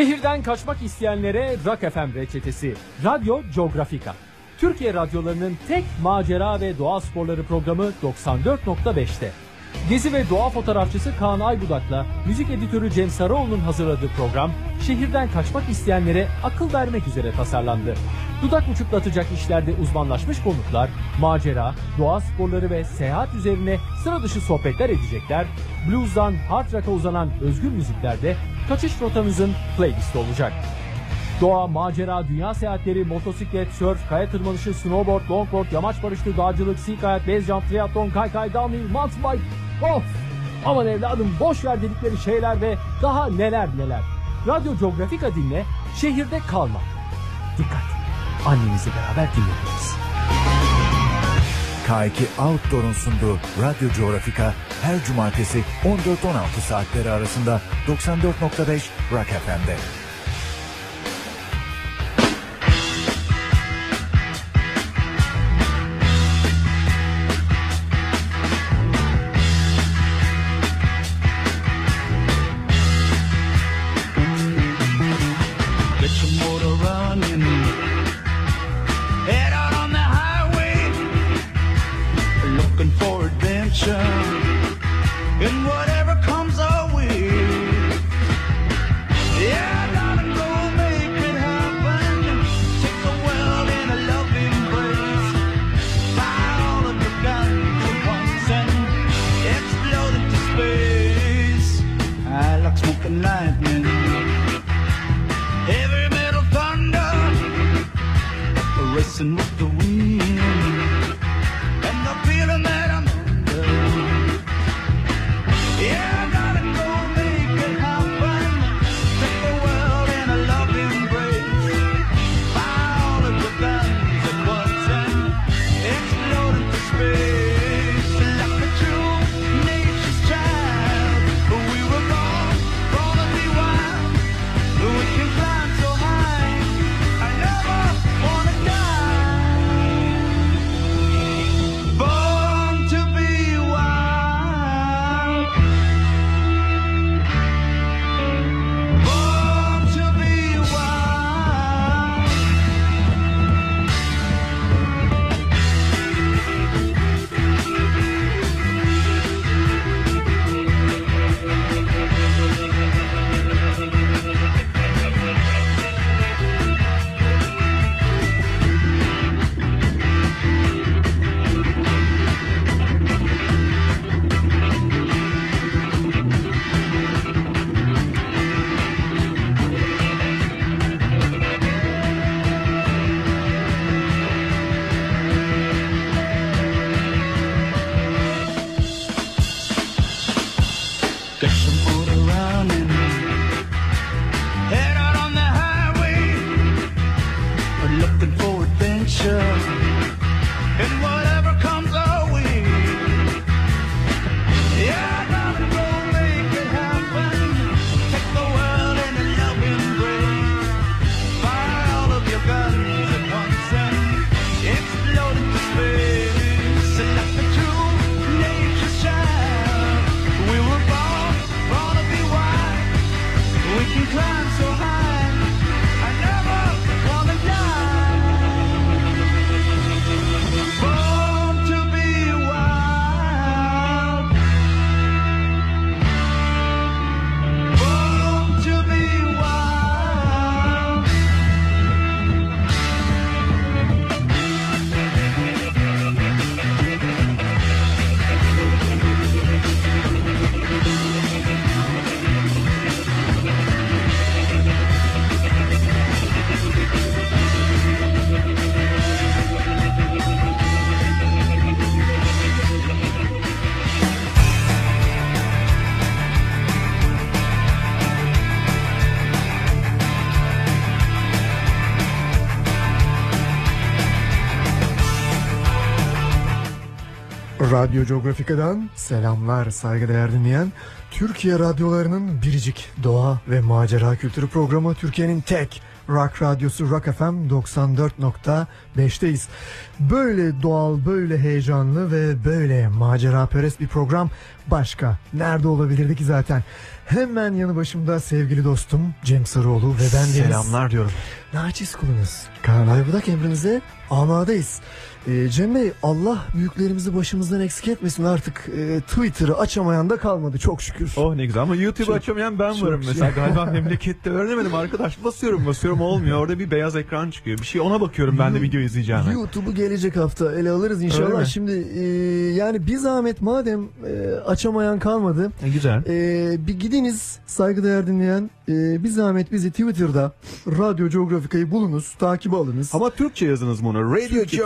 Şehirden kaçmak isteyenlere Rock FM reçetesi. Radyo Geografika. Türkiye radyolarının tek macera ve doğa sporları programı 94.5'te. Gezi ve doğa fotoğrafçısı Kaan Aybudak'la müzik editörü Cem Sarıoğlu'nun hazırladığı program şehirden kaçmak isteyenlere akıl vermek üzere tasarlandı. Dudak uçuklatacak işlerde uzmanlaşmış konuklar, macera, doğa sporları ve seyahat üzerine sıra dışı sohbetler edecekler. Blues'dan hard rock'a uzanan özgür müziklerde kaçış rotanızın playlisti olacak. Doğa, macera, dünya seyahatleri, motosiklet, surf, kaya tırmanışı, snowboard, longboard, yamaç barıştı, dağcılık, sea kayak, base jump, triathlon, kaykay, downhill, mountain bike. Of! Aman evladım boş ver dedikleri şeyler ve daha neler neler. Radyo Geografika dinle, şehirde kalma. Dikkat! Annenizle beraber dinlemeliyiz. K2 Outdoor'un sunduğu Radyo Geografika her cumartesi 14-16 saatleri arasında 94.5 Rock FM'de. Radyo Geografika'dan selamlar saygıdeğer dinleyen. Türkiye radyolarının biricik doğa ve macera kültürü programı Türkiye'nin tek rock radyosu Rock FM 94.5'teyiz. Böyle doğal, böyle heyecanlı ve böyle macera perest bir program başka nerede olabilirdi ki zaten? Hemen yanı başımda sevgili dostum Cem Sarıoğlu ve ben Deniz. Selamlar diyorum. Naçiz kulunuz. Kaan Aybudak emrinize amadayız. Ee, Cem Bey Allah büyüklerimizi başımızdan eksik etmesin artık e, Twitter'ı açamayan da kalmadı çok şükür. Oh ne güzel ama YouTube'u açamayan ben varım şey. mesela galiba memlekette öğrenemedim arkadaş basıyorum basıyorum olmuyor orada bir beyaz ekran çıkıyor bir şey ona bakıyorum ben de video izleyeceğim. YouTube'u gelecek hafta ele alırız inşallah. Şimdi e, yani bir zahmet madem e, açamayan kalmadı E, güzel. e, bir gidiniz saygıdeğer dinleyen e, bir zahmet bizi Twitter'da Radyo Geografika'yı bulunuz takibi alınız. Ama Türkçe yazınız bunu. Radio Türkçe,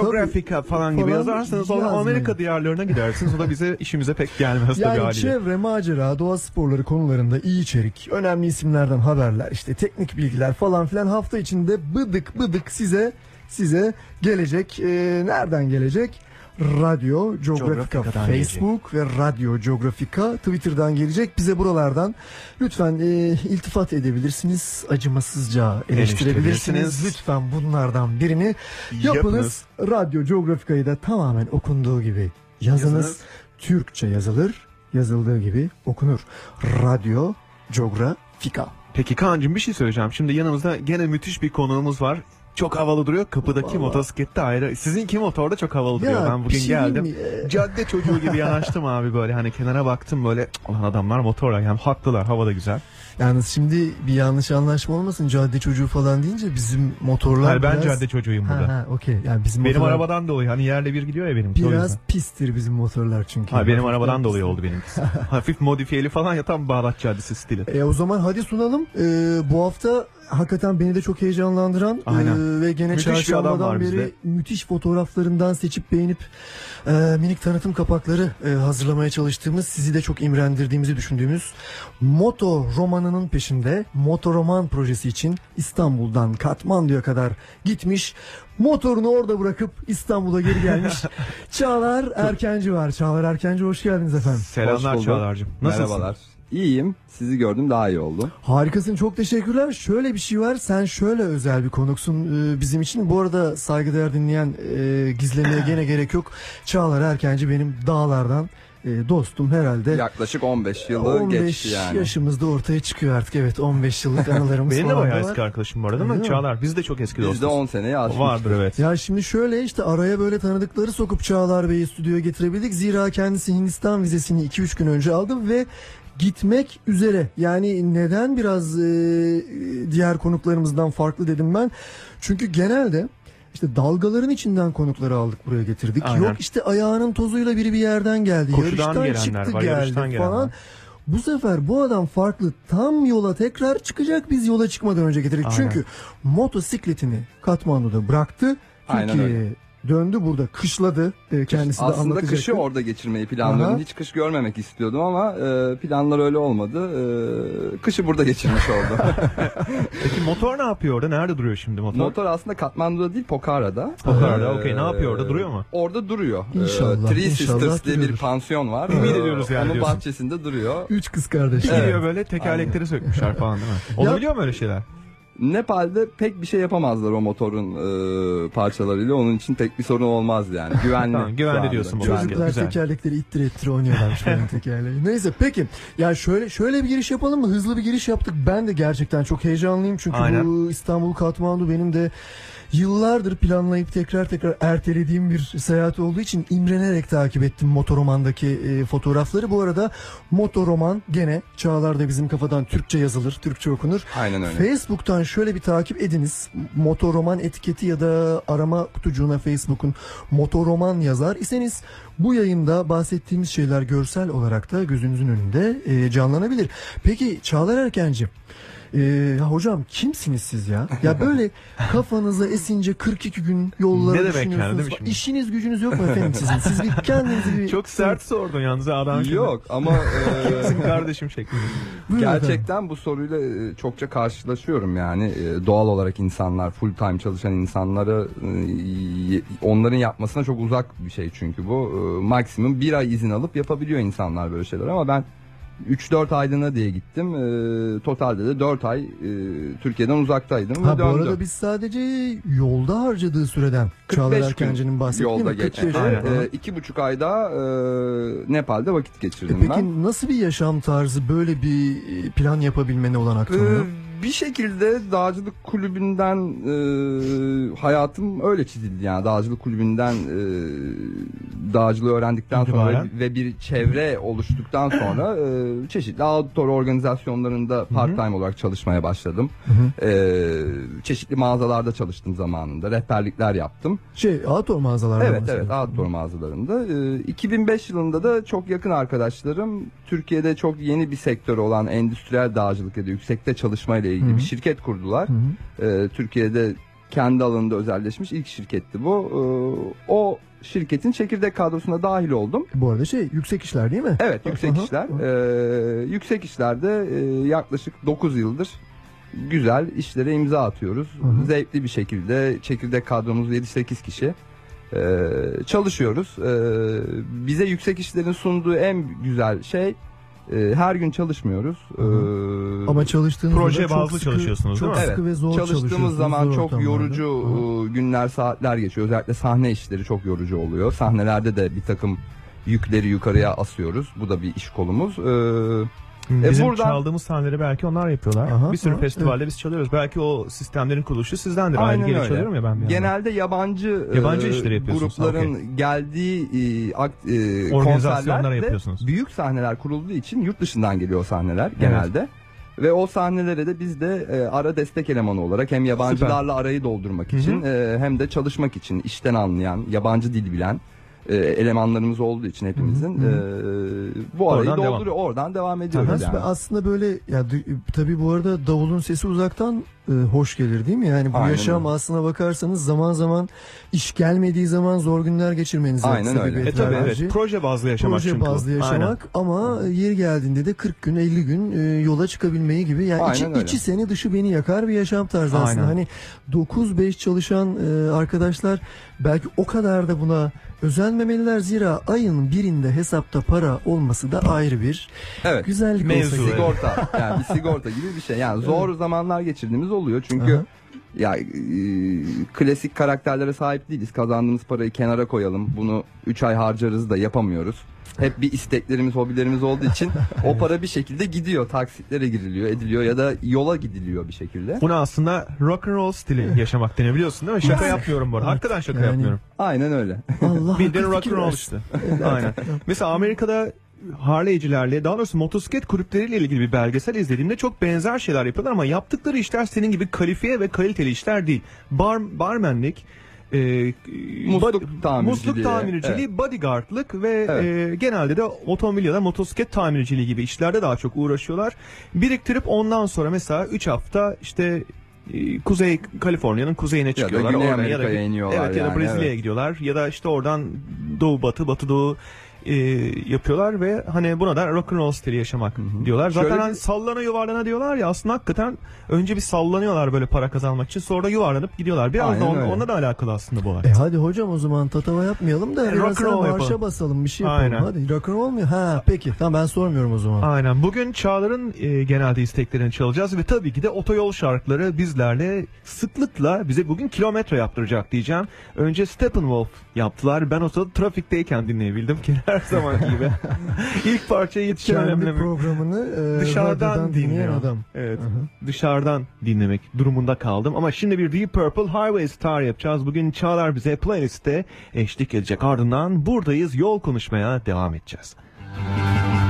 Geographica falan gibi Falan yazarsanız sonra. Amerika diyarlarına gidersiniz. O da bize işimize pek gelmez tabii Yani haliyle. çevre, macera, doğa sporları konularında iyi içerik, önemli isimlerden haberler, işte teknik bilgiler falan filan hafta içinde bıdık bıdık size size gelecek. Ee, nereden gelecek? Radyo Geografika Facebook ve Radyo Geografika Twitter'dan gelecek. Bize buralardan lütfen e, iltifat edebilirsiniz. Acımasızca eleştirebilirsiniz. Eleştirebilirsiniz. Lütfen bunlardan birini yapınız. Yapınız. Radyo Geografika'yı da tamamen okunduğu gibi yazınız. Yazınız. Türkçe yazılır, yazıldığı gibi okunur. Radyo Geografika. Peki Kaan'cığım bir şey söyleyeceğim. Şimdi yanımızda gene müthiş bir konuğumuz var. Çok havalı duruyor. Kapıdaki Vallahi. motosiklette ayrı. Sizinki motorda çok havalı duruyor. Ben bir bugün şey geldim. Cadde çocuğu gibi yanaştım abi böyle hani kenara baktım böyle "Cık, ulan adamlar motorla yani haklılar hava da güzel. Yalnız şimdi bir yanlış anlaşma olmasın cadde çocuğu falan deyince bizim motorlar Hayır, ben biraz... cadde çocuğuyum Ha burada. ha okey. Yani bizim Benim motorlar arabadan dolayı hani yerle bir gidiyor ya benimki biraz pistir bizim motorlar çünkü. Ha, benim arabadan pistir. dolayı oldu benimkisi. Hafif modifiyeli falan ya tam Bağdat Caddesi stili. E o zaman hadi sunalım. Ee, bu hafta hakikaten beni de çok heyecanlandıran Aynen. e, ve gene Müthiş çarşambadan var beri bizde. müthiş fotoğraflarından seçip beğenip e, minik tanıtım kapakları e, hazırlamaya çalıştığımız, sizi de çok imrendirdiğimizi düşündüğümüz Moto romanının peşinde Moto roman projesi için İstanbul'dan Katmandu'ya kadar gitmiş. Motorunu orada bırakıp İstanbul'a geri gelmiş. Çağlar Erkenci var. Çağlar Erkenci hoş geldiniz efendim. Selamlar. Çağlar'cığım. Nasılsın? Merhabalar. İyiyim. Sizi gördüm daha iyi oldu. Harikasın çok teşekkürler. Şöyle bir şey var sen şöyle özel bir konuksun e, bizim için. Bu arada saygıdeğer dinleyen e, gizlemeye gene gerek yok. Çağlar Erkenci benim dağlardan e, dostum herhalde. Yaklaşık 15 yılı 15 geçti yani. yaşımızda ortaya çıkıyor artık evet 15 yıllık anılarımız Benim de bayağı var. eski arkadaşım bu arada değil Öyle mi? mi? Çağlar biz de çok eski Biz de dostuz. 10 seneyi aşmıştık. Vardır evet. Ya şimdi şöyle işte araya böyle tanıdıkları sokup Çağlar Bey'i stüdyoya getirebildik. Zira kendisi Hindistan vizesini 2-3 gün önce aldı ve gitmek üzere. Yani neden biraz e, diğer konuklarımızdan farklı dedim ben. Çünkü genelde işte dalgaların içinden konukları aldık buraya getirdik. Aynen. Yok işte ayağının tozuyla biri bir yerden geldi. Koşudan yarıştan çıktı var, geldi gelenler. falan. Bu sefer bu adam farklı. Tam yola tekrar çıkacak biz yola çıkmadan önce getirdik. Aynen. Çünkü motosikletini Katmandu'da bıraktı. Aynen Türkiye'ye döndü burada kışladı. Ee, kendisi de Aslında kışı orada geçirmeyi planlıyordum. Aha. Hiç kış görmemek istiyordum ama e, planlar öyle olmadı. E, kışı burada geçirmiş oldu. Peki motor ne yapıyor orada? Nerede duruyor şimdi motor? Motor aslında Katmandu'da değil Pokara'da. Pokara'da, E, okey. Ne yapıyor orada? Duruyor mu? Orada duruyor. İnşallah, E, Three inşallah Sisters diye bir pansiyon var. Ümit E, ediyoruz yani Onun diyorsun. bahçesinde duruyor. Üç kız kardeş. Evet. gidiyor böyle tekerlekleri sökmüşler falan değil mi? Olabiliyor mu öyle şeyler? Nepal'de pek bir şey yapamazlar o motorun e, parçalarıyla. Onun için pek bir sorun olmaz yani. Güvenli. Tamam, güvende şu anda, diyorsun bu güvenli. Çocuklar Güzel. tekerlekleri ittir ittir oynuyorlarmış benim tekerleği. Neyse peki. Ya şöyle şöyle bir giriş yapalım mı? Hızlı bir giriş yaptık. Ben de gerçekten çok heyecanlıyım. Çünkü Aynen. bu İstanbul Katmandu benim de yıllardır planlayıp tekrar tekrar ertelediğim bir seyahat olduğu için imrenerek takip ettim Motoroman'daki e, fotoğrafları. Bu arada Motoroman gene Çağlar da bizim kafadan Türkçe yazılır, Türkçe okunur. Aynen öyle. Facebook'tan şöyle bir takip ediniz. Motoroman etiketi ya da arama kutucuğuna Facebook'un Motoroman yazar iseniz bu yayında bahsettiğimiz şeyler görsel olarak da gözünüzün önünde e, canlanabilir. Peki Çağlar Erkenci e, ya hocam kimsiniz siz ya? Ya böyle kafanıza esince 42 gün yollara Ne demek yani, düşünüyorsunuz. değil mi şimdi? İşiniz gücünüz yok mu efendim sizin? Siz bir kendinizi bir... Çok sert sordun yalnız adam. Yok ama e, Kimsin kardeşim şeklinde. Buyurun efendim. gerçekten bu soruyla e, çokça karşılaşıyorum yani E, doğal olarak insanlar full time çalışan insanları e, onların yapmasına çok uzak bir şey çünkü bu maksimum bir ay izin alıp yapabiliyor insanlar böyle şeyler ama ben 3-4 aylığına diye gittim. Ee, totalde de 4 ay e, Türkiye'den uzaktaydım Ha bu arada biz sadece yolda harcadığı süreden 45 Çağlar gün Erkenci'nin bahsettiği yolda mi? geçti. 45 gün. Aynen. İki buçuk ayda e, Nepal'de vakit E geçirdim peki ben. nasıl bir yaşam tarzı böyle bir plan yapabilmene olanak tanıyor? Ee, bir şekilde dağcılık kulübünden e, hayatım öyle çizildi yani dağcılık kulübünden e, dağcılığı öğrendikten sonra İtibaren. ve bir çevre oluştuktan sonra e, çeşitli outdoor organizasyonlarında part time olarak çalışmaya başladım. E, çeşitli mağazalarda çalıştım zamanında rehberlikler yaptım. Şey outdoor mağazalarda Evet evet outdoor mağazalarında. Ee, 2005 yılında da çok yakın arkadaşlarım Türkiye'de çok yeni bir sektör olan endüstriyel dağcılık ya da yüksekte çalışma ile ilgili Hı hı. bir şirket kurdular. Hı hı. Ee, Türkiye'de kendi alanında özelleşmiş ilk şirketti bu. Ee, o şirketin çekirdek kadrosuna dahil oldum. Bu arada şey yüksek işler değil mi? Evet yüksek Aha. işler. Ee, yüksek işlerde e, yaklaşık 9 yıldır güzel işlere imza atıyoruz. Hı hı. Zevkli bir şekilde çekirdek kadromuz 7-8 kişi. Ee, çalışıyoruz. Ee, bize yüksek işlerin sunduğu en güzel şey e, her gün çalışmıyoruz. Ee, Ama çalıştığınız Proje çok bazlı sıkı- çalışıyorsunuz, Çok değil mi? sıkı Evet. ve zor çalıştığımız çalışıyorsunuz, zaman zor çok ortamlarda. yorucu e, günler saatler geçiyor. Özellikle sahne işleri çok yorucu oluyor. Sahnelerde de bir takım yükleri yukarıya asıyoruz. Bu da bir iş kolumuz. Ee, Bizim buradan- çaldığımız sahneleri belki onlar yapıyorlar. Aha, bir sürü aha, festivalde biz çalıyoruz. Belki o sistemlerin kuruluşu sizdendir. Aynı Aynen gelip öyle. çalıyorum ya ben bir. Genelde yabancı Yabancı e, işleri yapıyorsunuz, grupların geldiği e, ak- e, Organizasyonlara konserler ve yapıyorsunuz. büyük sahneler kurulduğu için yurt dışından geliyor o sahneler genelde. Ve o sahnelere de biz de e, ara destek elemanı olarak hem yabancılarla arayı doldurmak Hı hı. için e, hem de çalışmak için işten anlayan, yabancı dil bilen e, elemanlarımız olduğu için hepimizin Hı e, bu arayı Oradan devam. dolduruyor. Oradan devam ediyoruz Aha, yani. Aslında böyle ya tabii bu arada davulun sesi uzaktan e, hoş gelir değil mi? Yani bu Aynen yaşam öyle. aslına bakarsanız zaman zaman iş gelmediği zaman zor günler geçirmenize Aynen öyle. sebebiyet E tabii evet. Proje bazlı yaşamak Proje çünkü. bazlı yaşamak ama yeri geldiğinde de 40 gün 50 gün e, yola çıkabilmeyi gibi yani Aynen içi, öyle. içi seni dışı beni yakar bir yaşam tarzı Aynen. aslında. Hani 9-5 çalışan e, arkadaşlar belki o kadar da buna özenmemeliler zira ayın birinde hesapta para olması da ayrı bir Evet. güzellik Mevzu, olsa evet. gerek. sigorta yani bir sigorta gibi bir şey. Yani zor zamanlar geçirdiğimiz oluyor çünkü Aha. ya e, klasik karakterlere sahip değiliz. Kazandığımız parayı kenara koyalım. Bunu 3 ay harcarız da yapamıyoruz. Hep bir isteklerimiz, hobilerimiz olduğu için o para bir şekilde gidiyor. Taksitlere giriliyor, ediliyor ya da yola gidiliyor bir şekilde. Buna aslında rock and roll stili yaşamak deniyor biliyorsun değil mi? Şaka yapmıyorum bu arada. Evet, Hakikaten şaka yani- yapmıyorum. Aynen öyle. Allah Bildiğin rock and roll işte. Aynen. Mesela Amerika'da Harley'cilerle daha doğrusu motosiklet kulüpleriyle ilgili bir belgesel izlediğimde çok benzer şeyler yapıyorlar ama yaptıkları işler senin gibi kalifiye ve kaliteli işler değil. Bar, barmenlik, e, Musluk tamirciliği, musluk tamirciliği, bodyguardlık ve Evet. e, genelde de otomobil ya da motosiklet tamirciliği gibi işlerde daha çok uğraşıyorlar. Biriktirip ondan sonra mesela 3 hafta işte e, Kuzey Kaliforniya'nın kuzeyine çıkıyorlar. Güney ya da- Amerika'ya iniyorlar Evet ya da yani, Brezilya'ya evet. gidiyorlar ya da işte oradan doğu batı batı doğu e, yapıyorlar ve hani buna da rock and roll stili yaşamak diyorlar. Zaten Şöyle hani sallana yuvarlana diyorlar ya aslında hakikaten önce bir sallanıyorlar böyle para kazanmak için sonra da yuvarlanıp gidiyorlar. Biraz da Aynen on, öyle. onunla da alakalı aslında bu olay. E hadi hocam o zaman tatava yapmayalım da E, rock and roll daha yapalım. marşa basalım bir şey yapalım. Aynen. Hadi rock and roll mu? Ha peki tamam ben sormuyorum o zaman. Aynen. Bugün Çağlar'ın e, genelde isteklerini çalacağız ve tabii ki de otoyol şarkıları bizlerle sıklıkla bize bugün kilometre yaptıracak diyeceğim. Önce Steppenwolf yaptılar. Ben o sırada trafikteyken dinleyebildim ki her zaman gibi. İlk parçayı yetişen Kendi önemli. programını e, Dışarıdan dinleyen adam. Evet. Dışarıdan dinlemek durumunda kaldım. Ama şimdi bir Deep Purple Highway Star yapacağız. Bugün Çağlar bize playlistte eşlik edecek. Ardından buradayız yol konuşmaya devam edeceğiz. Thank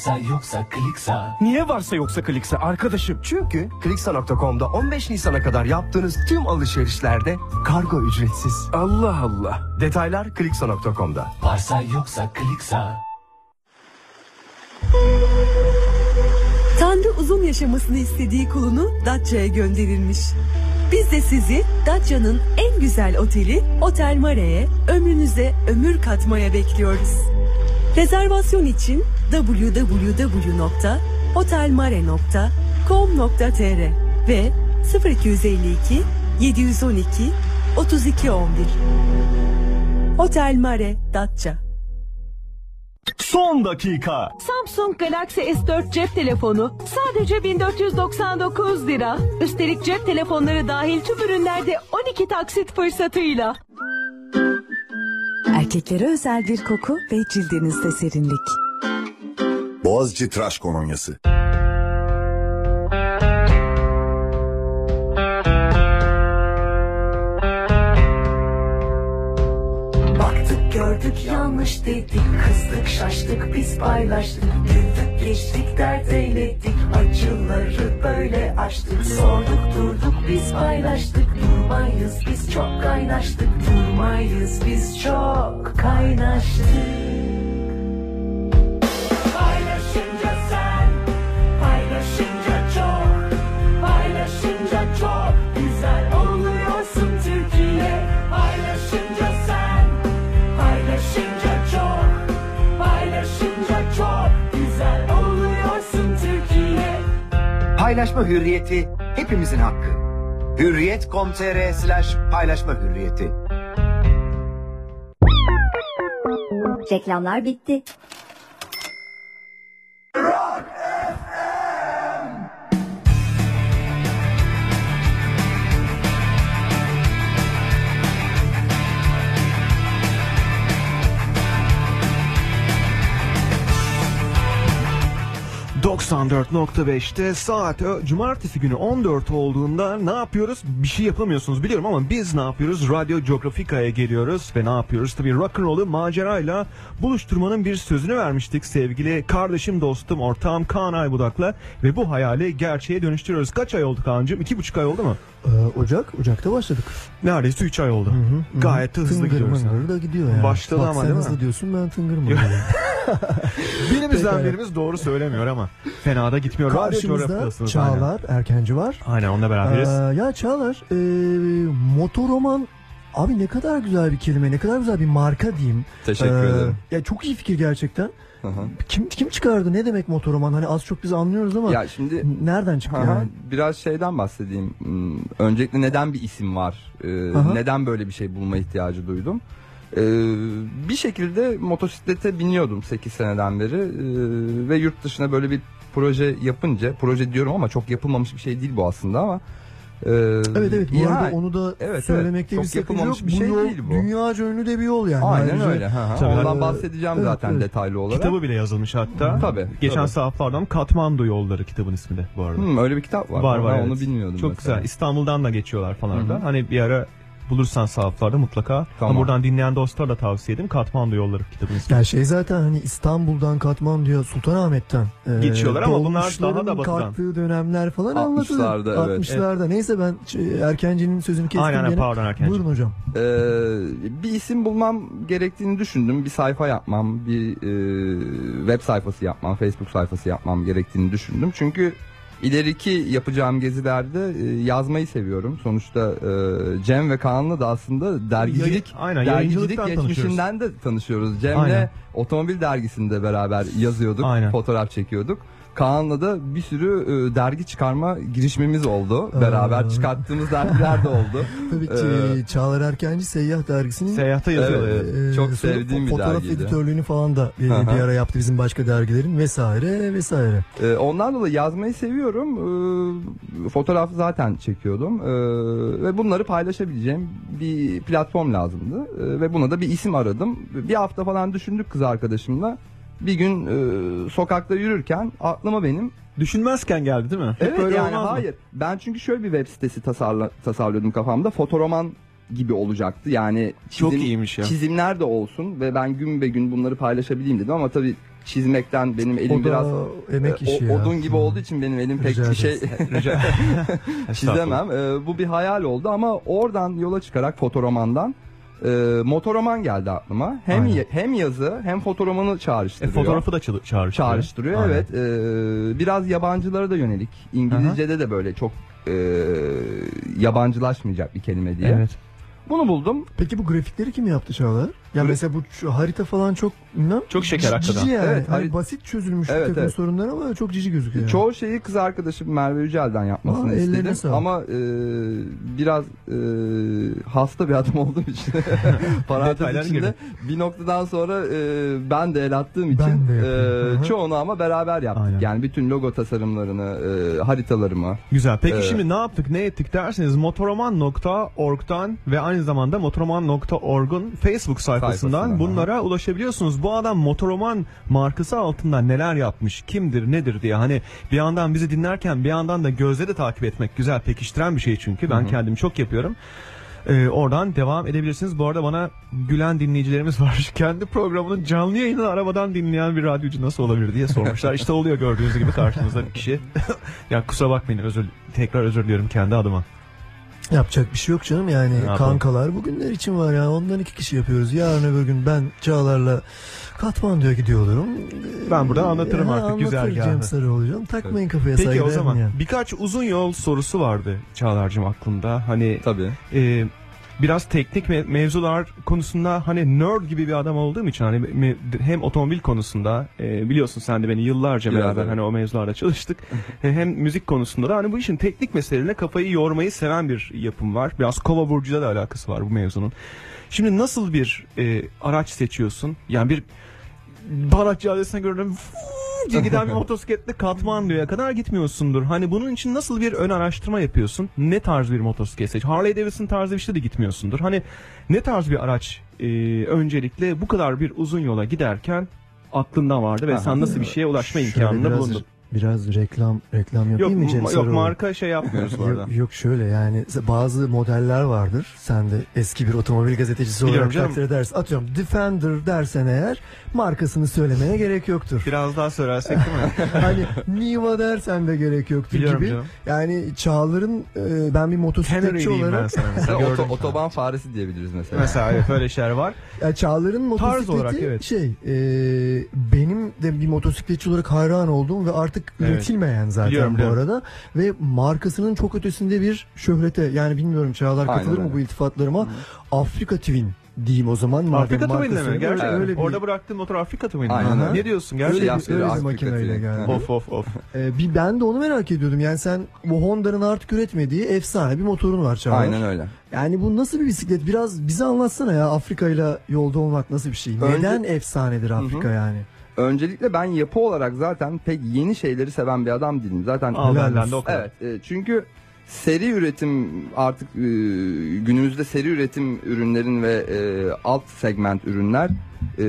Varsa yoksa kliksa. Niye varsa yoksa Kliksa arkadaşım? Çünkü Kliksa.com'da 15 Nisan'a kadar yaptığınız tüm alışverişlerde kargo ücretsiz. Allah Allah. Detaylar Kliksa.com'da. Varsa yoksa kliksa. Tanrı uzun yaşamasını istediği kulunu Datça'ya gönderilmiş. Biz de sizi Datça'nın en güzel oteli Otel Mare'ye ömrünüze ömür katmaya bekliyoruz. Rezervasyon için www.otelmare.com.tr ve 0252 712 3211 Otel Mare Datça Son dakika. Samsung Galaxy S4 cep telefonu sadece 1499 lira. Üstelik cep telefonları dahil tüm ürünlerde 12 taksit fırsatıyla. Erkeklere özel bir koku ve cildinizde serinlik. Boğaziçi Tıraş Kolonyası. Baktık gördük yanlış dedik. Kızdık şaştık biz paylaştık. Güldük geçtik dert eyledik Acıları böyle açtık. Sorduk durduk biz paylaştık. Durmayız biz çok kaynaştık. Durmayız biz çok kaynaştık Paylaşma hürriyeti hepimizin hakkı. Hürriyet.com.tr slash paylaşma hürriyeti. Reklamlar bitti. 94.5'te saat cumartesi günü 14 olduğunda ne yapıyoruz? Bir şey yapamıyorsunuz biliyorum ama biz ne yapıyoruz? Radyo Geografika'ya geliyoruz ve ne yapıyoruz? Tabii rock'n'roll'u macerayla buluşturmanın bir sözünü vermiştik sevgili kardeşim, dostum, ortağım Kaan Aybudak'la ve bu hayali gerçeğe dönüştürüyoruz. Kaç ay oldu Kaan'cığım? İki buçuk ay oldu mu? Ee, Ocak, Ocak'ta başladık. Neredeyse 3 ay oldu. Gayet de hızlı Tıngır gidiyoruz. mıngır da gidiyor yani. Başladı Bak, ama sen değil mi? hızlı diyorsun ben tıngır mıngır. Birimiz Pekala. birimiz doğru söylemiyor ama fena da gitmiyor. Karşımızda Geografika'dasınız. aynen. Çağlar Erkenci var. Aynen onunla beraberiz. Ee, ya Çağlar e, motoroman abi ne kadar güzel bir kelime ne kadar güzel bir marka diyeyim. Teşekkür Ee, ederim. Ya çok iyi fikir gerçekten. Hı hı. Kim kim çıkardı ne demek motoroman hani az çok biz anlıyoruz ama Ya şimdi nereden çıktı Aha, yani? Biraz şeyden bahsedeyim. Hmm, Öncelikle neden bir isim var? Ee, Aha. neden böyle bir şey bulma ihtiyacı duydum? Ee, bir şekilde motosiklete biniyordum 8 seneden beri Ee, ve yurt dışına böyle bir proje yapınca proje diyorum ama çok yapılmamış bir şey değil bu aslında ama e, Evet evet bu yani- arada onu da evet, söylemekte evet. bir Çok sakınca yok. yapılmamış bir bu şey yol değil bu. dünyaca ünlü de bir yol yani. Aynen Ayrıca- öyle. Hı hı. Tabii. Ondan Ee, bahsedeceğim evet, zaten evet. detaylı olarak. Kitabı bile yazılmış hatta. Tabii, Geçen tabii. saflardan Katmandu Yolları kitabın ismi de bu arada. Hmm, öyle bir kitap var. Var var. Ben evet. onu bilmiyordum. Çok mesela. güzel. İstanbul'dan da geçiyorlar falan Hı hı. da. Hani bir ara bulursan sahaflarda mutlaka. Tamam. Ama buradan dinleyen dostlara da tavsiye edeyim. Katmandu Yolları kitabın ismi. Ya şey zaten hani İstanbul'dan Katmandu'ya Sultanahmet'ten e, Geçiyorlar ama bunlar daha da batıdan. kalktığı dönemler falan anlatılır. 60'larda, evet. 60'larda. Neyse ben Erkenci'nin sözünü kestim Aynen aynen pardon Erkenci. Buyurun hocam. Ee, bir isim bulmam gerektiğini düşündüm. Bir sayfa yapmam, bir e, web sayfası yapmam, Facebook sayfası yapmam gerektiğini düşündüm. Çünkü ileriki yapacağım gezilerde e, yazmayı seviyorum. Sonuçta e, Cem ve Kaan'la da aslında dergicilik, Yayın- aynen, dergicilik geçmişinden de tanışıyoruz. Cem'le Aynen. otomobil dergisinde beraber yazıyorduk, Aynen. fotoğraf çekiyorduk. Kaan'la da bir sürü e, dergi çıkarma girişimimiz oldu. Beraber Aa. çıkarttığımız dergiler de oldu. Tabii ki Ee, Çağlar Erkenci Seyyah dergisinin Seyahatte yazıyor. Evet, e, çok sevdiğim bir fotoğraf dergiydi. editörlüğünü falan da e, bir ara yaptı bizim başka dergilerin vesaire vesaire. Ee, ondan dolayı yazmayı seviyorum. Ee, fotoğraf zaten çekiyordum. Ee, ve bunları paylaşabileceğim bir platform lazımdı. Ee, ve buna da bir isim aradım. Bir hafta falan düşündük kız arkadaşımla. Bir gün e, sokakta yürürken aklıma benim Düşünmezken geldi değil mi? Hep Evet böyle yani olmaz mı? hayır. Ben çünkü şöyle bir web sitesi tasarla, tasarlıyordum kafamda. Fotoroman gibi olacaktı. Yani Çok çizim- iyiymiş ya. çizimler de olsun ve ben gün be gün bunları paylaşabileyim dedim ama tabii çizmekten benim elim O biraz emek e, işi o- ya. odun gibi Hı. olduğu için benim elim pek Rica bir şey çizemem. E, bu bir hayal oldu ama oradan yola çıkarak fotoromandan e, motoroman geldi aklıma. Hem Aynen. ya- hem yazı hem fotoromanı E, çağrıştırıyor. fotoğrafı da çağrı- çağrıştırıyor. çağrıştırıyor. Aynen. Evet. e, biraz yabancılara da yönelik. İngilizce'de de böyle çok e, yabancılaşmayacak bir kelime diye. Evet. Bunu buldum. Peki bu grafikleri kim yaptı Çağlar? Ya Gra- mesela bu harita falan çok bilmem, Çok şeker hakikaten. yani. Evet, Hani harit- basit çözülmüş Evet, bir takım evet. sorunlar ama çok cici gözüküyor. yani. Çoğu şeyi kız arkadaşım Merve Yücel'den yapmasını Aa, istedim. Ama e, biraz e, hasta bir adam olduğum için parantez içinde girdi. bir noktadan sonra e, ben de el attığım için Ben de e, çoğunu ama beraber yaptık. Aynen. Yani bütün logo tasarımlarını, e, haritalarımı. Güzel. Peki Evet. şimdi ne yaptık, ne ettik derseniz motoroman.org'dan ve aynı zamanda motoroman.org'un Facebook sayfasından Sayfasından, bunlara ulaşabiliyorsunuz. Bu adam Motoroman markası altında neler yapmış, kimdir, nedir diye. Hani bir yandan bizi dinlerken bir yandan da gözle de takip etmek güzel, pekiştiren bir şey çünkü. Ben kendim çok yapıyorum. Ee, oradan devam edebilirsiniz. Bu arada bana gülen dinleyicilerimiz var. Kendi programının canlı yayını arabadan dinleyen bir radyocu nasıl olabilir diye sormuşlar. İşte oluyor gördüğünüz gibi karşınızda bir kişi. ya kusura bakmayın özür tekrar özür diliyorum kendi adıma. Yapacak bir şey yok canım yani yapalım? kankalar bugünler için var ya ondan iki kişi yapıyoruz. Yarın öbür gün ben Çağlar'la Katmandu'ya gidiyor olurum. Ben buradan anlatırım Ya, artık anlatır güzergahı. Cem Sarı olacağım. Takmayın kafaya Peki o zaman dinleyen. birkaç uzun yol sorusu vardı Çağlar'cığım aklımda. Hani Tabii. e, biraz teknik me- mevzular konusunda hani nerd gibi bir adam olduğum için hani me- hem otomobil konusunda e, biliyorsun sen de beni yıllarca Biraz beraber evet. hani o mevzularda çalıştık. E, hem müzik konusunda da hani bu işin teknik meselelerine kafayı yormayı seven bir yapım var. Biraz kova burcuyla da alakası var bu mevzunun. Şimdi nasıl bir e, araç seçiyorsun? Yani bir Barat Caddesi'ne gördüm diye giden bir motosikletle Katmandu'ya kadar gitmiyorsundur. Hani bunun için nasıl bir ön araştırma yapıyorsun? Ne tarz bir motosiklet seç? Harley Davidson tarzı bir şey de gitmiyorsundur. Hani ne tarz bir araç e, öncelikle bu kadar bir uzun yola giderken aklında vardı ve Aha. sen nasıl bir şeye ulaşma imkanında biraz, bulundun? Biraz reklam reklam Yok, yapayım mı Cem yok Sarıoğlu? marka şey yapmıyoruz bu arada. Yok, yok şöyle yani bazı modeller vardır. Sen de eski bir otomobil gazetecisi Biliyorum olarak canım. takdir edersin. Atıyorum Defender dersen eğer markasını söylemeye gerek yoktur. Biraz daha söylersek değil mi? hani Niva dersen de gerek yoktur Biliyorum gibi. canım. Yani Çağlar'ın e, ben bir motosikletçi ben olarak sana mesela. Oto- otoban faresi diyebiliriz mesela. Mesela evet öyle şeyler var. ya Çağlar'ın motosikleti olarak, evet. şey e, benim de bir motosikletçi olarak hayran olduğum ve artık Evet. üretilmeyen zaten Biliyorum, bu biliyorum. arada ve markasının çok ötesinde bir şöhrete yani bilmiyorum Çağlar Aynen katılır mı öyle. bu iltifatlarıma Afrika Twin diyeyim o zaman. Afrika markası mi? öyle, Gerçekten. öyle bir, Orada bıraktığın motor Afrika. Aynen mi? öyle. Ne diyorsun öyle gerçekten? Bir, öyle bir makineyle geldi. Of of of. Ee, bir ben de onu merak ediyordum. Yani sen bu Honda'nın artık üretmediği efsane bir motorun var Çağlar. Aynen öyle. Yani bu nasıl bir bisiklet? Biraz bize anlatsana ya Afrika ile yolda olmak nasıl bir şey? Önce- Neden efsanedir Afrika Hı hı. yani? Öncelikle ben yapı olarak zaten pek yeni şeyleri seven bir adam değilim. Zaten benden olsun. de o kadar. Evet e, çünkü seri üretim artık e, günümüzde seri üretim ürünlerin ve e, alt segment ürünler e,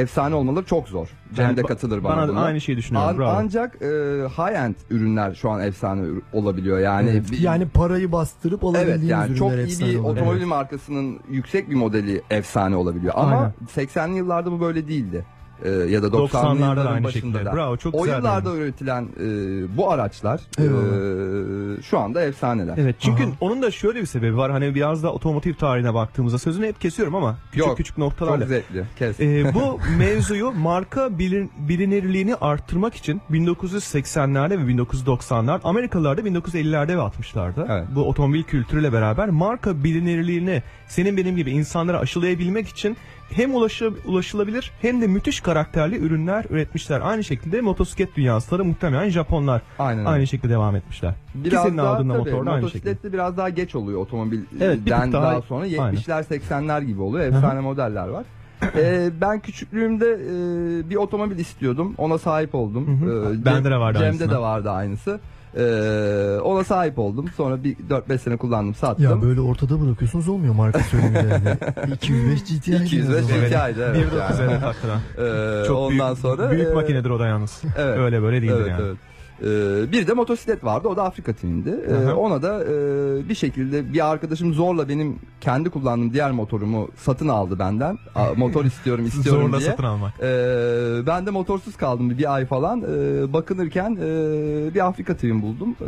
efsane olmaları çok zor. Cem Yani de katılır bana, Bana buna. aynı şeyi düşünüyorum. An- bravo. ancak e, high end ürünler şu an efsane olabiliyor. Yani Evet. bir- Yani parayı bastırıp Evet alabildiğimiz yani çok iyi bir olabilir. otomobil markasının yüksek bir modeli efsane olabiliyor. Ama Aynen. 80'li yıllarda bu böyle değildi. Ee, ya da 90'lı 90'larda da yılların aynı başında şekilde. da. Bravo çok o güzel. yıllarda değindin. üretilen e, bu araçlar e, şu anda efsaneler. Evet çünkü Aha. onun da şöyle bir sebebi var. Hani biraz da otomotiv tarihine baktığımızda sözünü hep kesiyorum ama küçük Yok, küçük Çok noktalarla. zevkli. Kes. Ee, bu mevzuyu marka bilin, bilinirliğini arttırmak için 1980'lerde ve 1990'lar Amerikalılar da 1950'lerde ve 60'larda Evet. bu otomobil kültürüyle beraber marka bilinirliğini senin benim gibi insanlara aşılayabilmek için hem ulaşı, ulaşılabilir hem de müthiş karakterli ürünler üretmişler. Aynı şekilde motosiklet dünyasında da muhtemelen Japonlar Aynen aynı şekilde devam etmişler. Biraz senin daha aldığın da tabii, motor da aynı şekilde. biraz daha geç oluyor otomobilden Evet, bir daha- daha, sonra 70'ler 80'ler gibi oluyor. Efsane modeller var. Ee, ben küçüklüğümde e, bir otomobil istiyordum. Ona sahip oldum. Hı hı. Ee, Bende de vardı Cem'de aynısından. de vardı aynısı. Ee, ona sahip oldum. Sonra bir 4-5 sene kullandım, sattım. Ya böyle ortada bırakıyorsunuz olmuyor marka söylemelerini. 205 GTI. 205 dediniz o zaman. GTI'di evet. 1.9 yani. evet hakikaten. Ee, Çok ondan büyük, sonra büyük e, makinedir o da yalnız. evet. Öyle böyle değildir evet, yani. evet. Ee, bir de motosiklet vardı o da Afrika Twin'di. Ee, ona da e, bir şekilde bir arkadaşım zorla benim kendi kullandığım diğer motorumu satın aldı benden. A, motor istiyorum istiyorum Zorla diye. satın almak. Ee, ben de motorsuz kaldım bir, ay falan. Ee, bakınırken e, bir Afrika Twin buldum. Ee,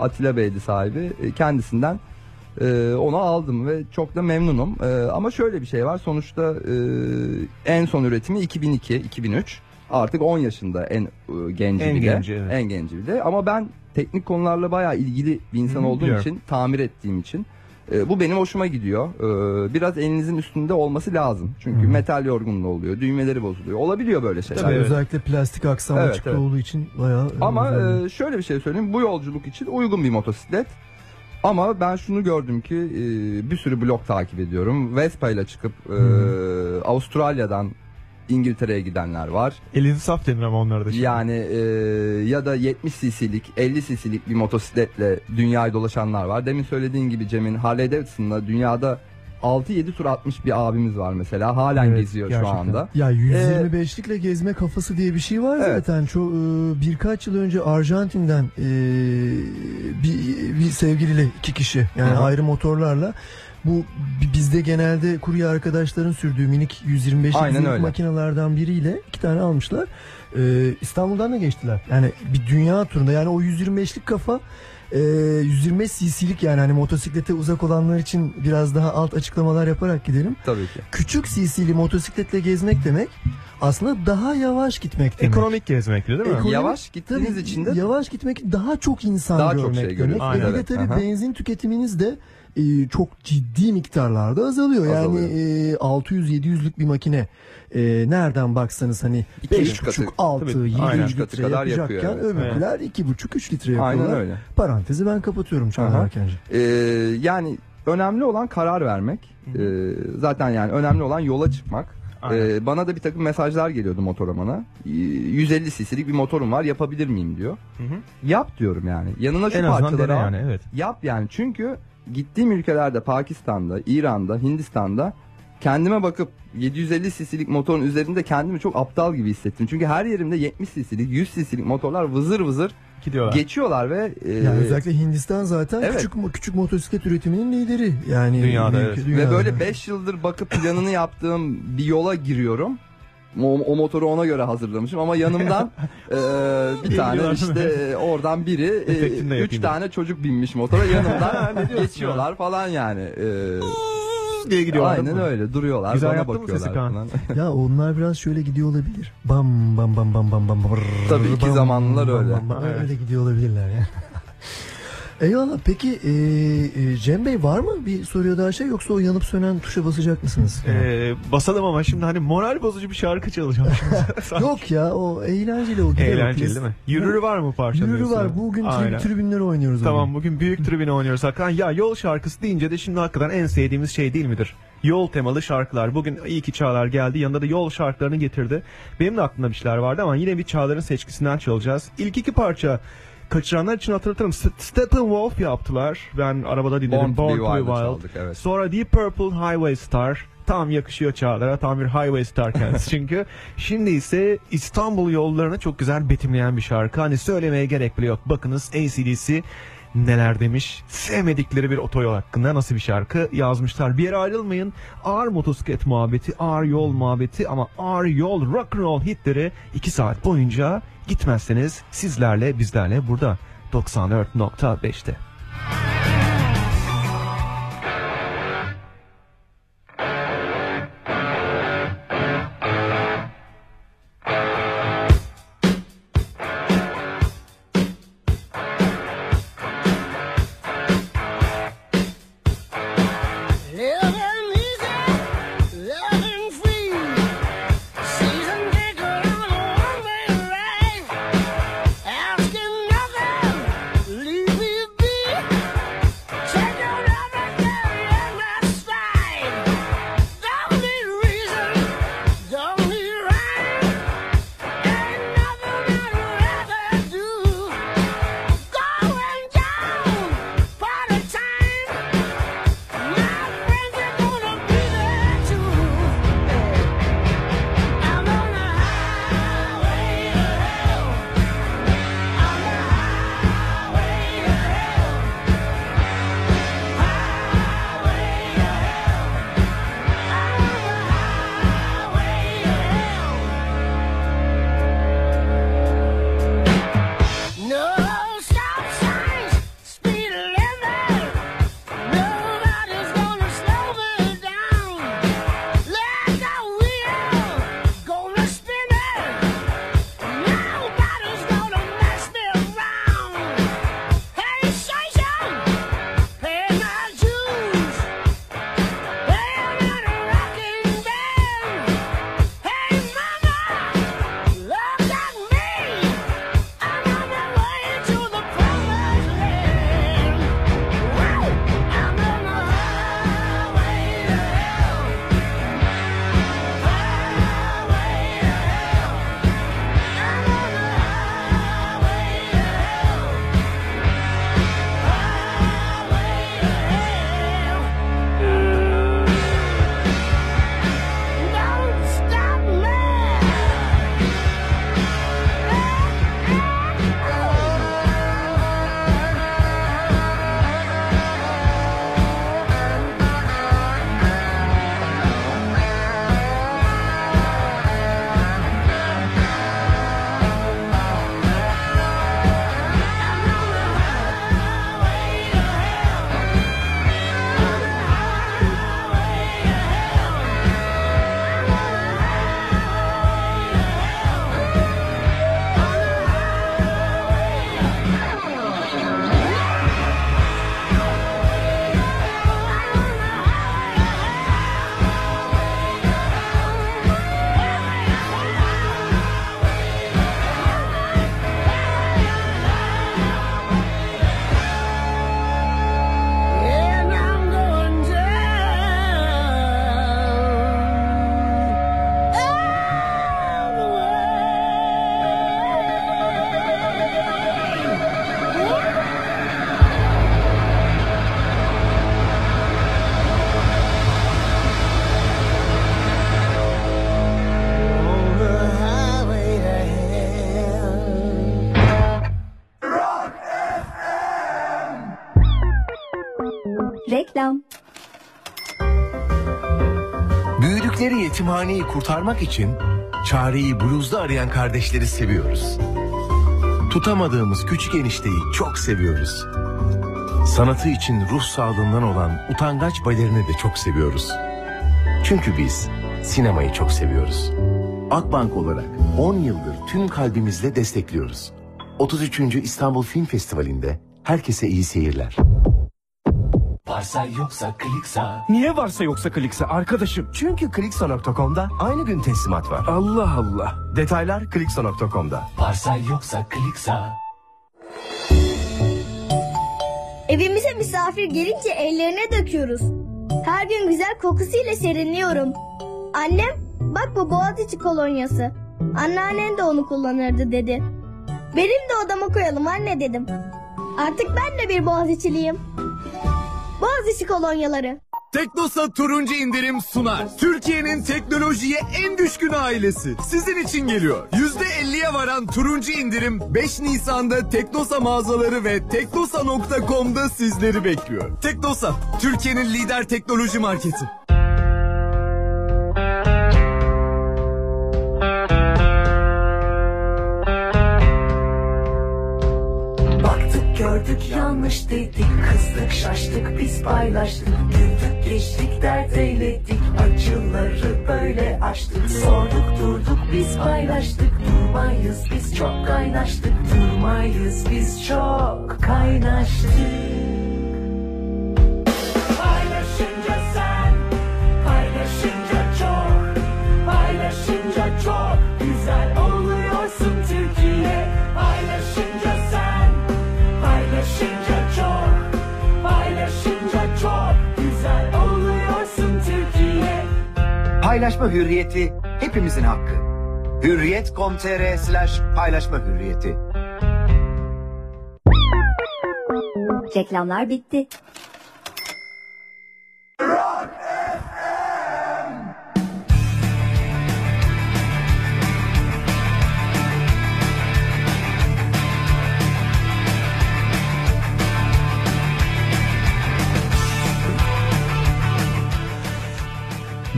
Atilla Bey'di sahibi. Ee, kendisinden e, onu aldım ve çok da memnunum. Ee, ama şöyle bir şey var. Sonuçta e, en son üretimi 2002-2003. Artık 10 yaşında en e, genci En bir de. genci, evet. En genci bir de. Ama ben teknik konularla bayağı ilgili bir insan Hı, olduğum biliyorum. için, tamir ettiğim için e, bu benim hoşuma gidiyor. E, biraz elinizin üstünde olması lazım. Çünkü metal yorgunluğu oluyor, düğmeleri bozuluyor. Olabiliyor böyle şeyler. Tabii Evet. özellikle plastik aksam Evet, açıkta evet. olduğu için bayağı Ama e, şöyle bir şey söyleyeyim. Bu yolculuk için uygun bir motosiklet. Ama ben şunu gördüm ki e, bir sürü blog takip ediyorum. Vespa ile çıkıp e, Avustralya'dan İngiltere'ye gidenler var. Elin saf denir ama onlarda şimdi. Yani e, ya da 70 cc'lik 50 cc'lik bir motosikletle dünyayı dolaşanlar var. Demin söylediğin gibi Cem'in Harley Davidson'la dünyada 6-7 tur atmış bir abimiz var mesela. Halen Evet, geziyor gerçekten. şu anda. Ya 125'likle gezme kafası diye bir şey var Evet. zaten. Çok birkaç yıl önce Arjantin'den e, bir, bir sevgiliyle iki kişi yani Hı hı. ayrı motorlarla bu bi- bizde genelde kurye arkadaşların sürdüğü minik 125'lik Aynen zırh öyle. makinelerden biriyle iki tane almışlar. E, İstanbul'dan da geçtiler. Yani bir dünya turunda yani o 125'lik kafa e, 125 cc'lik yani hani motosiklete uzak olanlar için biraz daha alt açıklamalar yaparak gidelim Tabii ki. küçük CC'li motosikletle gezmek demek aslında daha yavaş gitmek demek. Ekonomik gezmek değil mi? Ekonomik- Yavaş gittiğiniz Tabii, için de yavaş gitmek daha çok insan Daha çok görmek şey demek. görüyorsun. Ve Aynen. bir de tabii Aha. benzin tüketiminiz de e, çok ciddi miktarlarda azalıyor. Azalıyor. Yani e, 600-700'lük bir makine e, nereden baksanız hani İki, üç 5,5 katı. 6 Tabii, 7 aynen. litre Katı kadar yapacakken yakıyor, evet. öbürküler 2,5-3 litre Aynen yapıyorlar. öyle. Parantezi ben kapatıyorum Çağlar. Erkenci. Ee, yani önemli olan karar vermek. Ee, zaten yani önemli olan yola çıkmak. Aynen. Ee, bana da bir takım mesajlar geliyordu motoromana. Ee, 150 cc'lik bir motorum var yapabilir miyim diyor. Hı hı. Yap diyorum yani. Yanına şu En parçaları al. yani evet. Yap yani çünkü gittiğim ülkelerde Pakistan'da, İran'da, Hindistan'da kendime bakıp 750 cc'lik motorun üzerinde kendimi çok aptal gibi hissettim. Çünkü her yerimde 70 cc'lik, 100 cc'lik motorlar vızır vızır Gidiyorlar. geçiyorlar ve e, Yani özellikle Hindistan zaten evet. küçük küçük motosiklet üretiminin lideri. Yani Dünyada, büyük- evet. Ve dünyada. böyle 5 yıldır bakıp planını yaptığım bir yola giriyorum. O, o motoru ona göre hazırlamışım ama yanımdan e, bir tane işte e, oradan biri Efektini de 3 yapayım tane çocuk binmiş motora yanımdan geçiyorlar falan yani. E, diye gidiyorlar. aynen öyle duruyorlar Güzel bana mı bakıyorlar Kaan? Ya onlar biraz şöyle gidiyor olabilir. Bam bam bam bam bam bam. brrr, Tabii iki bam, zamanlılar bam, öyle. bam, bam. Evet. Öyle gidiyor olabilirler ya. Eyvallah. Peki e, e, Cem Bey var mı bir soruya daha şey yoksa o yanıp sönen tuşa basacak mısınız? Ee, basalım ama şimdi hani moral bozucu bir şarkı çalacağım şimdi. Yok ya o eğlenceli o gider Eğlenceli değil mi? Yürürü var mı parçanın? Yürürü var. Bugün Aynen. trib- tribünleri oynuyoruz. Tamam bugün büyük tribüne oynuyoruz Hakan. Ya yol şarkısı deyince de şimdi hakikaten en sevdiğimiz şey değil midir? Yol temalı şarkılar. Bugün iyi ki Çağlar geldi. Yanında da yol şarkılarını getirdi. Benim de aklımda bir şeyler vardı ama yine bir Çağlar'ın seçkisinden çalacağız. İlk iki parça kaçıranlar için hatırlatırım. St- Steppenwolf yaptılar. Ben arabada dinledim. Born to be Wild. Çaldık, evet. Sonra Deep Purple Highway Star. Tam yakışıyor Çağlar'a. Tam bir Highway Star kendisi çünkü. Şimdi ise İstanbul yollarını çok güzel betimleyen bir şarkı. Hani söylemeye gerek bile yok. Bakınız ACDC neler demiş. Sevmedikleri bir otoyol hakkında nasıl bir şarkı yazmışlar. Bir yere ayrılmayın. Ağır motosiklet muhabbeti, ağır yol muhabbeti ama ağır yol rock and roll hitleri 2 saat boyunca gitmezseniz sizlerle bizlerle burada 94.5'te. yetimhaneyi kurtarmak için çareyi bluzda arayan kardeşleri seviyoruz. Tutamadığımız küçük enişteyi çok seviyoruz. Sanatı için ruh sağlığından olan utangaç balerini de çok seviyoruz. Çünkü biz sinemayı çok seviyoruz. Akbank olarak 10 yıldır tüm kalbimizle destekliyoruz. 33. İstanbul Film Festivali'nde herkese iyi seyirler. Varsa yoksa kliksa. Niye varsa yoksa Kliksa arkadaşım? Çünkü Kliksa.com'da aynı gün teslimat var. Allah Allah. Detaylar Kliksa.com'da. Varsa yoksa kliksa. Evimize misafir gelince ellerine döküyoruz. Her gün güzel kokusuyla serinliyorum. Annem bak bu Boğaziçi kolonyası. Anneannen de onu kullanırdı dedi. Benim de odama koyalım anne dedim. Artık ben de bir Boğaziçi'liyim. Boğaziçi kolonyaları. Teknosa turuncu indirim sunar. Türkiye'nin teknolojiye en düşkün ailesi. Sizin için geliyor. %50'ye varan turuncu indirim 5 Nisan'da Teknosa mağazaları ve teknosa.com'da sizleri bekliyor. Teknosa, Türkiye'nin lider teknoloji marketi. Gördük yanlış dedik Kızdık şaştık biz paylaştık. Güldük geçtik dert eyledik Acıları böyle açtık Sorduk durduk biz paylaştık. Durmayız biz çok kaynaştık. Durmayız biz çok kaynaştık Paylaşma hürriyeti hepimizin hakkı. Hürriyet.com.tr slash paylaşma hürriyeti. Reklamlar bitti.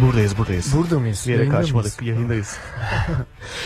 Buradayız buradayız. Burada mıyız? Bir yere Yayında kaçmadık. mıyız? Yayındayız.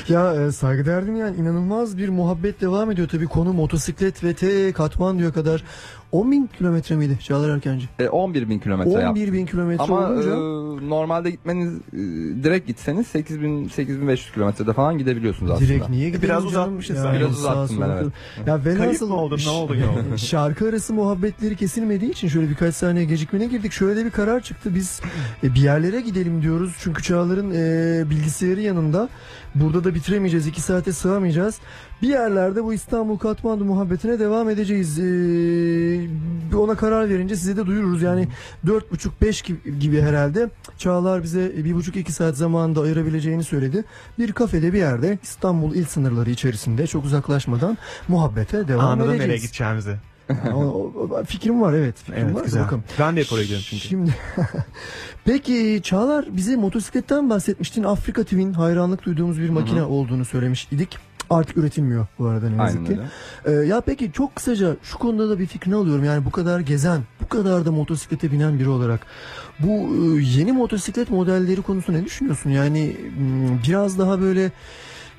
Ya e, saygıdeğer dinleyen inanılmaz bir muhabbet devam ediyor. Tabii konu motosiklet ve te Katmandu'ya kadar 10 bin kilometre miydi Çağlar Erkenci? E, 11 bin kilometre 11 yaptım. bin kilometre Ama olunca e, normalde gitmeniz e, direkt gitseniz 8000 8500 kilometrede falan gidebiliyorsunuz aslında. direkt niye gidelim Biraz canım? uzatmışız Ya, sanki. Biraz uzattım ben, evet. Ya Kayıp velhasıl mı oldun, ne oldu, ne oldu? şarkı arası muhabbetleri kesilmediği için şöyle birkaç saniye gecikmene girdik. Şöyle de bir karar çıktı. Biz e, bir yerlere gidelim diyoruz. Çünkü Çağlar'ın e, bilgisayarı yanında. Burada da bitiremeyeceğiz. iki saate sığamayacağız. Bir yerlerde bu İstanbul Katmandu muhabbetine devam edeceğiz. Ee, ona karar verince size de duyururuz. Yani 4.5-5 gibi, gibi herhalde Çağlar bize 1.5-2 saat zamanında ayırabileceğini söyledi. Bir kafede bir yerde İstanbul il sınırları içerisinde çok uzaklaşmadan muhabbete devam Anladım edeceğiz. nereye gideceğimizi. Ha, o- o- o- fikrim var evet. Fikrim Evet var. güzel. Bakalım. Ben de hep oraya gidiyorum çünkü. Şimdi Peki Çağlar bize motosikletten bahsetmiştin. Afrika Twin hayranlık duyduğumuz bir makine olduğunu söylemiş idik. Artık üretilmiyor bu arada ne yazık ki. Ee, ya peki çok kısaca şu konuda da bir fikrini alıyorum. Yani bu kadar gezen, bu kadar da motosiklete binen biri olarak bu e, yeni motosiklet modelleri konusunda ne düşünüyorsun? Yani biraz daha böyle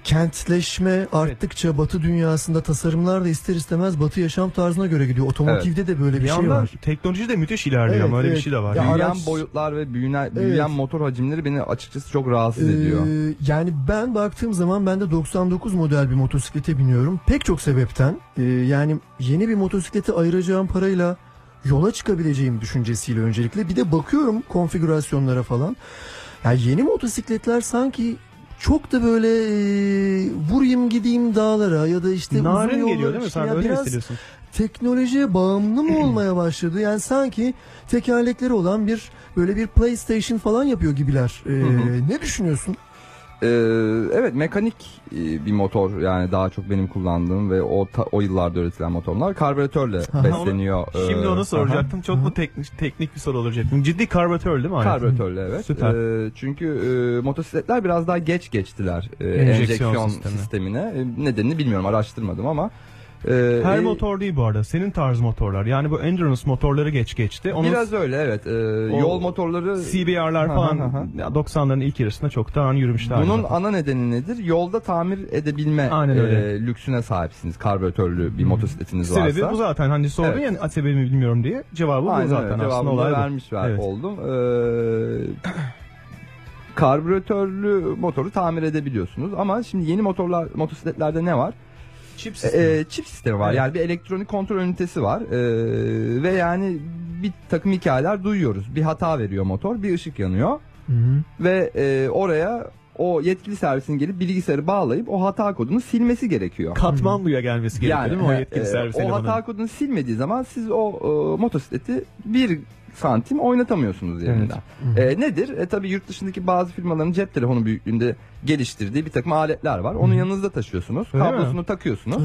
kentleşme arttıkça batı dünyasında tasarımlar da ister istemez batı yaşam tarzına göre gidiyor. Otomotivde de böyle bir, Bir şey var. teknoloji de müthiş ilerliyor Evet, ama öyle evet. bir şey de var. Ya büyüyen araç- boyutlar ve büyüyen, büyüyen motor hacimleri beni açıkçası çok rahatsız ediyor. Ee, yani ben baktığım zaman ben de 99 model bir motosiklete biniyorum. Pek çok sebepten. Ee, yani yeni bir motosiklete ayıracağım parayla yola çıkabileceğim düşüncesiyle öncelikle. Bir de bakıyorum konfigürasyonlara falan. Yani yeni motosikletler sanki çok da böyle e, vurayım gideyim dağlara ya da işte Narin uzun geliyor değil mi? Sen öyle biraz hissediyorsun. teknolojiye bağımlı mı olmaya başladı? Yani sanki tekerlekleri olan bir böyle bir PlayStation falan yapıyor gibiler. Hı. ne düşünüyorsun? Ee, evet mekanik e, bir motor yani daha çok benim kullandığım ve o ta- o yıllarda üretilen motorlar karbüratörle besleniyor. Şimdi Ee, onu soracaktım. Çok mu teknik teknik bir soru olacak? Ciddi karbüratör değil mi? Karbüratörle evet. Süper. Ee, çünkü e, motosikletler biraz daha geç geçtiler e, Enjeksiyon enjeksiyon sistemi. sistemine. E, nedenini bilmiyorum araştırmadım ama Ee, Her e, motor değil bu arada. Senin tarz motorlar. Yani bu endurance motorları geç geçti. Onun Biraz öyle evet. Ee, yol motorları CBR'lar falan hı hı. ya 90'ların ilk yarısında çoktan yürümüşler. Bunun zaten. ana nedeni nedir? Yolda tamir edebilme Aynen öyle. e, lüksüne sahipsiniz. Karbüratörlü bir motosikletiniz Sebebi varsa. bu zaten. Hani sordun Evet. ya sebebini bilmiyorum diye. Cevabı bu Aynen zaten öyle. aslında Cevabını olay da bu. vermiş ver Evet. oldum. Ee, karbüratörlü motoru tamir edebiliyorsunuz ama şimdi yeni motorlar motosikletlerde ne var? Çip sistemi. Ee, çip sistemi var. Evet. Yani bir elektronik kontrol ünitesi var. Ee, ve yani bir takım hikayeler duyuyoruz. Bir hata veriyor motor, bir ışık yanıyor ve e, oraya o yetkili servisin gelip bilgisayarı bağlayıp o hata kodunu silmesi gerekiyor. Katmandu'ya gelmesi gerekiyor değil mi o e, yetkili e, servis O elemanının? hata kodunu silmediği zaman siz o e, motosikleti bir santim oynatamıyorsunuz yerinden. E, nedir? E, tabii yurt dışındaki bazı firmaların cep telefonu büyüklüğünde geliştirdiği bir takım aletler var. Onu yanınızda taşıyorsunuz. Öyle mi? kablosunu takıyorsunuz.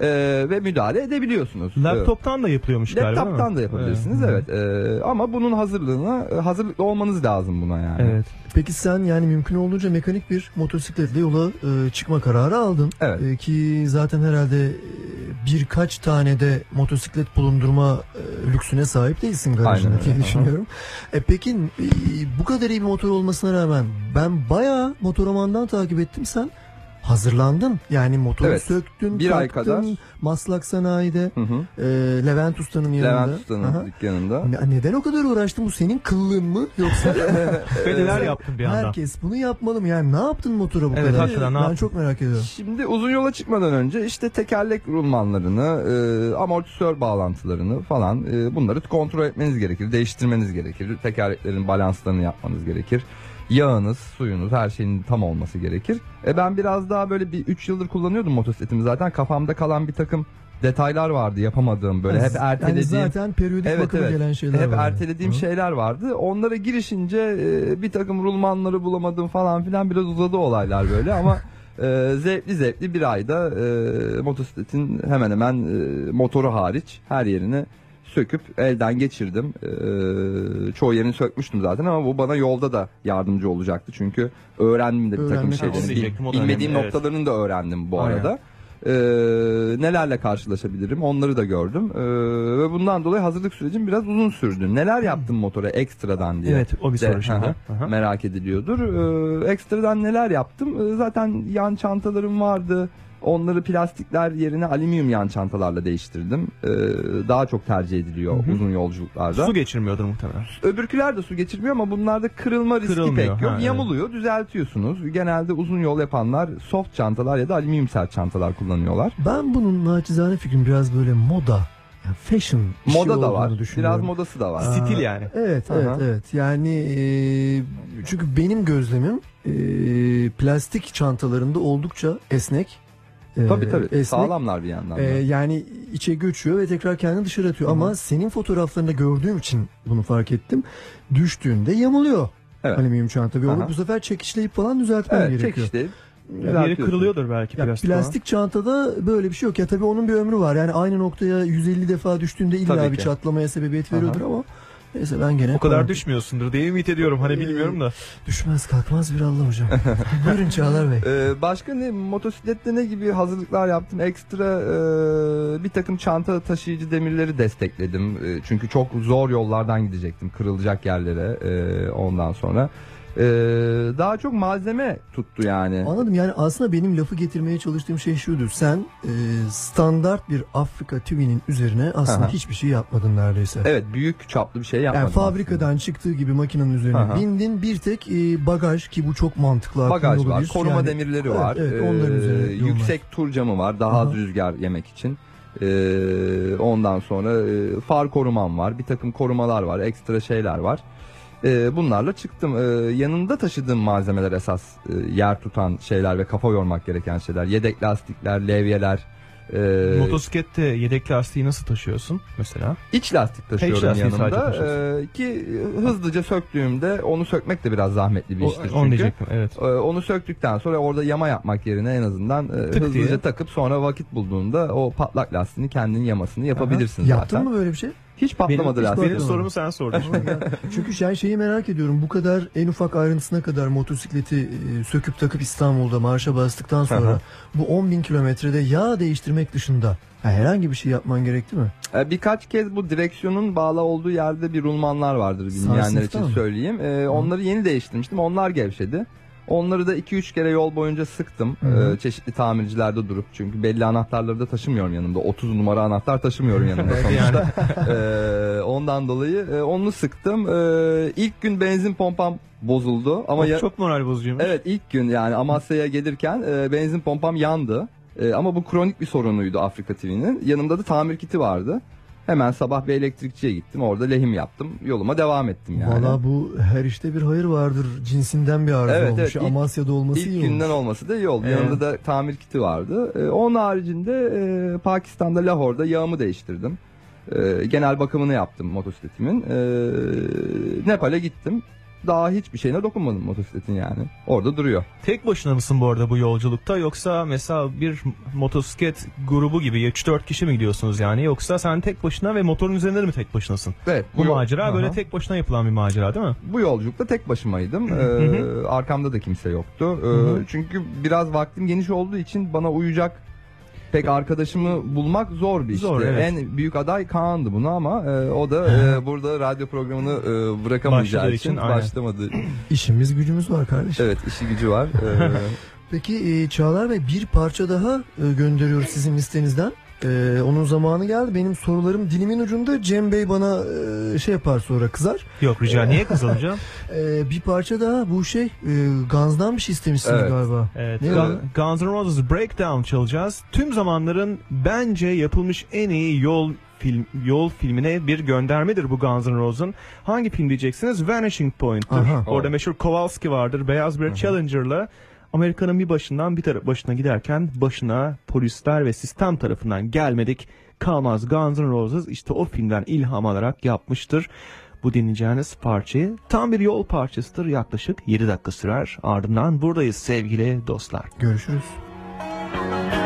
E, ve müdahale edebiliyorsunuz. Laptop'tan da yapılıyormuş galiba? Laptop'tan da yapabilirsiniz evet. E, ama bunun hazırlığına e, hazırlıklı olmanız lazım buna yani. Evet. Peki sen yani mümkün olduğunca mekanik bir motosikletle yola e, çıkma kararı aldın. Evet. E, ki zaten herhalde e, birkaç tane de motosiklet bulundurma e, lüksüne sahip değilsin garajında diye düşünüyorum. E, peki e, bu kadar iyi bir motor olmasına rağmen ben bayağı motoromandan takip ettim sen hazırlandın. Yani motoru Evet. söktün, Bir ay taktın, kadar. Maslak Sanayide, Hı hı. e, Levent Usta'nın yanında. Levent Usta'nın Aha. dükkanında. Ne- Neden o kadar uğraştın? Bu senin kıllığın mı? Yoksa Ve neler yaptın bir yandan? Herkes bunu yapmalı mı? Yani ne yaptın motora bu Evet, kadar? hakikaten ne ben yaptın? çok merak ediyorum. Şimdi uzun yola çıkmadan önce işte tekerlek rulmanlarını, e, amortisör bağlantılarını falan e, bunları kontrol etmeniz gerekir. Değiştirmeniz gerekir. Tekerleklerin balanslarını yapmanız gerekir. Yağınız, suyunuz her şeyin tam olması gerekir. E ben biraz daha böyle bir 3 yıldır kullanıyordum motosikletimi. Zaten kafamda kalan bir takım detaylar vardı yapamadığım böyle hep Yani ertelediğim. zaten periyodik bakıma gelen şeyler Hep var. ertelediğim Hı. şeyler vardı. Onlara girişince e, bir takım rulmanları bulamadım falan filan biraz uzadı olaylar böyle ama e, zevkli zevkli bir ayda e, motosikletin hemen hemen e, motoru hariç her yerini söküp elden geçirdim. E, çoğu yerini sökmüştüm zaten ama bu bana yolda da yardımcı olacaktı. Çünkü öğrendim de bir takım şeyleri. Bil- bilmediğim önemli, evet. noktalarını da öğrendim bu Aynen. arada. Ee, nelerle karşılaşabilirim onları da gördüm Ee, ve bundan dolayı hazırlık sürecim biraz uzun sürdü. Neler yaptım motora ekstradan diye. Evet, o bir de- soru şimdi. Hı, Aha. merak ediliyordur. Ee, ekstradan neler yaptım? Ee, zaten yan çantalarım vardı. Onları plastikler yerine alüminyum yan çantalarla değiştirdim. Ee, daha çok tercih ediliyor Hı hı. uzun yolculuklarda. Su geçirmiyordur muhtemelen. Öbürküler de su geçirmiyor ama bunlarda kırılma riski Kırılmıyor, pek yok. ha, evet. Yamuluyor, düzeltiyorsunuz. Genelde uzun yol yapanlar soft çantalar ya da alüminyum sert çantalar kullanıyorlar. Ben bunun naçizane fikrim biraz böyle moda, yani fashion Moda da olduğunu var. Biraz modası da var. Stil yani. Evet, evet, Aha. evet. Yani e, çünkü benim gözlemim e, plastik çantalarında oldukça esnek. E, Tabii tabii. esnek. Sağlamlar bir yandan. da. E, yani içe göçüyor ve tekrar kendini dışarı atıyor. Hı hı. Ama senin fotoğraflarında gördüğüm için bunu fark ettim. Düştüğünde yamuluyor. Evet. Alüminyum çanta ve onu Aha. bu sefer çekişleyip falan düzeltmen evet, gerekiyor. çekişte. Bir yeri kırılıyordur belki Ya plastik. plastik çantada böyle bir şey yok. Ya tabii onun bir ömrü var. Yani aynı noktaya 150 defa düştüğünde illa Tabii bir ki. çatlamaya sebebiyet veriyordur ama neyse ben gene O kadar koyarım. düşmüyorsundur diye ümit ediyorum. Hani bilmiyorum da. düşmez kalkmaz bir Allah hocam. Buyurun Çağlar Bey. Ee, başka ne motosiklette ne gibi hazırlıklar yaptım? Ekstra e, bir takım çanta taşıyıcı demirleri destekledim. E, çünkü çok zor yollardan gidecektim. Kırılacak yerlere e, ondan sonra. E, daha çok malzeme tuttu yani. Anladım yani aslında benim lafı getirmeye çalıştığım şey şudur. Sen e, standart bir Afrika TV'nin üzerine aslında Aha. hiçbir şey yapmadın neredeyse. Evet büyük çaplı bir şey Yani yapmadım. fabrikadan çıktığı gibi makinenin üzerine Aha. bindin bir tek e, bagaj ki bu çok mantıklı. aslında. Bagaj var, koruma Yani- demirleri Evet, var. Evet, onların Ee, üzerine yüksek tur camı var daha az Aha. rüzgar yemek için. Ee, ondan sonra e, far korumam var. Bir takım korumalar var. Ekstra şeyler var. Ee, bunlarla çıktım. Ee, yanında taşıdığım malzemeler esas e, yer tutan şeyler ve kafa yormak gereken şeyler. Yedek lastikler, levyeler. e, Motosiklette yedek lastiği nasıl taşıyorsun mesela? İç lastik taşıyorum İç yanımda. Ee, ki hızlıca söktüğümde onu sökmek de biraz zahmetli bir O- iştir. onu çünkü. diyecektim evet. Ee, Onu söktükten sonra orada yama yapmak yerine en azından e, Tık hızlıca diye. takıp sonra vakit bulduğunda o patlak lastiğini kendinin yamasını yapabilirsin Yaptın zaten. mı böyle bir şey? Hiç patlamadı benim, lastik. Benim sorumu sen sordun. Çünkü ben şeyi merak ediyorum. Bu kadar en ufak ayrıntısına kadar motosikleti e, söküp takıp İstanbul'da marşa bastıktan sonra bu 10 bin kilometrede yağ değiştirmek dışında ha, herhangi bir şey yapman gerekti mi? Ee, Birkaç kez bu direksiyonun bağlı olduğu yerde bir rulmanlar vardır bilmeyenler için mı? söyleyeyim. Ee, onları yeni değiştirmiştim. Onlar gevşedi. Onları da 2-3 kere yol boyunca sıktım. Ee, çeşitli tamircilerde durup. Çünkü belli anahtarları da taşımıyorum yanımda. 30 numara anahtar taşımıyorum yanımda sonuçta. Ee, ondan dolayı e, onu sıktım. Ee, ilk gün benzin pompam bozuldu. Ama Ama ya- çok moral bozucuymuş. Evet ilk gün yani Amasya'ya gelirken e, benzin pompam yandı. E, ama bu kronik bir sorunuydu Afrika TV'nin. Yanımda da tamir kiti vardı. Hemen sabah bir elektrikçiye gittim. Orada lehim yaptım. Yoluma devam ettim yani. Valla bu her işte bir hayır vardır cinsinden bir arıza Evet, olmuş. evet. İlk- Amasya'da olması İlk iyi günden olmuş. olması da iyi oldu. Evet. Yanımda da tamir kiti vardı. E, onun haricinde e, Pakistan'da Lahor'da yağımı değiştirdim. E, genel bakımını yaptım motosikletimin. E, Nepal'e gittim. Daha hiçbir şeyine dokunmadım motosikletin yani. Orada duruyor. Tek başına mısın bu arada bu yolculukta yoksa mesela bir motosiklet grubu gibi 3-4 kişi mi gidiyorsunuz yani yoksa sen tek başına ve motorun üzerinde de mi tek başınasın? Evet. Bu yol- macera böyle tek başına yapılan bir macera değil mi? Bu yolculukta tek başımaydım. Ee, arkamda da kimse yoktu. Ee, çünkü biraz vaktim geniş olduğu için bana uyacak pek arkadaşımı bulmak zor bir işti. Zor, evet. En büyük aday Kaan'dı bunu ama e, o da e, burada radyo programını e, bırakamayacağı Başladığı için, için, aynen. başlamadı. İşimiz gücümüz var kardeşim. evet işi gücü var. Ee, Peki e, Çağlar Bey bir parça daha e, gönderiyoruz sizin listenizden. E, onun zamanı geldi. Benim sorularım dilimin ucunda. Cem Bey bana e, şey yapar sonra kızar. Yok rica niye kızalım canım? E, bir parça daha bu şey e, Guns'dan bir şey istemişsiniz Evet. galiba. Evet. Ne Gun-? Guns N' Roses Breakdown çalacağız. Tüm zamanların bence yapılmış en iyi yol film yol filmine bir göndermedir bu Guns N' Roses'ın. Hangi film diyeceksiniz? Vanishing Point'tir. Aha. Orada meşhur Kowalski vardır. Beyaz bir Challenger'la Amerika'nın bir başından bir taraf başına giderken başına polisler ve sistem tarafından gelmedik kalmaz Guns N' Roses işte o filmden ilham alarak yapmıştır. Bu dinleyeceğiniz parçayı tam bir yol parçasıdır yaklaşık 7 dakika sürer. Ardından buradayız sevgili dostlar. Görüşürüz. We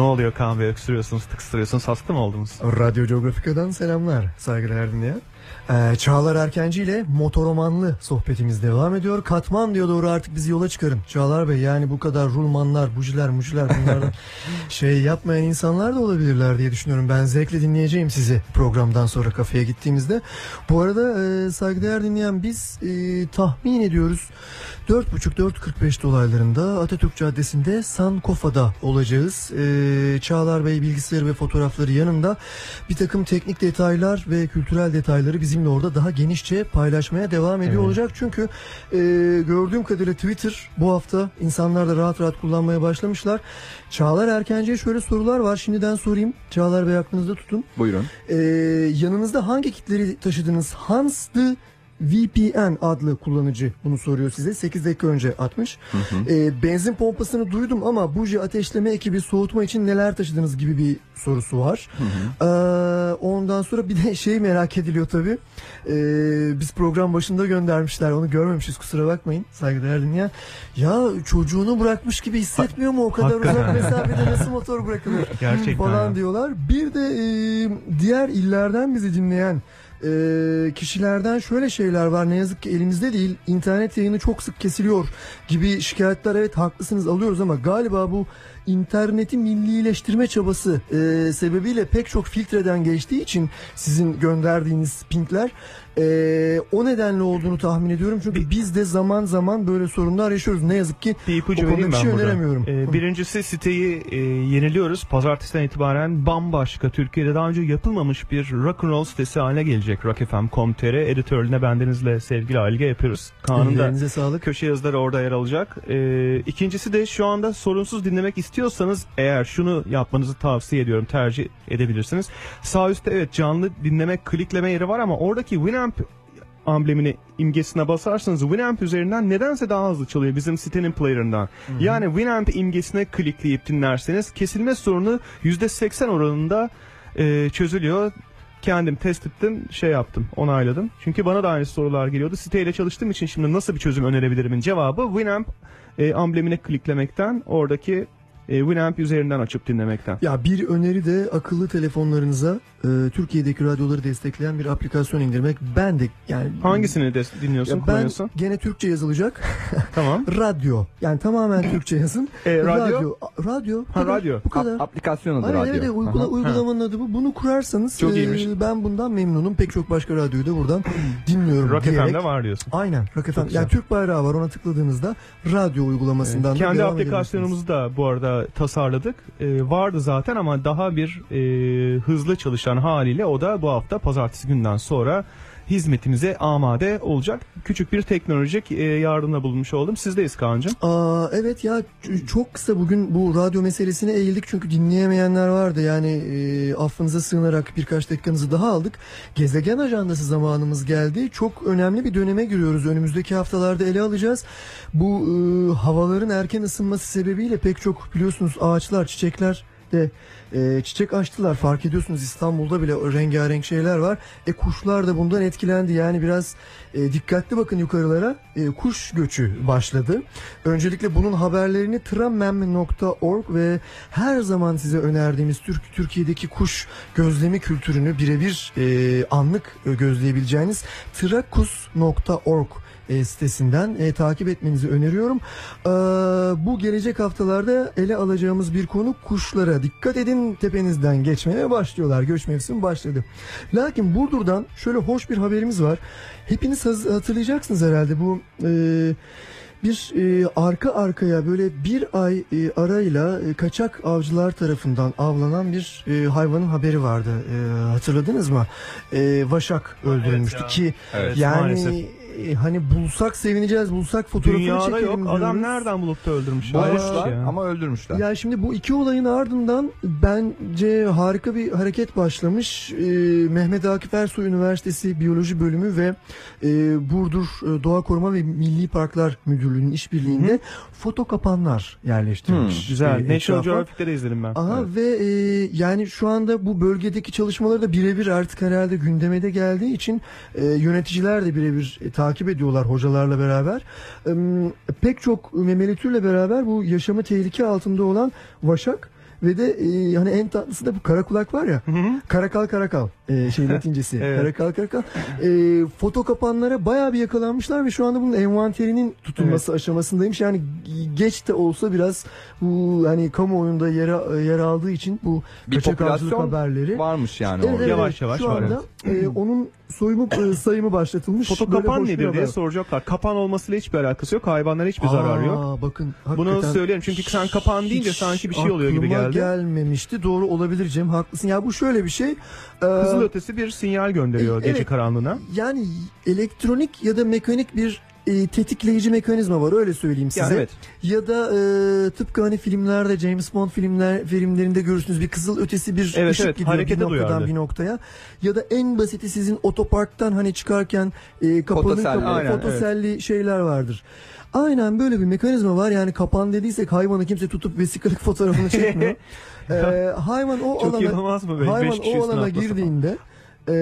Ne oluyor Kaan Bey öksürüyorsunuz tıksırıyorsunuz hasta mı oldunuz? Radyo Geografika'dan selamlar saygılar dinleyen. Ee, Çağlar Erkenci ile motoromanlı sohbetimiz devam ediyor. Katman diyor doğru artık bizi yola çıkarın. Çağlar Bey yani bu kadar rulmanlar, bujiler, mujiler bunlardan şey yapmayan insanlar da olabilirler diye düşünüyorum. Ben zevkle dinleyeceğim sizi programdan sonra kafeye gittiğimizde. Bu arada e, saygıdeğer dinleyen biz e, tahmin ediyoruz 4.30-4.45 dolaylarında Atatürk Caddesi'nde Sankofa'da olacağız. E, Çağlar Bey bilgisayarı ve fotoğrafları yanında bir takım teknik detaylar ve kültürel detayları bizimle orada daha genişçe paylaşmaya devam ediyor Evet. olacak. Çünkü e, gördüğüm kadarıyla Twitter bu hafta insanlar da rahat rahat kullanmaya başlamışlar. Çağlar Erkenci'ye şöyle sorular var. Şimdiden sorayım. Çağlar Bey aklınızda tutun. Buyurun. Ee, yanınızda hangi kitleri taşıdınız? Hans the VPN adlı kullanıcı bunu soruyor size. 8 dakika önce atmış. Ee, benzin pompasını duydum ama buji ateşleme ekibi soğutma için neler taşıdınız gibi bir sorusu var. Ee, ondan sonra bir de şey merak ediliyor tabii. Ee, biz program başında göndermişler. Onu görmemişiz kusura bakmayın saygıdeğer dinleyen. Ya çocuğunu bırakmış gibi hissetmiyor mu o kadar uzak mesafede nasıl motor bırakılır? Gerçekten falan ya. diyorlar. Bir de e, diğer illerden bizi dinleyen e, kişilerden şöyle şeyler var. Ne yazık ki elimizde değil. İnternet yayını çok sık kesiliyor gibi şikayetler evet haklısınız alıyoruz ama galiba bu interneti millileştirme çabası e, sebebiyle pek çok filtreden geçtiği için sizin gönderdiğiniz pinkler e, o nedenle olduğunu tahmin ediyorum. Çünkü biz de zaman zaman böyle sorunlar yaşıyoruz. Ne yazık ki Bir ipucu o konuda bir şey öneremiyorum. Ee, birincisi siteyi e, yeniliyoruz. Pazartesiden itibaren bambaşka Türkiye'de daha önce yapılmamış bir rock and roll sitesi haline gelecek. Rockfm.com.tr editörlüğüne bendenizle sevgili Alge yapıyoruz. Kaan'ın da sağlık. köşe yazıları orada yer alacak. Ee, ikincisi de şu anda sorunsuz dinlemek istiyorsanız eğer şunu yapmanızı tavsiye ediyorum. Tercih edebilirsiniz. Sağ üstte evet canlı dinleme, klikleme yeri var ama oradaki Winamp amblemini imgesine basarsanız Winamp üzerinden nedense daha hızlı çalıyor bizim sitenin player'ından. Yani Winamp imgesine klikleyip dinlerseniz kesilme sorunu %80 oranında e, çözülüyor. Kendim test ettim, şey yaptım, onayladım. Çünkü bana da aynı sorular geliyordu. Siteyle çalıştığım için şimdi nasıl bir çözüm önerebilirimin cevabı Winamp e, amblemine kliklemekten, oradaki e, Winamp üzerinden açıp dinlemekten. Ya bir öneri de akıllı telefonlarınıza e, Türkiye'deki radyoları destekleyen bir aplikasyon indirmek. Ben de yani Hangisini de dinliyorsun, Ya ben kullanıyorsun? gene Türkçe yazılacak. Tamam. radyo. Yani tamamen Türkçe yazın. E, radyo? Radyo. A- radyo. Bu Ha, kadar. radyo. Bu kadar. Aplikasyon adı Aynen, radyo. evet, evet, uygula- Aha. uygulamanın adı bu. Bunu kurarsanız Çok e, iyiymiş. ben bundan memnunum. Pek çok başka radyoyu da buradan dinliyorum. Rock diyerek. FM'de var diyorsun. Aynen. Rock FM. Yani Türk bayrağı var. Ona tıkladığınızda radyo uygulamasından da Kendi devam aplikasyonumuzu da bu arada tasarladık. Ee, vardı zaten ama daha bir e, hızlı çalışan haliyle o da bu hafta pazartesi günden sonra hizmetimize amade olacak. Küçük bir teknolojik e, yardımda bulunmuş oldum. Sizdeyiz Kaan'cığım. Aa, evet ya çok kısa bugün bu radyo meselesine eğildik çünkü dinleyemeyenler vardı. Yani e, affınıza sığınarak birkaç dakikanızı daha aldık. Gezegen ajandası zamanımız geldi. Çok önemli bir döneme giriyoruz. Önümüzdeki haftalarda ele alacağız. Bu e, havaların erken ısınması sebebiyle pek çok biliyorsunuz ağaçlar, çiçekler de e, çiçek açtılar. Fark ediyorsunuz İstanbul'da bile rengarenk şeyler var. E kuşlar da bundan etkilendi. Yani biraz e, dikkatli bakın yukarılara. E, kuş göçü başladı. Öncelikle bunun haberlerini tramem.org ve her zaman size önerdiğimiz Türk Türkiye'deki kuş gözlemi kültürünü birebir e, anlık e, gözleyebileceğiniz trakus.org e, sitesinden e, takip etmenizi öneriyorum. Ee, bu gelecek haftalarda ele alacağımız bir konu kuşlara. Dikkat edin tepenizden geçmeye başlıyorlar. Göç mevsimi başladı. Lakin Burdur'dan şöyle hoş bir haberimiz var. Hepiniz hatırlayacaksınız herhalde bu e, bir e, arka arkaya böyle bir ay e, arayla e, kaçak avcılar tarafından avlanan bir e, hayvanın haberi vardı. E, hatırladınız mı? E, vaşak öldürülmüştü ya. ki Evet, yani maalesef. E, hani bulsak sevineceğiz, bulsak fotoğrafını Dünyada çekelim yok. Adam diyoruz. nereden bulup da öldürmüş? Bulmuşlar Ya. ama öldürmüşler. Ya şimdi bu iki olayın ardından bence harika bir hareket başlamış. Ee, Mehmet Akif Ersoy Üniversitesi Biyoloji Bölümü ve e, Burdur e, Doğa Koruma ve Milli Parklar Müdürlüğü'nün işbirliğinde foto kapanlar yerleştirilmiş. Hmm, güzel. e, National. Geographic'te de izledim ben. Aha ve e, yani şu anda bu bölgedeki çalışmaları da birebir artık herhalde gündeme de geldiği için e, yöneticiler de birebir e, takip ediyorlar hocalarla beraber. E, pek çok memeli türle beraber bu yaşamı tehlike altında olan vaşak ve de e, hani en tatlısı da bu kara kulak var ya. Karakal karakal e, şey latincesi. Evet. Karakal karakal. E, foto kapanlara bayağı bir yakalanmışlar ve şu anda bunun envanterinin tutulması aşamasındaymış. Yani geç de olsa biraz bu hani kamuoyunda yer, yer aldığı için bu Bir kaçak haberleri varmış yani Evet, evet, Yavaş yavaş şu var, anda e, onun soyumu e, sayımı başlatılmış. Foto Böyle kapan hoş bir nedir diye haber. soracaklar. Kapan olmasıyla hiçbir alakası yok. Hayvanlara hiçbir zararı yok. Aa, bakın Bunu söylerim çünkü sen kapan deyince sanki bir şey oluyor gibi geldi. gelmemişti. Doğru olabilir Cem haklısın. Ya bu şöyle bir şey. e, Kızıl ötesi bir sinyal gönderiyor E, gece evet. karanlığına. yani elektronik ya da mekanik bir e, tetikleyici mekanizma var öyle söyleyeyim size. Yani evet. Ya da e, tıpkı hani filmlerde James Bond filmler filmlerinde görürsünüz bir kızıl ötesi bir Evet, ışık evet, gidiyor bir noktadan duyarlı. bir noktaya. Ya da en basiti sizin otoparktan hani çıkarken e, kapalı Aynen, fotoselli şeyler vardır. Aynen böyle bir mekanizma var. Yani kapan dediysek hayvanı kimse tutup vesikalık fotoğrafını çekmiyor. Ee, hayvan o Çok alana hayvan o alana girdiğinde e,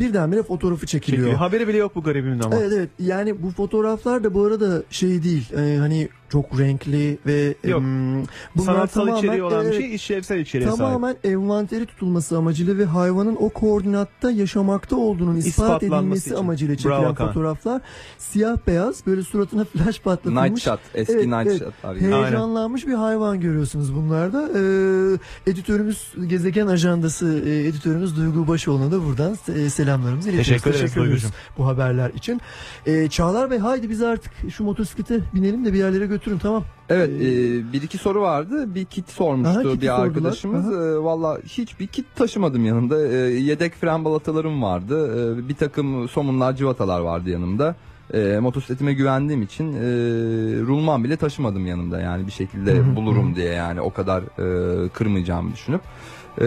birdenbire fotoğrafı çekiliyor. Çekiliyor. Haberi bile yok bu garibinin ama. Evet evet yani bu fotoğraflar da bu arada şey değil e, hani çok renkli ve Yok. em, bunlar Sanatsal tamamen, içeriği olan bir şey, işlevsel içeriğe sahip. Tamamen envanteri tutulması amacıyla ve hayvanın o koordinatta yaşamakta olduğunun ispat edilmesi için. amacıyla çekilen Bravo fotoğraflar siyah beyaz böyle suratına flash patlatılmış. Night shot. Eski Evet, night evet. gibi. Heyecanlanmış bir hayvan görüyorsunuz bunlarda. Ee, editörümüz Gezegen Ajandası e, editörümüz Duygu Başoğlu'na da buradan e, selamlarımızı iletiyoruz. Teşekkür ederiz Duygucuğum. bu haberler için. Ee, Çağlar Bey haydi biz artık şu motosiklete binelim de bir yerlere götürün tamam. Evet Ee, e, bir iki soru vardı. Bir kit sormuştu Aha, bir sordular. arkadaşımız. E, Valla hiçbir kit taşımadım yanımda. E, yedek fren balatalarım vardı. E, bir takım somunlar civatalar vardı yanımda. E, motosikletime güvendiğim için e, rulman bile taşımadım yanımda yani bir şekilde bulurum diye yani o kadar e, kırmayacağımı düşünüp. E,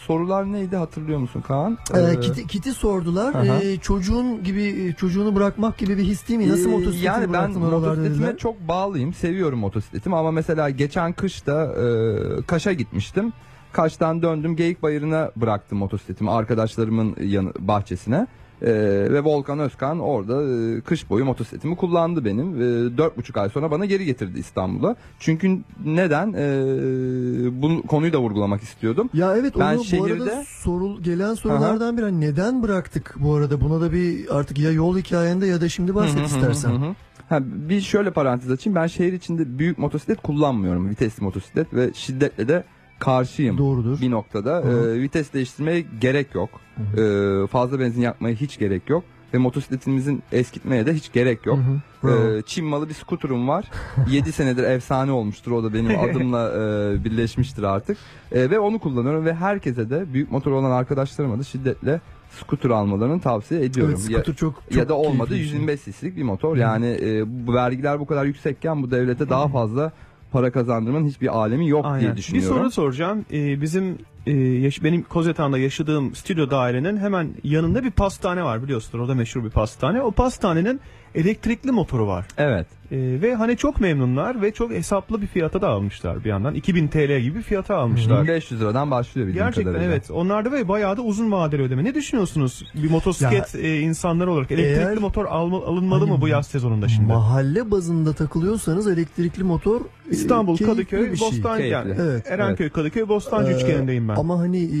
sorular neydi hatırlıyor musun Kaan? Ee, E, kiti, kiti sordular. Aha. Ee, çocuğun gibi çocuğunu bırakmak gibi bir his değil mi? Nasıl Ee, motosikletini Yani ben motosikletime çok bağlıyım. Seviyorum motosikletimi ama mesela geçen kışta e, Kaş'a gitmiştim. Kaş'tan döndüm Geyik Bayırı'na bıraktım motosikletimi arkadaşlarımın yanı, bahçesine. E, ve Volkan Özkan orada e, kış boyu motosikletimi kullandı benim. Dört buçuk ay sonra bana geri getirdi İstanbul'a. Çünkü neden? E, bu konuyu da vurgulamak istiyordum. Ya evet Ben onu bu arada şehirde- sorul, gelen sorulardan biri hani neden bıraktık bu arada buna da bir artık ya yol hikayende ya da şimdi bahset hı hı istersen. hı hı. Ha, bir şöyle parantez açayım. Ben şehir içinde büyük motosiklet kullanmıyorum. Vitesli motosiklet ve şiddetle de karşıyım. Doğrudur. Bir noktada. Hı hı. Ee, vites değiştirmeye gerek yok. Ee, fazla benzin yakmaya hiç gerek yok. Ve motosikletimizin eskitmeye de hiç gerek yok. Hı hı. Ee, Çin malı bir skuterum var. 7 senedir efsane olmuştur. O da benim adımla e, birleşmiştir artık. E, ve onu kullanıyorum ve herkese de büyük motor olan arkadaşlarıma da şiddetle scooter almalarını tavsiye ediyorum. Evet, ya, scooter çok- ya çok da olmadı keyifli bir şey. 125 cc'lik bir motor. Yani e, bu vergiler bu kadar yüksekken bu devlete daha fazla para kazandırmanın hiçbir alemi yok diye Aynen. Bir düşünüyorum. soru soracağım. Ee, bizim e, yaş- benim Kozetan'da yaşadığım stüdyo dairenin hemen yanında bir pastane var biliyorsunuz. O da meşhur bir pastane. O pastanenin elektrikli motoru var. Evet. Ee, ve hani çok memnunlar ve çok hesaplı bir fiyata da almışlar bir yandan. 2000 TL gibi bir fiyata almışlar. 1500 liradan başlıyor bildiğim Gerçekten kadarıyla. evet. Onlar da ve bayağı da uzun vadeli ödeme. Ne düşünüyorsunuz? Bir motosiklet e, insanları olarak elektrikli Eğer- motor alma- alınmalı Hani mı bu yaz sezonunda şimdi? Mahalle bazında takılıyorsanız elektrikli motor e, İstanbul, Kadıköy, şey. Bostan yani Evet. Erenköy, Kadıköy, Bostancı Ee, üçgenindeyim ben. Ama hani e,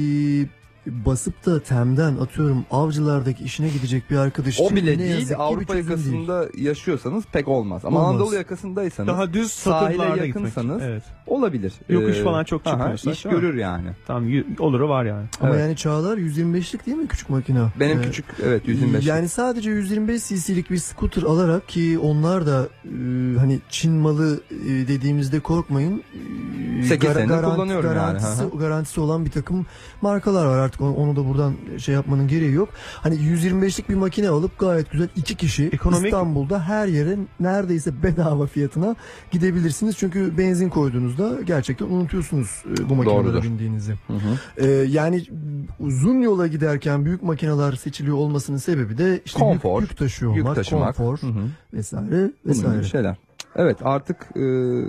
basıp da temden atıyorum avcılardaki işine gidecek bir arkadaş O için bile ne değil yazık ki bir Avrupa çözüm değil. yakasında yaşıyorsanız pek olmaz. Ama Olmaz. Anadolu yakasındaysanız Daha düz sahile satırlarda yakınsanız gitmek. Evet. olabilir. Yokuş Ee, falan çok aha, çıkmıyorsa. iş değil mi? görür yani. Tamam y- oluru var yani. Ama Evet. yani Çağlar 125'lik değil mi küçük makine? Benim Ee, küçük evet 125. Yani sadece 125 cc'lik bir scooter alarak ki onlar da e, hani Çin malı e, dediğimizde korkmayın. E, Sekiz senedir garanti- kullanıyorum yani, garantisi, garantisi olan bir takım markalar var artık onu, onu da buradan şey yapmanın gereği yok. Hani 125'lik bir makine alıp gayet güzel iki kişi Ekonomik- İstanbul'da her yere neredeyse bedava fiyatına gidebilirsiniz. Çünkü benzin koyduğunuzda gerçekten unutuyorsunuz e, bu makinelere Doğrudur. bindiğinizi. Hı hı. Ee, yani uzun yola giderken büyük makineler seçiliyor olmasının sebebi de işte Konfor, yük, yük taşıyor yük olmak, taşımak. konfor Hı hı. vesaire Bunun vesaire. şeyler. Evet artık e,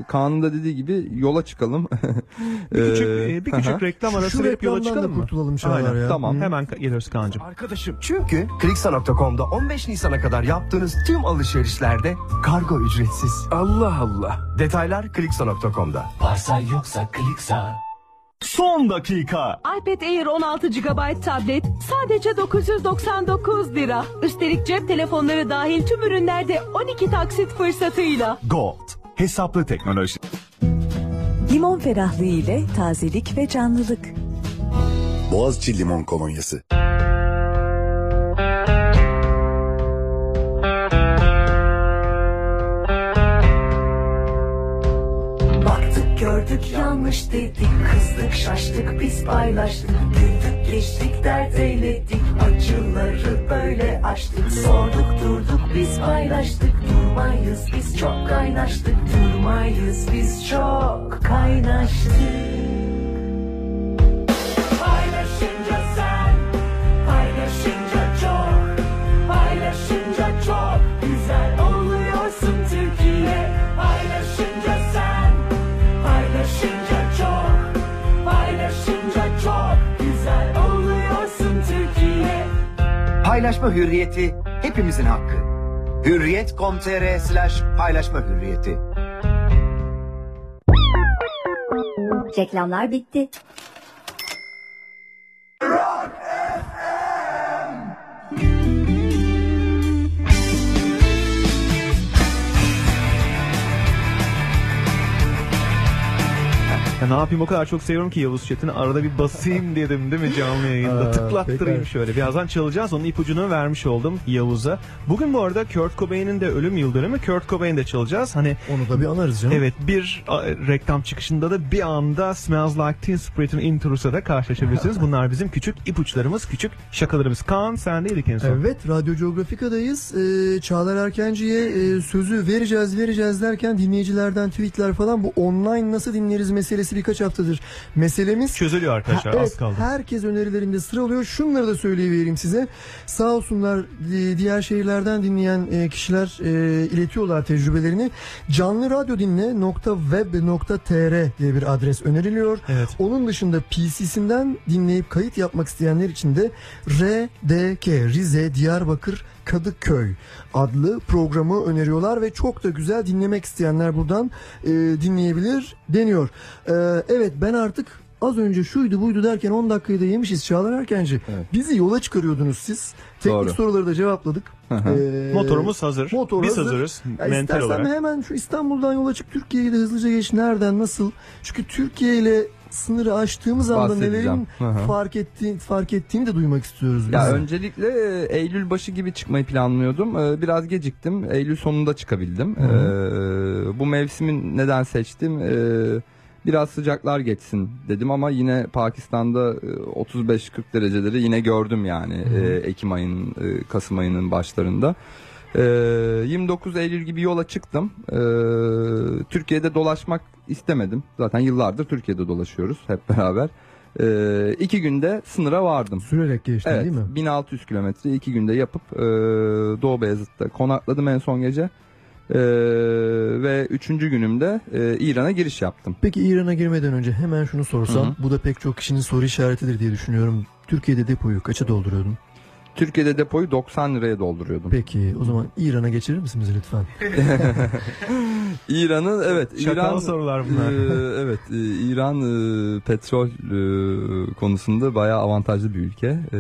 Kaan'ın da dediği gibi yola çıkalım. Bir küçük, Ee, e, bir küçük reklam arası Şu verip yola çıkalım mı? kurtulalım Aynen. ya. Tamam Hı. hemen geliyoruz Kaan'cığım. Arkadaşım çünkü Kliksa.com'da 15 Nisan'a kadar yaptığınız tüm alışverişlerde kargo ücretsiz. Allah Allah. Detaylar Kliksa.com'da. Parsay yoksa Kliksa. Son dakika. iPad Air 16 GB tablet sadece 999 lira. Üstelik cep telefonları dahil tüm ürünlerde 12 taksit fırsatıyla. Gold. Hesaplı teknoloji. Limon ferahlığı ile tazelik ve canlılık. Boğaziçi Limon Kolonyası. Gördük yanlış dedik Kızdık şaştık biz paylaştık. Güldük geçtik dert eyledik Acıları böyle açtık. Sorduk durduk biz paylaştık. Durmayız biz çok kaynaştık. Durmayız biz çok kaynaştık Paylaşma hürriyeti hepimizin hakkı. Hürriyet.com.tr slash paylaşma hürriyeti. Reklamlar bitti. Ya ne yapayım o kadar çok seviyorum ki Yavuz Çetin'i arada bir basayım dedim değil mi canlı yayında Aa, tıklattırayım peki. şöyle. Birazdan çalacağız onun ipucunu vermiş oldum Yavuz'a. Bugün bu arada Kurt Cobain'in de ölüm yıl dönümü Kurt Cobain'de çalacağız. Hani Onu da bir anarız canım. Evet bir a, reklam çıkışında da bir anda Smells Like Teen Spirit'in intro'suyla da karşılaşabilirsiniz. Bunlar bizim küçük ipuçlarımız, küçük şakalarımız. Kaan sendeydik en son. Evet, Radyo Geografika'dayız. Ee, Çağlar Erkenci'ye e, sözü vereceğiz vereceğiz derken dinleyicilerden tweetler falan bu online nasıl dinleriz meselesi birkaç haftadır meselemiz. Çözülüyor arkadaşlar Ha, az evet, kaldı. Herkes önerilerinde sıralıyor. Şunları da söyleyivereyim size. Sağ olsunlar diğer şehirlerden dinleyen e, kişiler e, iletiyorlar tecrübelerini. Canlı radyo dinle nokta web nokta tr diye bir adres öneriliyor. Evet. Onun dışında PC'sinden dinleyip kayıt yapmak isteyenler için de RDK Rize Diyarbakır Kadıköy adlı programı öneriyorlar ve çok da güzel dinlemek isteyenler buradan e, dinleyebilir deniyor. E, evet ben artık az önce şuydu buydu derken 10 dakikayı da yemişiz Çağlar Erkenci. Bizi yola çıkarıyordunuz siz. Teknik Doğru. soruları da cevapladık. Ee, Motorumuz hazır. motor Biz hazır. hazırız Ya mental olarak. hemen şu İstanbul'dan yola çık Türkiye'yi de hızlıca geç. Nereden nasıl? Çünkü Türkiye ile sınırı aştığımız anda nelerin Hı hı. fark ettiğini fark ettiğini de duymak istiyoruz. biz. Ya öncelikle e, Eylül başı gibi çıkmayı planlıyordum. E, Biraz geciktim. Eylül sonunda çıkabildim. Hı E, Bu mevsimin neden seçtim? E, Biraz sıcaklar geçsin dedim ama yine Pakistan'da e, 35-40 dereceleri yine gördüm yani e, Ekim ayının, e, Kasım ayının başlarında. E, 29 Eylül gibi yola çıktım. E, Türkiye'de dolaşmak istemedim. Zaten yıllardır Türkiye'de dolaşıyoruz hep beraber. E, iki günde sınıra vardım. Sürerek geçtin Evet, değil mi? 1600 kilometre iki günde yapıp e, Doğu Beyazıt'ta konakladım en son gece. Ve üçüncü günümde e, İran'a giriş yaptım. Peki İran'a girmeden önce hemen şunu sorsam. Hı hı. Bu da pek çok kişinin soru işaretidir diye düşünüyorum. Türkiye'de depoyu kaça dolduruyordun? Türkiye'de depoyu 90 liraya dolduruyordum. Peki o zaman İran'a geçirir misiniz lütfen? İran'ın evet Şakalı İran sorular bunlar. e, evet e, İran e, petrol e, konusunda bayağı avantajlı bir ülke. E,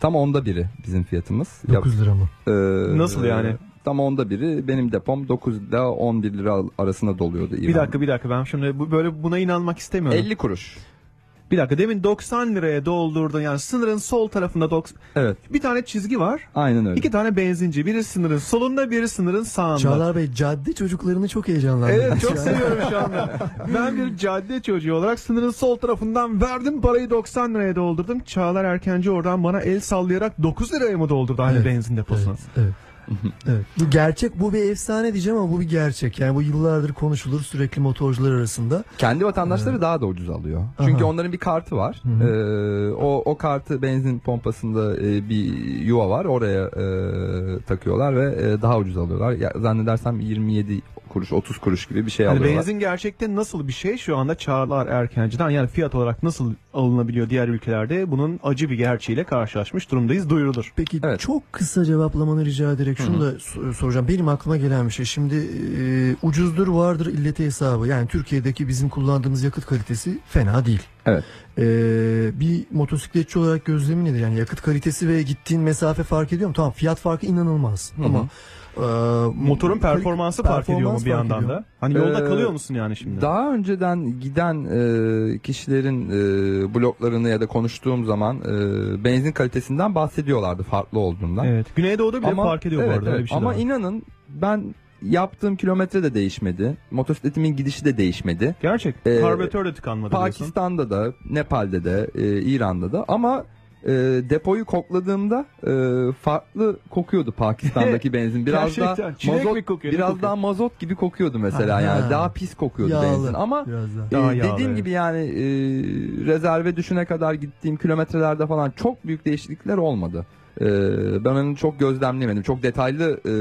tam onda biri bizim fiyatımız. 9 lira mı? E, Nasıl yani? Tam onda biri benim depom 9 ile 11 lira arasında doluyordu İran. Bir dakika bir dakika ben şimdi bu böyle buna inanmak istemiyorum. 50 kuruş. Bir dakika demin 90 liraya doldurdun yani sınırın sol tarafında 90 Evet. bir tane çizgi var. Aynen öyle. İki tane benzinci. Biri sınırın solunda biri sınırın sağında. Çağlar Bey cadde çocuklarını çok heyecanlandırdı. Evet çok seviyorum şu anda. Ben bir cadde çocuğu olarak sınırın sol tarafından verdim parayı 90 liraya doldurdum. Çağlar Erkenci oradan bana el sallayarak 9 liraya mı doldurdu aynı Evet, benzin deposuna? Evet. evet. Bu gerçek bu bir efsane diyeceğim ama bu bir gerçek. Yani bu yıllardır konuşulur sürekli motorcular arasında. Kendi vatandaşları daha da ucuz alıyor. Çünkü Aha. onların bir kartı var. Hı hı. Ee, o o kartı benzin pompasında e, bir yuva var. Oraya e, takıyorlar ve e, daha ucuz alıyorlar. Ya, zannedersem 27 kuruş 30 kuruş gibi bir şey Hani alıyorlar. benzin gerçekten nasıl bir şey şu anda Çağlar Erkenci'den yani fiyat olarak nasıl alınabiliyor diğer ülkelerde bunun acı bir gerçeğiyle karşılaşmış durumdayız duyurulur. Peki çok kısa cevaplamanı rica ederek şunu da so- soracağım. Benim aklıma gelen bir şey. Şimdi e, ucuzdur vardır illeti hesabı. Yani Türkiye'deki bizim kullandığımız yakıt kalitesi fena değil. Evet. E, bir motosikletçi olarak gözlemin nedir? Yani yakıt kalitesi ve gittiğin mesafe fark ediyor mu? Tamam fiyat farkı inanılmaz. Hı hı. Ama e, Motorun performansı fark ediyor mu bir yandan ediyor. da? Hani yolda Ee, kalıyor musun yani şimdi? Daha önceden giden e, kişilerin e, bloklarını ya da konuştuğum zaman e, benzin kalitesinden bahsediyorlardı farklı olduğundan. Evet. Güneydoğu'da bile fark ediyor bu evet, arada, öyle evet. bir şey Ama var. inanın ben yaptığım kilometre de değişmedi. Motosikletimin gidişi de değişmedi. Gerçek. Ee, Karbüratör de tıkanmadı diyorsun. Pakistan'da da, Nepal'de de, e, İran'da da ama e, depoyu kokladığımda e, farklı kokuyordu Pakistan'daki benzin. Biraz daha mazot kokuyor, ne biraz kokuyor? daha mazot gibi kokuyordu mesela Ha. yani. Daha pis kokuyordu Yağlı, benzin ama biraz daha. e, Daha yağlı, dediğim evet. gibi yani e, rezerve düşüne kadar gittiğim kilometrelerde falan çok büyük değişiklikler olmadı. E, ben onu çok gözlemlemedim. Çok detaylı e,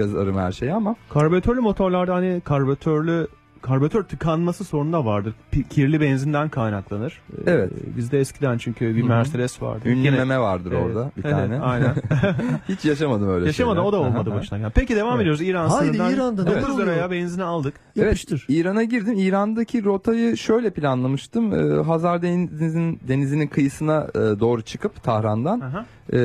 yazarım her şeyi ama Karbüratörlü motorlarda hani karbüratörlü karbüratör tıkanması sorunu da vardır. Pi- kirli benzinden kaynaklanır. Ee, Evet. Bizde eskiden çünkü bir Hı hı. Mercedes vardı. Ünlü Yine- meme vardır Evet, orada bir evet, tane. Aynen. Hiç yaşamadım öyle Yaşamadı şeyler. o da olmadı başına. gelen. Peki devam Evet. ediyoruz. İran Haydi sınırından İran'da 9 oluyor? liraya benzini aldık. Yapıştır. Evet, İran'a girdim. İran'daki rotayı şöyle planlamıştım. Ee, Hazar Denizi'nin denizinin kıyısına e, doğru çıkıp Tahran'dan Aha. e,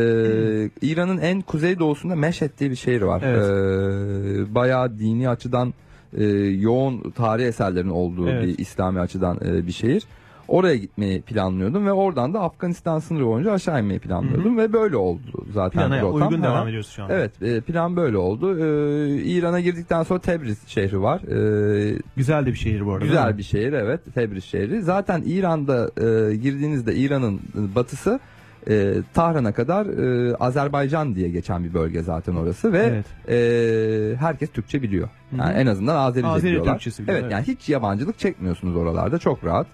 İran'ın en kuzeydoğusunda Meşhed diye bir şehir var. Evet. Ee, bayağı dini açıdan e, yoğun tarih eserlerin olduğu Evet. bir İslami açıdan e, bir şehir. Oraya gitmeyi planlıyordum ve oradan da Afganistan sınırı boyunca aşağı inmeyi planlıyordum ve böyle oldu zaten Plana rotam. uygun devam ediyoruz şu anda. Evet e, plan böyle oldu. Ee, İran'a girdikten sonra Tebriz şehri var. Ee, Güzel de bir şehir bu arada. Güzel bir şehir evet Tebriz şehri. Zaten İran'da e, girdiğinizde İran'ın batısı e, Tahran'a kadar e, Azerbaycan diye geçen bir bölge zaten orası ve Evet. e, herkes Türkçe biliyor. Yani Hı hı. en azından Azerice Azeri biliyorlar. Türkçesi biliyor, evet, evet. yani hiç yabancılık çekmiyorsunuz oralarda çok rahat.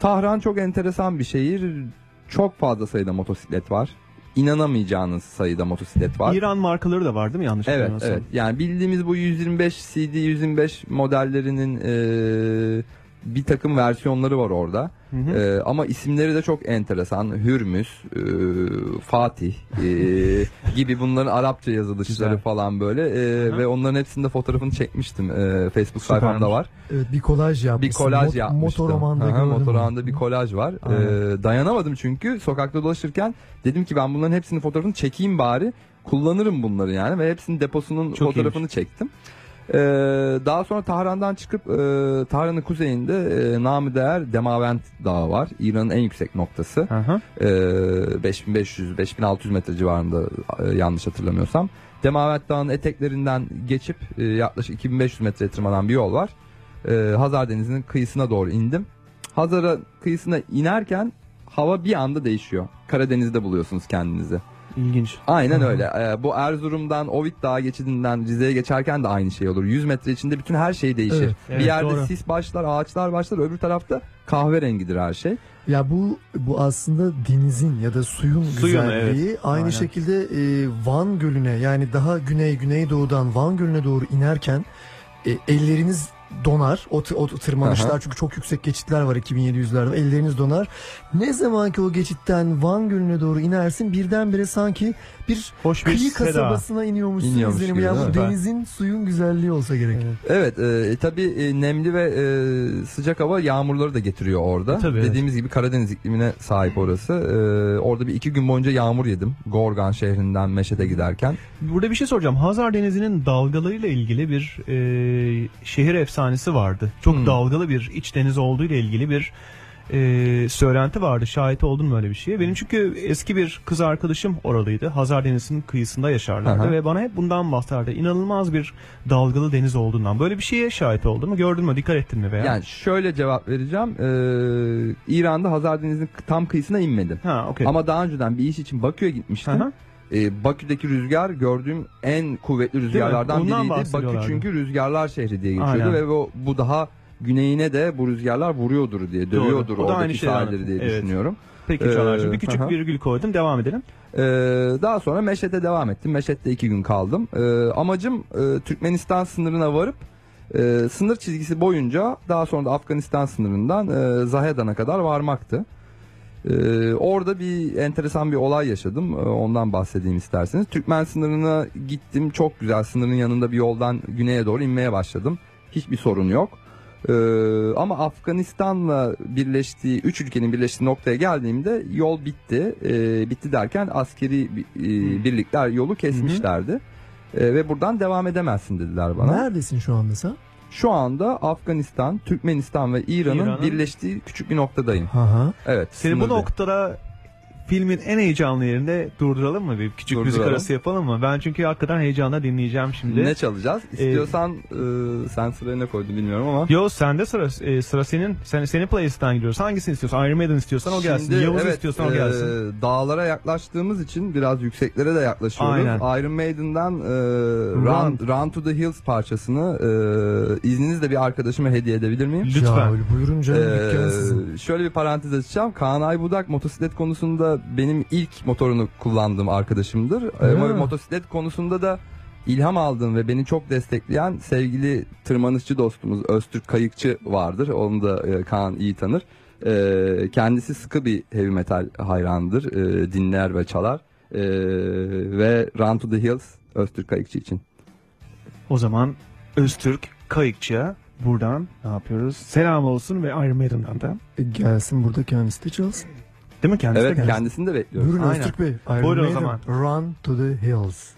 Tahran çok enteresan bir şehir. Çok fazla sayıda motosiklet var. İnanamayacağınız sayıda motosiklet var. İran markaları da var değil mi yanlış Evet, evet. Yani bildiğimiz bu 125 CD 125 modellerinin e, bir takım versiyonları var orada. Hı hı. E, ama isimleri de çok enteresan. Hürmüz, e, Fatih e, gibi bunların Arapça yazılışları Güzel. falan böyle E, ve onların hepsinde fotoğrafını çekmiştim. E, Facebook Süpermiş. sayfamda var. Evet bir kolaj Bir yapmışsın. kolaj Mot- yapmıştım. Motoromanda gördüm. Motoromanda bir kolaj var. Ee, dayanamadım çünkü sokakta dolaşırken dedim ki ben bunların hepsinin fotoğrafını çekeyim bari. Kullanırım bunları yani ve hepsinin deposunun Çok fotoğrafını çektim. Ee, daha sonra Tahran'dan çıkıp e, Tahran'ın kuzeyinde e, namı değer Demavent Dağı var. İran'ın en yüksek noktası. Aha. Ee, 5500-5600 metre civarında e, yanlış hatırlamıyorsam. Demavent Dağı'nın eteklerinden geçip e, yaklaşık 2500 metre tırmanan bir yol var. e, Hazar Denizi'nin kıyısına doğru indim. Hazar'a kıyısına inerken hava bir anda değişiyor. Karadeniz'de buluyorsunuz kendinizi. İlginç. Aynen öyle. Ee, bu Erzurum'dan Ovik Dağı geçidinden Rize'ye geçerken de aynı şey olur. 100 metre içinde bütün her şey değişir. Evet, bir evet, yerde doğru. sis başlar, ağaçlar başlar, öbür tarafta kahverengidir her şey. Ya bu bu aslında denizin ya da suyun, Suyun, güzelliği. evet. Aynı Aynen. şekilde e, Van Gölü'ne yani daha güney güneydoğudan Van Gölü'ne doğru inerken e, elleriniz donar. O, o tırmanışlar Aha. çünkü çok yüksek geçitler var 2700'lerde. Elleriniz donar. Ne zaman ki o geçitten Van Gölü'ne doğru inersin birdenbire sanki bir Hoş bir kıyı kasabasına iniyormuşsun İniyormuş izlenimi. değil bu denizin suyun güzelliği olsa gerek. Evet, e, tabii e, nemli ve e, sıcak hava yağmurları da getiriyor orada. E, tabii, evet. Dediğimiz gibi Karadeniz iklimine sahip orası. E, orada bir iki gün boyunca yağmur yedim. Gorgan şehrinden Meşet'e giderken. Burada bir şey soracağım. Hazar Denizi'nin dalgalarıyla ilgili bir e, şehir efsanesi vardı. Çok Hmm. dalgalı bir iç deniz olduğu ile ilgili bir e, söylenti vardı. Şahit oldun mu öyle bir şeye? Benim çünkü eski bir kız arkadaşım oralıydı. Hazar Denizi'nin kıyısında yaşarlardı Aha. ve bana hep bundan bahsederdi. İnanılmaz bir dalgalı deniz olduğundan. Böyle bir şeye şahit oldun mu? Gördün mü? Dikkat ettin mi veya? Yani şöyle cevap vereceğim. E, İran'da Hazar Denizi'nin tam kıyısına inmedim. ha, okey. Ama daha önceden bir iş için Bakü'ye gitmiştim. Aha. E, Bakü'deki rüzgar gördüğüm en kuvvetli rüzgarlardan biriydi. Bakü çünkü rüzgarlar şehri diye geçiyordu Aynen. ve bu, bu daha güneyine de bu rüzgarlar vuruyordur diye, Doğru. dövüyordur O da aynı şeyi sahilleri diye Evet. düşünüyorum. Peki Ee, Çağlar'cığım bir küçük aha. virgül koydum. Devam edelim. Ee, daha sonra Meşet'e devam ettim. Meşet'te iki gün kaldım. Ee, amacım e, Türkmenistan sınırına varıp e, sınır çizgisi boyunca daha sonra da Afganistan sınırından e, Zahedan'a kadar varmaktı. Ee, orada bir enteresan bir olay yaşadım. Ee, ondan bahsedeyim isterseniz. Türkmen sınırına gittim. Çok güzel. Sınırın yanında bir yoldan güneye doğru inmeye başladım. Hiçbir sorun yok. Ee, ama Afganistan'la birleştiği, üç ülkenin birleştiği noktaya geldiğimde yol bitti. Ee, bitti derken askeri e, birlikler yolu kesmişlerdi. Ee, ve buradan devam edemezsin dediler bana. Neredesin şu anda sen? Şu anda Afganistan, Türkmenistan ve İran'ın, İran'ın- birleştiği küçük bir noktadayım. Hı hı. Evet. Seni bu noktada filmin en heyecanlı yerinde durduralım mı? Bir küçük müzik Durduralım. arası yapalım mı? Ben çünkü hakikaten heyecanla dinleyeceğim şimdi. Ne çalacağız? İstiyorsan e, sen sıraya ne koydun bilmiyorum ama. Yo sende sıra e, sıra senin. Sen senin playlist'ten gidiyoruz. Hangisini istiyorsan? Iron Maiden istiyorsan o gelsin. Şimdi, Yavuz evet, istiyorsan o e, gelsin. dağlara yaklaştığımız için biraz yükseklere de yaklaşıyoruz. Aynen. Iron Maiden'dan e, Run, Run to the Hills parçasını e, izninizle bir arkadaşıma hediye edebilir miyim? Lütfen. Ya, buyurun canım Ee, sizin. şöyle bir parantez açacağım. Kaan Aybudak motosiklet konusunda benim ilk motorunu kullandığım arkadaşımdır. Ee, motosiklet konusunda da ilham aldığım ve beni çok destekleyen sevgili tırmanışçı dostumuz Öztürk Kayıkçı vardır. Onu da e, Kaan iyi tanır. Ee, kendisi sıkı bir heavy metal hayranıdır. Ee, dinler ve çalar. Ee, ve Run to the Hills Öztürk Kayıkçı için. O zaman Öztürk Kayıkçı'ya buradan ne yapıyoruz? Selam olsun ve Iron Maiden'dan da. E, gelsin burada kendisi de çalsın. Değil mi? Kendisi de Evet gelsin. kendisini de bekliyoruz. Buyurun Aynen. Öztürk Bey. Iron Buyurun o Maiden, zaman. Run to the Hills.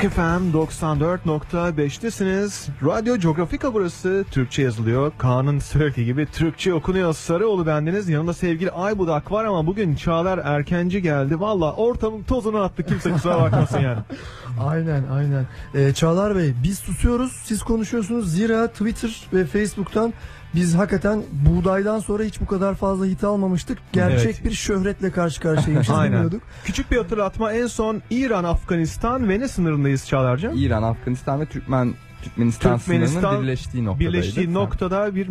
Rock FM 94.5'tesiniz. Radyo Geografika burası. Türkçe yazılıyor. Kaan'ın söylediği gibi Türkçe okunuyor. Sarıoğlu bendeniz. Yanımda sevgili Aybudak var ama bugün Çağlar erkenci geldi. Valla ortamın tozunu attı. Kimse kusura bakmasın yani. Aynen aynen. Ee, Çağlar Bey biz susuyoruz siz konuşuyorsunuz. Zira Twitter ve Facebook'tan biz hakikaten buğdaydan sonra hiç bu kadar fazla hit almamıştık. Gerçek Evet. bir şöhretle karşı karşıyaymışız bilmiyorduk. Küçük bir hatırlatma. En son İran, Afganistan ve ne sınırındayız Çağlar'cığım? İran, Afganistan ve Türkmen Türkmenistan, Türkmenistan sınırının birleştiği noktadaydı. Birleştiği noktada bir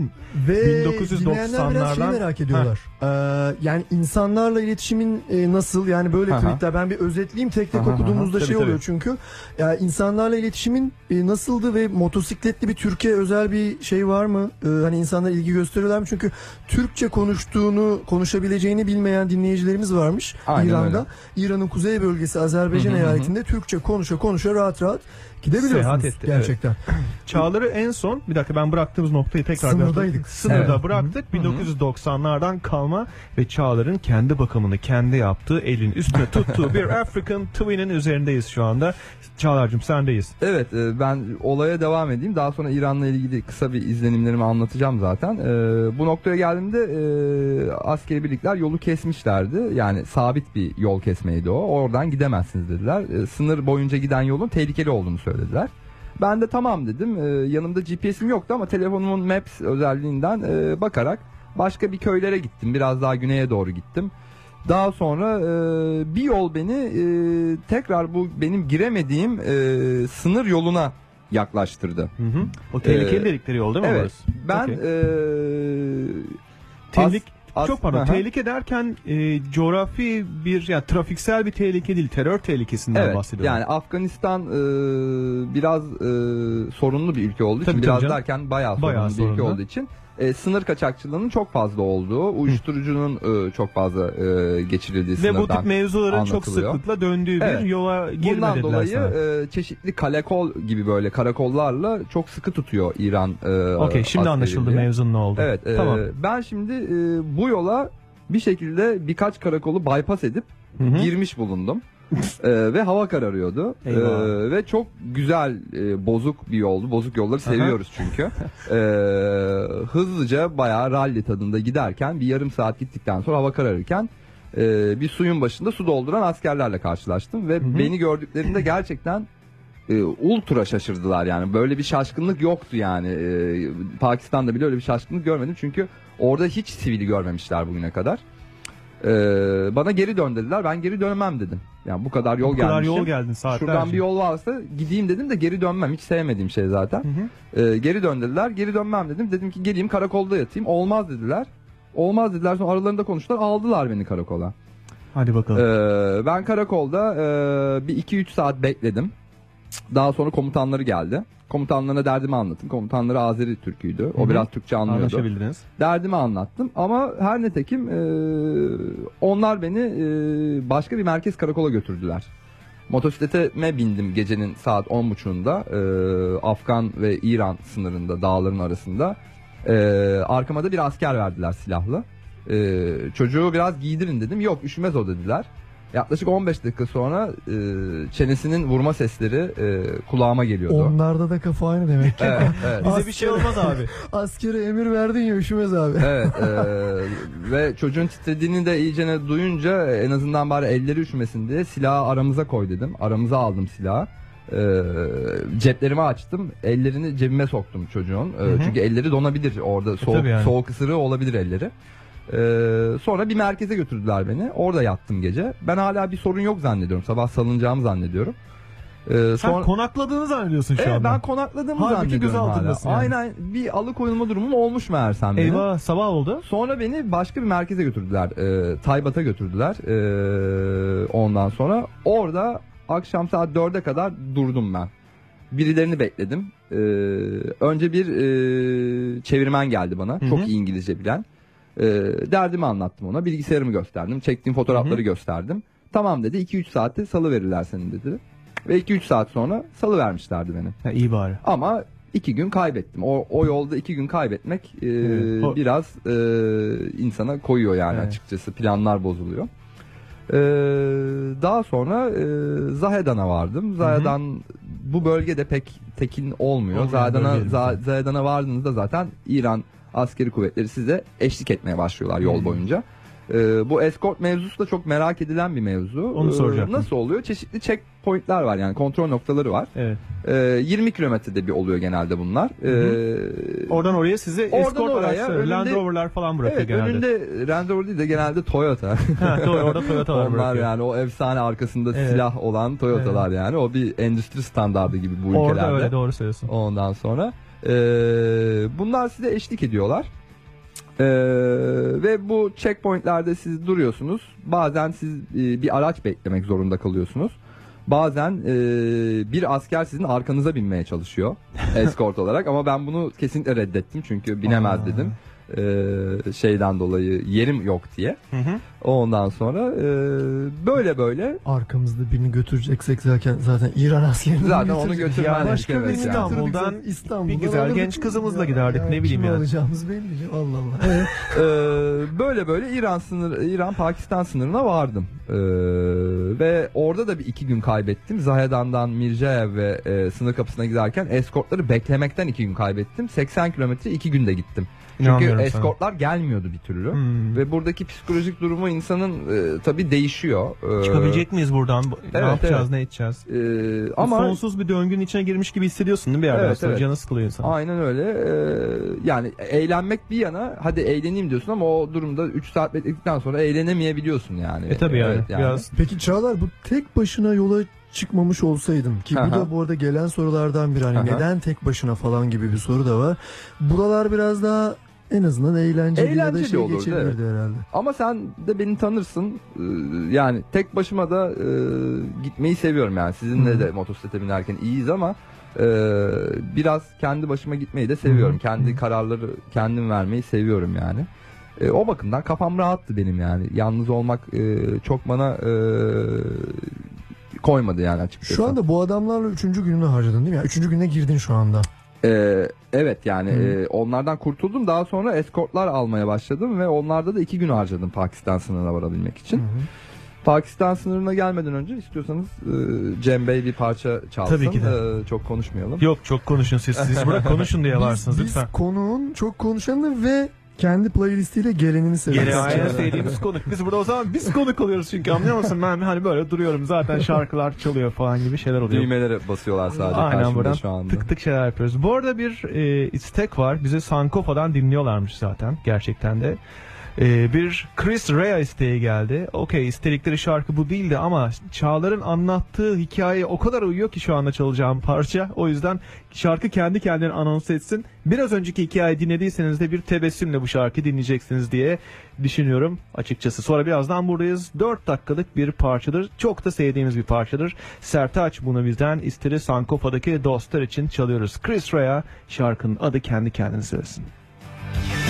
Ve dinleyenler biraz 1990'lardan merak ediyorlar. Ee, yani insanlarla iletişimin e, nasıl yani böyle Aha. tweetler ben bir özetleyeyim tek tek Aha, okuduğumuzda aha. şey Tabii, oluyor tabii. çünkü ya insanlarla iletişimin e, nasıldı ve motosikletli bir Türkiye özel bir şey var mı? Ee, hani insanlar ilgi gösteriyorlar mı? Çünkü Türkçe konuştuğunu konuşabileceğini bilmeyen dinleyicilerimiz varmış Aynen İran'da. öyle. İran'ın kuzey bölgesi Azerbaycan hı hı hı. eyaletinde Türkçe konuşa konuşa rahat rahat gidebiliyorsunuz Seyahat etti, gerçekten. Çağlar'ı en son bir dakika ben bıraktığımız noktayı tekrar Sınırdaydık. Sınırda Evet. bıraktık. 1990'lardan kalma ve Çağlar'ın kendi bakımını kendi yaptığı elin üstüne tuttuğu bir African Twin'in üzerindeyiz şu anda. Çağlar'cığım sendeyiz. Evet e, ben olaya devam edeyim. Daha sonra İran'la ilgili kısa bir izlenimlerimi anlatacağım zaten. E, bu noktaya geldiğimde e, askeri birlikler yolu kesmişlerdi. Yani sabit bir yol kesmeydi o. Oradan gidemezsiniz dediler. Sınır boyunca giden yolun tehlikeli olduğunu söylediler. Ben de tamam dedim. E, yanımda GPS'im yoktu ama telefonumun Maps özelliğinden e, bakarak başka bir köylere gittim. Biraz daha güneye doğru gittim. Daha sonra e, bir yol beni e, tekrar bu benim giremediğim e, sınır yoluna yaklaştırdı. Hı hı. O tehlikeli Ee, dedikleri yol değil mi evet. orası? Ben Okey. e, Tehlike, as- çok pardon. Aha. Tehlike derken e, coğrafi bir yani trafiksel bir tehlike değil, terör tehlikesinden Evet, bahsediyorum. yani Afganistan e, biraz e, sorunlu bir ülke olduğu için Tabii, biraz tabii canım. derken bayağı sorunlu Bayağı bir ülke olduğu için e, sınır kaçakçılığının çok fazla olduğu, uyuşturucunun e, çok fazla e, geçirildiği Ve bu tip mevzuların çok sıklıkla döndüğü bir Evet. yola girme Bundan dolayı sana. e, çeşitli kalekol gibi böyle karakollarla çok sıkı tutuyor İran. E, Okey şimdi anlaşıldı birliği. mevzunun ne oldu. Evet. e, Tamam. Ben şimdi e, bu yola bir şekilde birkaç karakolu bypass edip Hı hı. girmiş bulundum. E, ve hava kararıyordu. E, Eyvah. ve çok güzel e, bozuk bir yoldu. Bozuk yolları seviyoruz çünkü. E, hızlıca bayağı rally tadında giderken bir yarım saat gittikten sonra hava kararırken e, bir suyun başında su dolduran askerlerle karşılaştım ve beni gördüklerinde gerçekten e, ultra şaşırdılar yani böyle bir şaşkınlık yoktu yani E, Pakistan'da bile öyle bir şaşkınlık görmedim çünkü orada hiç sivili görmemişler bugüne kadar. E, bana geri dön dediler ben geri dönmem dedim. Yani bu kadar yol Bu kadar gelmişim. yol geldin saatlerce. Şuradan bir yol varsa gideyim dedim de geri dönmem hiç sevmediğim şey zaten. E, geri dön dediler geri dönmem dedim dedim ki geleyim karakolda yatayım olmaz dediler. Olmaz dediler sonra aralarında konuştular aldılar beni karakola. Hadi bakalım. Ee, ben karakolda e, bir 2-3 saat bekledim. Daha sonra komutanları geldi. Komutanlarına derdimi anlattım. Komutanları Azeri Türküydü. O Hı hı. biraz Türkçe anlıyordu. Anlaşabildiniz. Derdimi anlattım ama her netekim e, onlar beni e, başka bir merkez karakola götürdüler. Motosikletime bindim gecenin saat 10.30'unda e, Afgan ve İran sınırında dağların arasında. E, arkama da bir asker verdiler silahlı. E, çocuğu biraz giydirin dedim. Yok üşümez o dediler. Yaklaşık 15 dakika sonra e, çenesinin vurma sesleri e, kulağıma geliyordu. Onlarda da kafa aynı demek ki. Evet, evet. Bize bir şey olmaz abi. Askere emir verdin ya üşümez abi. Evet e, ve çocuğun titrediğini de iyicene duyunca en azından bari elleri üşümesin diye silahı aramıza koy dedim. Aramıza aldım silahı. E, ceplerimi açtım. Ellerini cebime soktum çocuğun. E. Çünkü elleri donabilir orada soğuk, tabii yani. soğuk ısırığı olabilir elleri. E, sonra bir merkeze götürdüler beni. Orada yattım gece. Ben hala bir sorun yok zannediyorum. Sabah salınacağımı zannediyorum. E, Sen sonra- konakladığını zannediyorsun şu Evet, anda. ben konakladığımı Halbuki zannediyorum gözaltındasın hala. yani. Aynen bir alıkoyulma durumum olmuş meğersem benim. Eyvah sabah oldu. Sonra beni başka bir merkeze götürdüler. E, Taybat'a götürdüler. E, ondan sonra orada akşam saat 4'e kadar durdum ben. Birilerini bekledim. E, önce bir e, çevirmen geldi bana. Hı hı. Çok iyi İngilizce bilen. E, derdimi anlattım ona. Bilgisayarımı gösterdim. Çektiğim fotoğrafları Hı hı. gösterdim. Tamam dedi 2-3 saatte salı verirler seni dedi. Ve 2-3 saat sonra salı vermişlerdi beni. Ha, iyi bari. Ama iki gün kaybettim. O, o yolda iki gün kaybetmek e, Evet, o- biraz e, insana koyuyor yani Evet. açıkçası. Planlar bozuluyor. Ee, daha sonra e, Zahedan'a vardım. Zahedan bu bölgede pek tekin olmuyor. Olmayan Zahedan'a Zahedan'a vardığınızda zaten İran askeri kuvvetleri size eşlik etmeye başlıyorlar yol Hı. boyunca. Ee, bu escort mevzusu da çok merak edilen bir mevzu. Onu Ee, soracaktım. nasıl oluyor? Çeşitli checkpointler var yani kontrol noktaları var. Evet. Ee, 20 kilometrede bir oluyor genelde bunlar. Ee, Oradan oraya sizi escort araçları, Land önünde- Rover'lar falan bırakıyor evet, genelde. önünde Land Rover değil de genelde Toyota. Ha, doğru, orada Toyota'lar Onlar bırakıyor. yani o efsane arkasında Evet. silah olan Toyota'lar yani. O bir endüstri standardı gibi bu Orada ülkelerde. öyle doğru söylüyorsun. Ondan sonra e, bunlar size eşlik ediyorlar. E, ve bu checkpointlerde siz duruyorsunuz. Bazen siz e, bir araç beklemek zorunda kalıyorsunuz. Bazen e, bir asker sizin arkanıza binmeye çalışıyor escort olarak ama ben bunu kesinlikle reddettim çünkü binemez dedim. E, şeyden dolayı yerim yok diye. Ondan sonra e, böyle böyle Arkamızda birini götüreceksek zaten zaten İran askerini Zaten onu götürecek. götürmen başka evet birini yani. İstanbul'dan. İstanbul'dan bir güzel genç kızımızla ya. giderdik, ne bileyim yani. alacağımız belli. Allah Allah. Evet. Ee, böyle böyle İran sınır İran Pakistan sınırına vardım Ee, ve orada da bir iki gün kaybettim Zahedan'dan Mirceev ve e, sınır kapısına giderken eskortları beklemekten iki gün kaybettim 80 kilometre iki günde gittim çünkü İnanmıyorum sana. eskortlar gelmiyordu bir türlü Hmm. ve buradaki psikolojik durumu insanın e, tabi değişiyor Ee, Çıkabilecek miyiz buradan? ne evet, yapacağız, evet. ne edeceğiz? Ee, ama Sonsuz bir döngünün içine girmiş gibi hissediyorsun değil mi bir yerden Evet, sonra? evet. Canı sıkılıyor insan. Aynen öyle. Ee, yani eğlenmek bir yana hadi eğleneyim diyorsun ama o durumda 3 saat bekledikten sonra eğlenemeyebiliyorsun yani. E tabii yani, Evet, biraz Peki Çağlar bu tek başına yola çıkmamış olsaydın ki bu Aha. da bu arada gelen sorulardan biri hani Aha. neden tek başına falan gibi bir soru da var. Buralar biraz daha en azından eğlenceli, ya da Eğlenceli şey olurdu, geçebilirdi herhalde. Ama sen de beni tanırsın. Ee, Yani tek başıma da e, gitmeyi seviyorum yani. Sizinle Hı. de motosiklete binerken iyiyiz ama e, biraz kendi başıma gitmeyi de seviyorum. Hı. Kendi kararları kendim vermeyi seviyorum yani. E, o bakımdan kafam rahattı benim yani. Yalnız olmak e, çok bana e, koymadı yani açıkçası. Şu anda bu adamlarla üçüncü gününü harcadın değil mi? Yani üçüncü güne girdin şu anda. Ee, evet yani Hı. e, onlardan kurtuldum. Daha sonra eskortlar almaya başladım ve onlarda da iki gün harcadım Pakistan sınırına varabilmek için. Pakistan sınırına gelmeden önce istiyorsanız e, Cem Bey bir parça çalsın. Tabii ki de. Ee, çok konuşmayalım. Yok çok konuşun siz. Siz bırak konuşun diye varsınız biz, lütfen. Biz konuğun çok konuşanı ve kendi playlistiyle gelenini seviyoruz. Gene aynen sevdiğimiz konuk. Biz burada o zaman biz konuk oluyoruz çünkü anlıyor musun? Ben hani böyle duruyorum zaten şarkılar çalıyor falan gibi şeyler oluyor. Düğmelere basıyorlar sadece Aynen buradan şu anda. tık tık şeyler yapıyoruz. Bu arada bir e, istek var. Bizi Sankofa'dan dinliyorlarmış zaten gerçekten de. E, bir Chris Rea isteği geldi. Okey istedikleri şarkı bu değildi ama Çağlar'ın anlattığı hikaye o kadar uyuyor ki şu anda çalacağım parça. O yüzden şarkı kendi kendine anons etsin. Biraz önceki hikayeyi dinlediyseniz de bir tebessümle bu şarkıyı dinleyeceksiniz diye düşünüyorum açıkçası. Sonra birazdan buradayız. 4 dakikalık bir parçadır. Çok da sevdiğimiz bir parçadır. Sertaç bunu bizden isteri Sankofa'daki dostlar için çalıyoruz. Chris Rea şarkının adı kendi kendine söylesin. Thank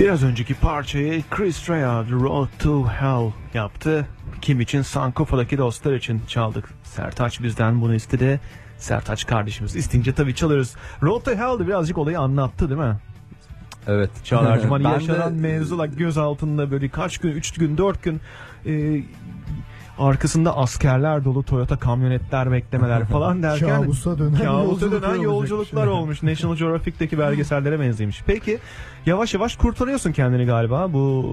Biraz önceki parçayı Chris Rea Road to Hell yaptı. Kim için? Sankofa'daki dostlar için çaldık. Sertaç bizden bunu istedi. Sertaç kardeşimiz isteyince tabii çalarız. Road to Hell'de birazcık olayı anlattı değil mi? Evet. Çağlar'cığım hani Ben de- yaşanan mevzular göz altında böyle kaç gün, 3 gün, 4 gün e, arkasında askerler dolu Toyota kamyonetler beklemeler falan derken Kabusa dönen kabusa yolculuklar dönen yolculuklar şey. olmuş. National Geographic'teki belgesellere benzeymiş. Peki yavaş yavaş kurtarıyorsun kendini galiba bu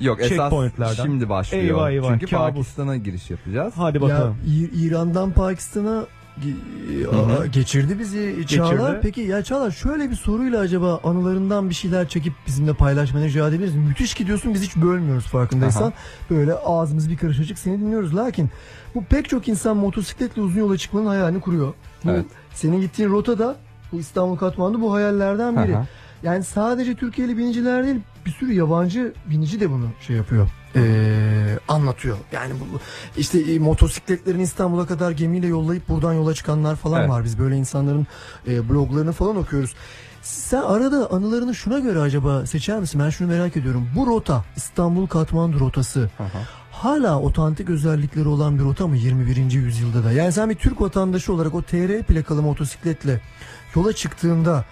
Yok esas checkpointlerden. şimdi başlıyor. Eyvah eyvah. Çünkü kabus. Pakistan'a giriş yapacağız. Hadi Ya bakalım. İ- İran'dan Pakistan'a Hı geçirdi bizi Çağlar. Geçirdi. Peki ya Çağlar şöyle bir soruyla acaba anılarından bir şeyler çekip bizimle paylaşmana rica edebiliriz. Müthiş gidiyorsun biz hiç bölmüyoruz farkındaysan. Aha. Böyle ağzımız bir karış açık seni dinliyoruz. Lakin bu pek çok insan motosikletle uzun yola çıkmanın hayalini kuruyor. Bu Evet. senin gittiğin rotada bu İstanbul Katmandu bu hayallerden biri. Aha. Yani sadece Türkiye'li biniciler değil bir sürü yabancı binici de bunu şey yapıyor. Ee, anlatıyor. Yani bu işte e, motosikletlerini İstanbul'a kadar gemiyle yollayıp buradan yola çıkanlar falan Evet. var. Biz böyle insanların e, bloglarını falan okuyoruz. Sen arada anılarını şuna göre acaba seçer misin? Ben şunu merak ediyorum. Bu rota İstanbul Katmandu rotası hala otantik özellikleri olan bir rota mı 21. yüzyılda da? Yani sen bir Türk vatandaşı olarak o TR plakalı motosikletle yola çıktığında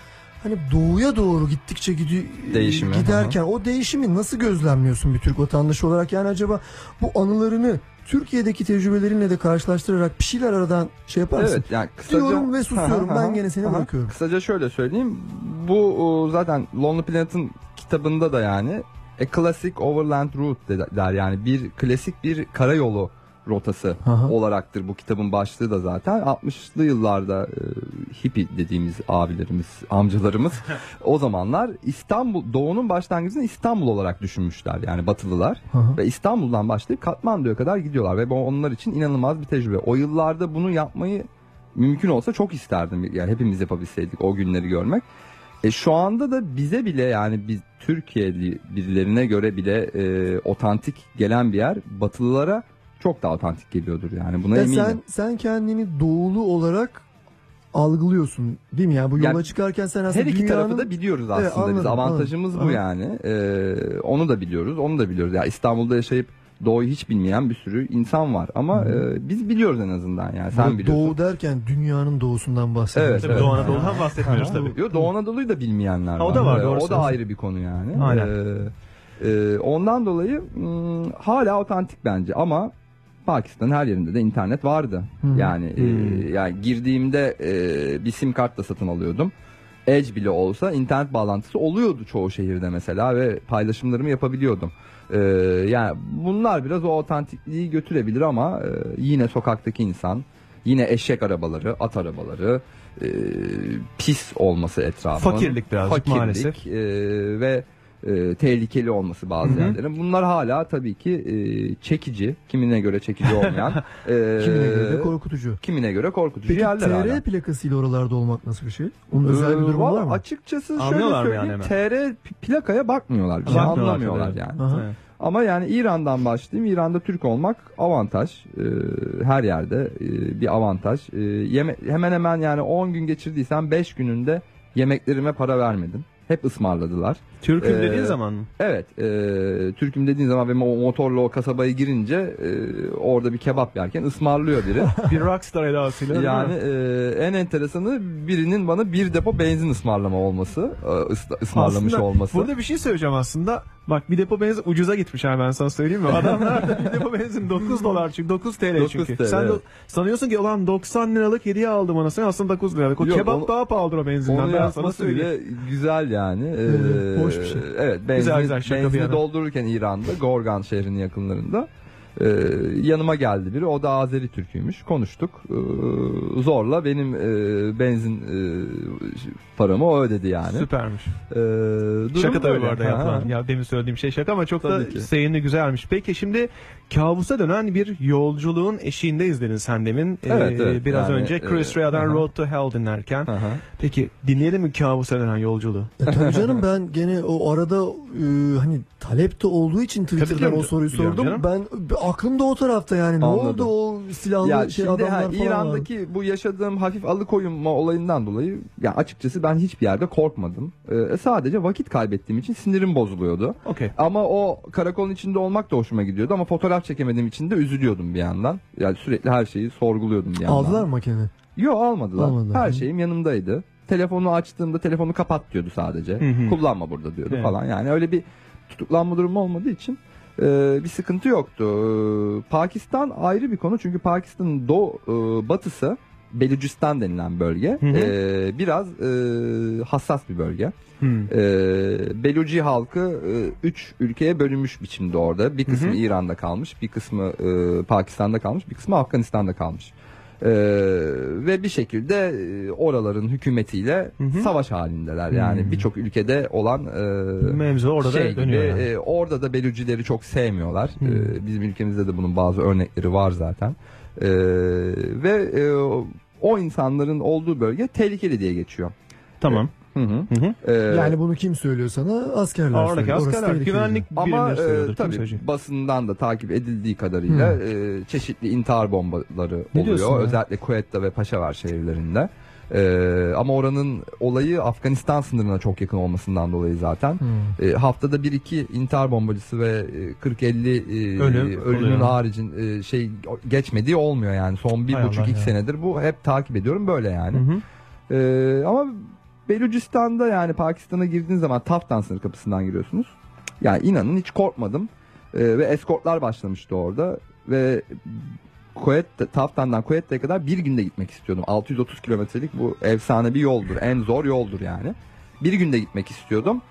hani doğuya doğru gittikçe gidi- Değişimi, giderken o değişimi nasıl gözlemliyorsun bir Türk vatandaşı olarak? Yani acaba bu anılarını Türkiye'deki tecrübelerinle de karşılaştırarak bir şeyler aradan şey yapar mısın? Evet yani kısaca... Diyorum ve susuyorum. Aha, ben gene seni bırakıyorum. Kısaca şöyle söyleyeyim. Bu zaten Lonely Planet'ın kitabında da yani A Classic Overland Route de- der yani bir klasik bir karayolu rotası Aha. olaraktır bu kitabın başlığı da zaten 60'lı yıllarda e, hippie dediğimiz abilerimiz amcalarımız o zamanlar İstanbul doğunun başlangıcını İstanbul olarak düşünmüşler yani batılılar Aha. ve İstanbul'dan başlayıp Katmandu'ya kadar gidiyorlar ve bu onlar için inanılmaz bir tecrübe. O yıllarda bunu yapmayı mümkün olsa çok isterdim. Yani hepimiz yapabilseydik o günleri görmek. E şu anda da bize bile yani biz Türkiye'li birilerine göre bile e, otantik gelen bir yer Batılılara çok daha otantik geliyordur yani buna Ya eminim. sen sen kendini doğulu olarak algılıyorsun değil mi? Yani bu yola Yani çıkarken sen Her aslında iki dünyanın... tarafı da biliyoruz Evet, aslında biz. anladım, Avantajımız anladım. bu yani. Ee, onu da biliyoruz, onu da biliyoruz. Ya İstanbul'da yaşayıp doğuyu hiç bilmeyen bir sürü insan var ama e, biz biliyoruz en azından yani. Sen Burada biliyorsun. Doğu derken dünyanın doğusundan bahsediyoruz. Evet, evet. Doğu Anadolu'dan bahsetmiyoruz Aha. tabii. Yo, Doğu Anadolu'yu da bilmeyenler Ha, var. o da var, Ee, doğru O da ayrı bir konu yani. Aynen. Ee, e, ondan dolayı hmm, hala otantik bence ama Pakistan'ın her yerinde de internet vardı. Hı hı. Yani e, Hmm. yani girdiğimde e, bir sim kart da satın alıyordum. Edge bile olsa internet bağlantısı oluyordu çoğu şehirde mesela ve paylaşımlarımı yapabiliyordum. Ee, yani bunlar biraz o otantikliği götürebilir ama e, yine sokaktaki insan, yine eşek arabaları, at arabaları, e, pis olması etrafın. Fakirlik birazcık maalesef. e, ve e, tehlikeli olması bazı Hı hı. yerlerin. Bunlar hala tabii ki e, çekici, kimine göre çekici olmayan, e, Kimine göre de korkutucu. kimine göre korkutucu Peki yerler hala. TR plakasıyla oralarda olmak nasıl bir şey? Onun özel bir Ee, durumu var mı? Açıkçası şöyle Anlıyorlar mı söyleyeyim. yani TR plakaya bakmıyorlar. Bir şey Bakmıyorlar anlamıyorlar tabii. yani. Aha. Evet. Ama yani İran'dan başlayayım. İran'da Türk olmak avantaj. Ee, her yerde e, bir avantaj. Ee, yeme- hemen hemen yani 10 gün geçirdiysen 5 gününde yemeklerime para vermedim. Hep ısmarladılar. Türk'üm Ee, dediğin zaman mı? Evet. E, Türk'üm dediğin zaman ve mo- motorla o kasabaya girince e, orada bir kebap yerken ısmarlıyor biri. Bir rockstar edasıyla. Yani e, en enteresanı birinin bana bir depo benzin ısmarlama olması, e, ısmarlamış Aslında olması. Burada bir şey söyleyeceğim aslında. Bak bir depo benzin ucuza gitmiş ha ben sana söyleyeyim mi? Adamlar da bir depo benzin 9 dolar çünkü 9 TL 9 çünkü. TL, Sen evet. sanıyorsun ki olan 90 liralık hediye aldım anasını aslında 9 liralık. O Yok, kebap onu- daha pahalıdır o benzinden Onu ben sana söyleyeyim. güzel yani. Ee, Evet, hoş bir şey. Evet, benzin, Güzel, güzel, benzini doldururken İran'da, Gorgan şehrinin yakınlarında e, yanıma geldi biri. O da Azeri Türk'üymüş. Konuştuk. E, zorla benim e, benzin e, paramı o ödedi yani. Süpermiş. E, durum Şaka tabii bu arada yapılan. Ya demin söylediğim şey şaka ama çok Tabii da ki. seyirli güzelmiş. Peki şimdi kabusa dönen bir yolculuğun eşiğinde izledin sen demin. Ee, Evet, evet. Biraz Yani, önce Chris e, Rea'dan aha. Road to Hell dinlerken. Aha. Peki dinleyelim mi kabusa dönen yolculuğu? E, tabii canım ben gene o arada e, hani talep de olduğu için Twitter'dan o soruyu canım, sordum. Ben aklım da o tarafta yani. Ne Anladım. oldu o silahlı ya şey şimdi adamlar ha, falan var. İran'daki bu yaşadığım hafif alıkoyunma olayından dolayı ya açıkçası ben hiçbir yerde korkmadım. Ee, sadece vakit kaybettiğim için sinirim bozuluyordu. Okey. Ama o karakolun içinde olmak da hoşuma gidiyordu ama fotoğraf çekemediğim için de üzülüyordum bir yandan. Yani sürekli her şeyi sorguluyordum bir yandan. Aldılar mı makineni? Yok almadılar. Almadılar. Her şeyim yanımdaydı. Telefonu açtığımda telefonu kapat diyordu sadece. Hı hı. Kullanma burada diyordu Evet. falan. Yani öyle bir tutuklanma durumu olmadığı için e, bir sıkıntı yoktu. E, Pakistan ayrı bir konu çünkü Pakistan'ın doğu e, batısı Belucistan denilen bölge Hı hı. e, biraz e, hassas bir bölge. Hı. E, Beluci halkı 3 ülkeye bölünmüş biçimde orada. Bir kısmı Hı hı. İran'da kalmış, bir kısmı e, Pakistan'da kalmış, bir kısmı Afganistan'da kalmış. E, ve bir şekilde e, oraların hükümetiyle Hı hı. savaş halindeler. Yani Hı. birçok ülkede olan e, Mevzu orada da şey gibi, dönüyor yani. e, orada da Belucileri çok sevmiyorlar. Hı. E, bizim ülkemizde de bunun bazı örnekleri var zaten. E, ve e, o insanların olduğu bölge tehlikeli diye geçiyor. Tamam. Hı hı. Hı hı. Ee, Yani bunu kim söylüyor sana? Askerler Oradaki söylüyor. Askerler, güvenlik ama e, tabii söyleyecek? basından da takip edildiği kadarıyla e, çeşitli intihar bombaları Ne oluyor. Özellikle Quetta ve Paşavar şehirlerinde. E, ama oranın olayı Afganistan sınırına çok yakın olmasından dolayı zaten. Hmm. E, haftada bir iki intihar bombacısı ve e, 40-50 e, Ölüm ölümün oluyor. haricin e, şey geçmediği olmuyor yani. Son bir Hay buçuk Allah iki ya. senedir bu hep takip ediyorum böyle yani. Hı hı. Ee, ama Belucistan'da yani Pakistan'a girdiğiniz zaman Taftan sınır kapısından giriyorsunuz. Yani inanın hiç korkmadım. Ee, ve eskortlar başlamıştı orada ve Kuwait, Taftan'dan Kuwait'e kadar bir günde gitmek istiyordum. 630 kilometrelik bu efsane bir yoldur. En zor yoldur yani. Bir günde gitmek istiyordum.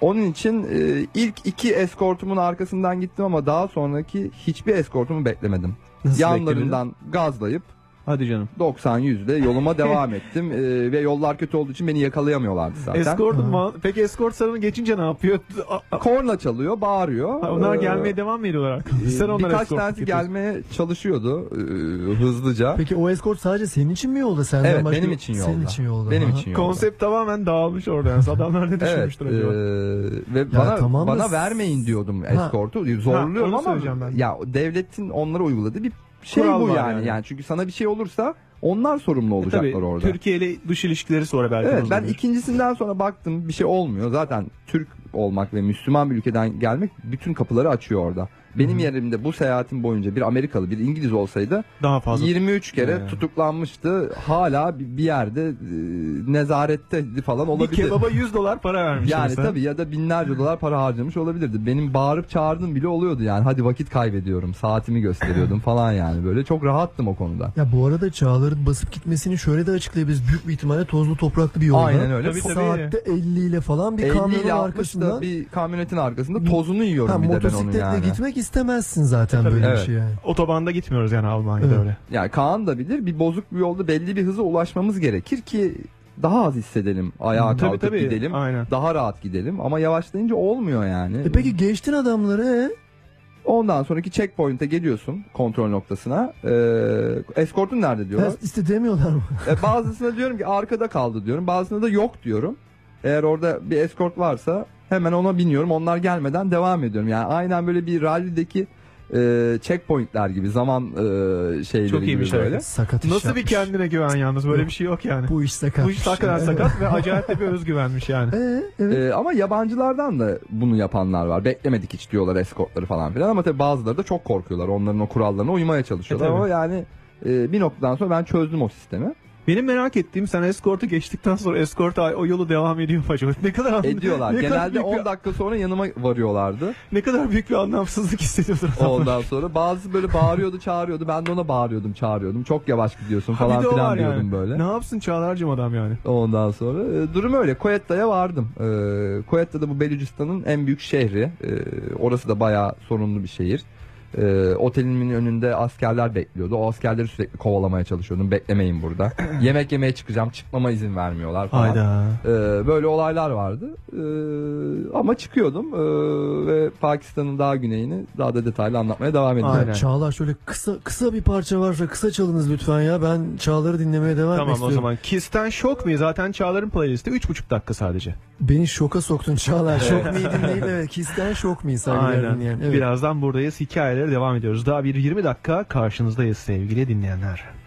Onun için e, ilk iki eskortumun arkasından gittim ama daha sonraki hiçbir eskortumu beklemedim. Nasıl Yanlarından gazlayıp Hadi canım. 90 yüzde yoluma devam ettim Ee, ve yollar kötü olduğu için beni yakalayamıyorlardı zaten. Eskort mu? Peki eskort sarını geçince ne yapıyor? Korna çalıyor, bağırıyor. Ha, Onlar Ee, gelmeye devam mı ediyorlar? e, Sen onlara Birkaç tanesi gelmeye çalışıyordu e, hızlıca. Peki o eskort sadece senin için mi yolda? Senden Evet, başka benim için Senin yolda. için yolda. Benim için yolda. Konsept tamamen dağılmış orada. Yani. Adamlar ne Evet düşünmüştür e, acaba? ve bana tamam bana vermeyin diyordum Ha. eskortu. Zorluyorum ama ben ya devletin onlara uyguladığı bir şey Kural bu yani. yani. yani. çünkü sana bir şey olursa onlar sorumlu E, olacaklar tabii, orada. Türkiye ile dış ilişkileri sonra belki Evet ben ikincisinden sonra baktım bir şey olmuyor. Zaten Türk olmak ve Müslüman bir ülkeden gelmek bütün kapıları açıyor orada. Benim yerimde bu seyahatim boyunca bir Amerikalı bir İngiliz olsaydı daha fazla 23 kere Yani. tutuklanmıştı. Hala bir bir yerde e, nezarette falan bir olabilir. kebaba 100 dolar para vermiş. Yani mesela. tabii ya da binlerce dolar para harcamış olabilirdi. Benim bağırıp çağırdığım bile oluyordu yani. Hadi vakit kaybediyorum. Saatimi gösteriyordum falan yani. Böyle çok rahattım o konuda. Ya bu arada Çağlar'ın basıp gitmesini şöyle de açıklayabiliriz. Büyük bir ihtimalle tozlu topraklı bir yolda. Aynen öyle. Tabii, tabii. Saatte 50 ile falan bir 50 kamyonun ile 60 arkasında da bir kamyonetin arkasında tozunu yiyorum ha, bir de ben onun motosikletle yani. gitmek istemezsin zaten Tabii, böyle evet. bir şey yani. Otobanda gitmiyoruz yani Almanya'da Evet. öyle. Yani Kaan da bilir bir bozuk bir yolda belli bir hıza ulaşmamız gerekir ki daha az hissedelim. Ayağa Tabii, kalkıp tabii. gidelim. Aynen. Daha rahat gidelim ama yavaşlayınca olmuyor yani. E peki geçtin adamları e? Ondan sonraki checkpoint'e geliyorsun kontrol noktasına. Ee, eskortun nerede diyorlar. İşte demiyorlar mı? E, bazısına diyorum ki arkada kaldı diyorum. Bazısına da yok diyorum. Eğer orada bir eskort varsa hemen ona biniyorum. Onlar gelmeden devam ediyorum. Yani aynen böyle bir rallideki e, checkpointler gibi zaman e, şeyleri Çok gibi iyiymiş böyle. evet. Sakat iş Nasıl bir yapmış. kendine güven yalnız böyle bir şey yok yani. Bu iş sakat. Bu iş hakikaten sakat ve acayip de bir özgüvenmiş yani. Ee, evet. E, ama yabancılardan da bunu yapanlar var. Beklemedik hiç diyorlar eskortları falan filan. Ama tabii bazıları da çok korkuyorlar. Onların o kurallarına uymaya çalışıyorlar. E, tabii. ama yani e, bir noktadan sonra ben çözdüm o sistemi. Benim merak ettiğim sen eskortu geçtikten sonra eskort o yolu devam ediyor mu acaba? Ne kadar Ediyorlar. ne kadar Genelde büyük 10 bir- dakika sonra yanıma varıyorlardı. Ne kadar büyük bir anlamsızlık hissediyordur adamlar. Ondan sonra bazı böyle bağırıyordu çağırıyordu. Ben de ona bağırıyordum çağırıyordum. Çok yavaş gidiyorsun Ha, bir falan de o filan var diyordum yani. böyle. Ne yapsın Çağlar'cım adam yani. Ondan sonra e, durum öyle. Koyetta'ya vardım. E, Koyetta da bu Belucistan'ın en büyük şehri. E, orası da bayağı sorunlu bir şehir. E, otelimin önünde askerler bekliyordu. O askerleri sürekli kovalamaya çalışıyordum. Beklemeyin burada. Yemek yemeye çıkacağım. Çıkmama izin vermiyorlar falan. Hayda. E, böyle olaylar vardı. E, ama çıkıyordum. E, ve Pakistan'ın daha güneyini daha da detaylı anlatmaya devam edeceğim. Aynen. Çağlar şöyle kısa kısa bir parça varsa kısa çalınız lütfen ya. Ben Çağlar'ı dinlemeye devam etmek Tamam o istiyorum. zaman Kiss'ten Şok mu? Zaten Çağlar'ın playlisti 3,5 dakika sadece. Beni şoka soktun Çağlar. Şok me dinleyip evet. Kisten şok me saygıdeğer Aynen. dinleyen. Evet. Birazdan buradayız haberlere devam ediyoruz. Daha bir 20 dakika karşınızdayız sevgili dinleyenler.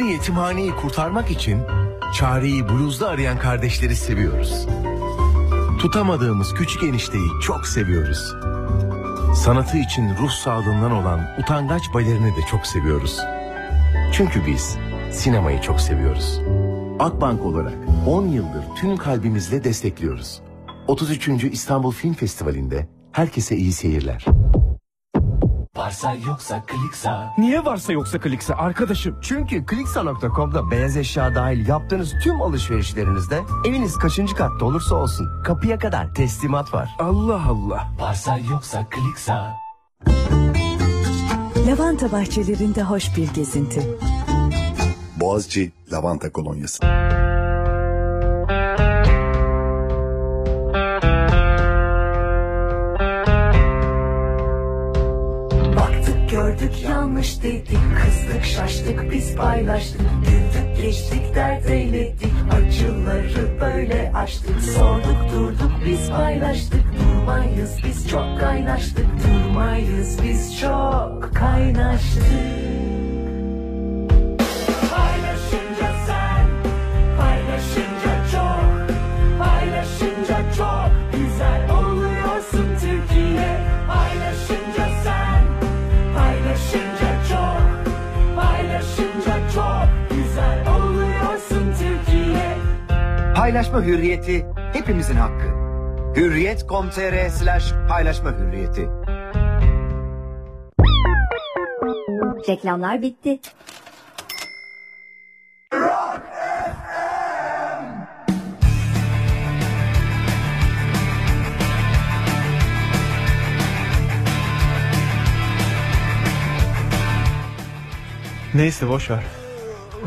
Bebekleri yetimhaneyi kurtarmak için çareyi bluzda arayan kardeşleri seviyoruz. Tutamadığımız küçük enişteyi çok seviyoruz. Sanatı için ruh sağlığından olan utangaç balerini de çok seviyoruz. Çünkü biz sinemayı çok seviyoruz. Akbank olarak 10 yıldır tüm kalbimizle destekliyoruz. 33. İstanbul Film Festivali'nde herkese iyi seyirler. Varsa yoksa kliksa. Niye varsa yoksa kliksa arkadaşım? Çünkü kliksa.com'da beyaz eşya dahil yaptığınız tüm alışverişlerinizde eviniz kaçıncı katta olursa olsun kapıya kadar teslimat var. Allah Allah. Varsa yoksa kliksa. Lavanta bahçelerinde hoş bir gezinti. Boğaziçi Lavanta Kolonyası. Yaptık yanlış dedik. Kızdık şaştık biz paylaştık. Güldük geçtik dert eyledik Acıları böyle açtık. Sorduk durduk biz paylaştık. Durmayız biz çok kaynaştık. Durmayız biz çok kaynaştık. Paylaşma hürriyeti hepimizin hakkı. Hürriyet.com.tr slash paylaşma hürriyeti. Reklamlar bitti. Neyse boş ver.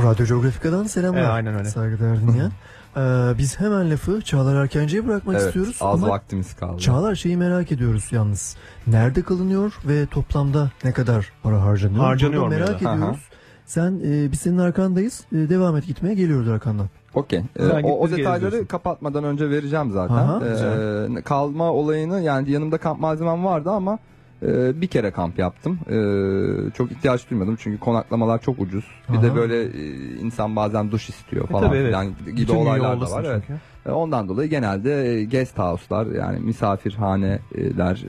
Radyo Geografika'dan selamlar. E, aynen öyle. Saygıdeğer dinleyen. Ee, biz hemen lafı Çağlar Erkenci'ye bırakmak Evet, istiyoruz. az ama vaktimiz kaldı. Çağlar şeyi merak ediyoruz yalnız. Nerede kalınıyor ve toplamda ne kadar para harcanıyor? Harcanıyor ya merak ediyoruz. Sen e, biz senin arkandayız. E, devam et gitmeye geliyoruz arkandan. Okey. Ee, o, o detayları kapatmadan önce vereceğim zaten. Aha, Ee, kalma olayını yani yanımda kamp malzemem vardı ama e, bir kere kamp yaptım. Ee, çok ihtiyaç duymadım çünkü konaklamalar çok ucuz. Bir de Aha. böyle e, insan bazen duş istiyor E, falan tabii, evet. filan gibi Bütün olaylar da var. Evet. çünkü. E, Ondan dolayı genelde e, guest house'lar yani misafirhaneler,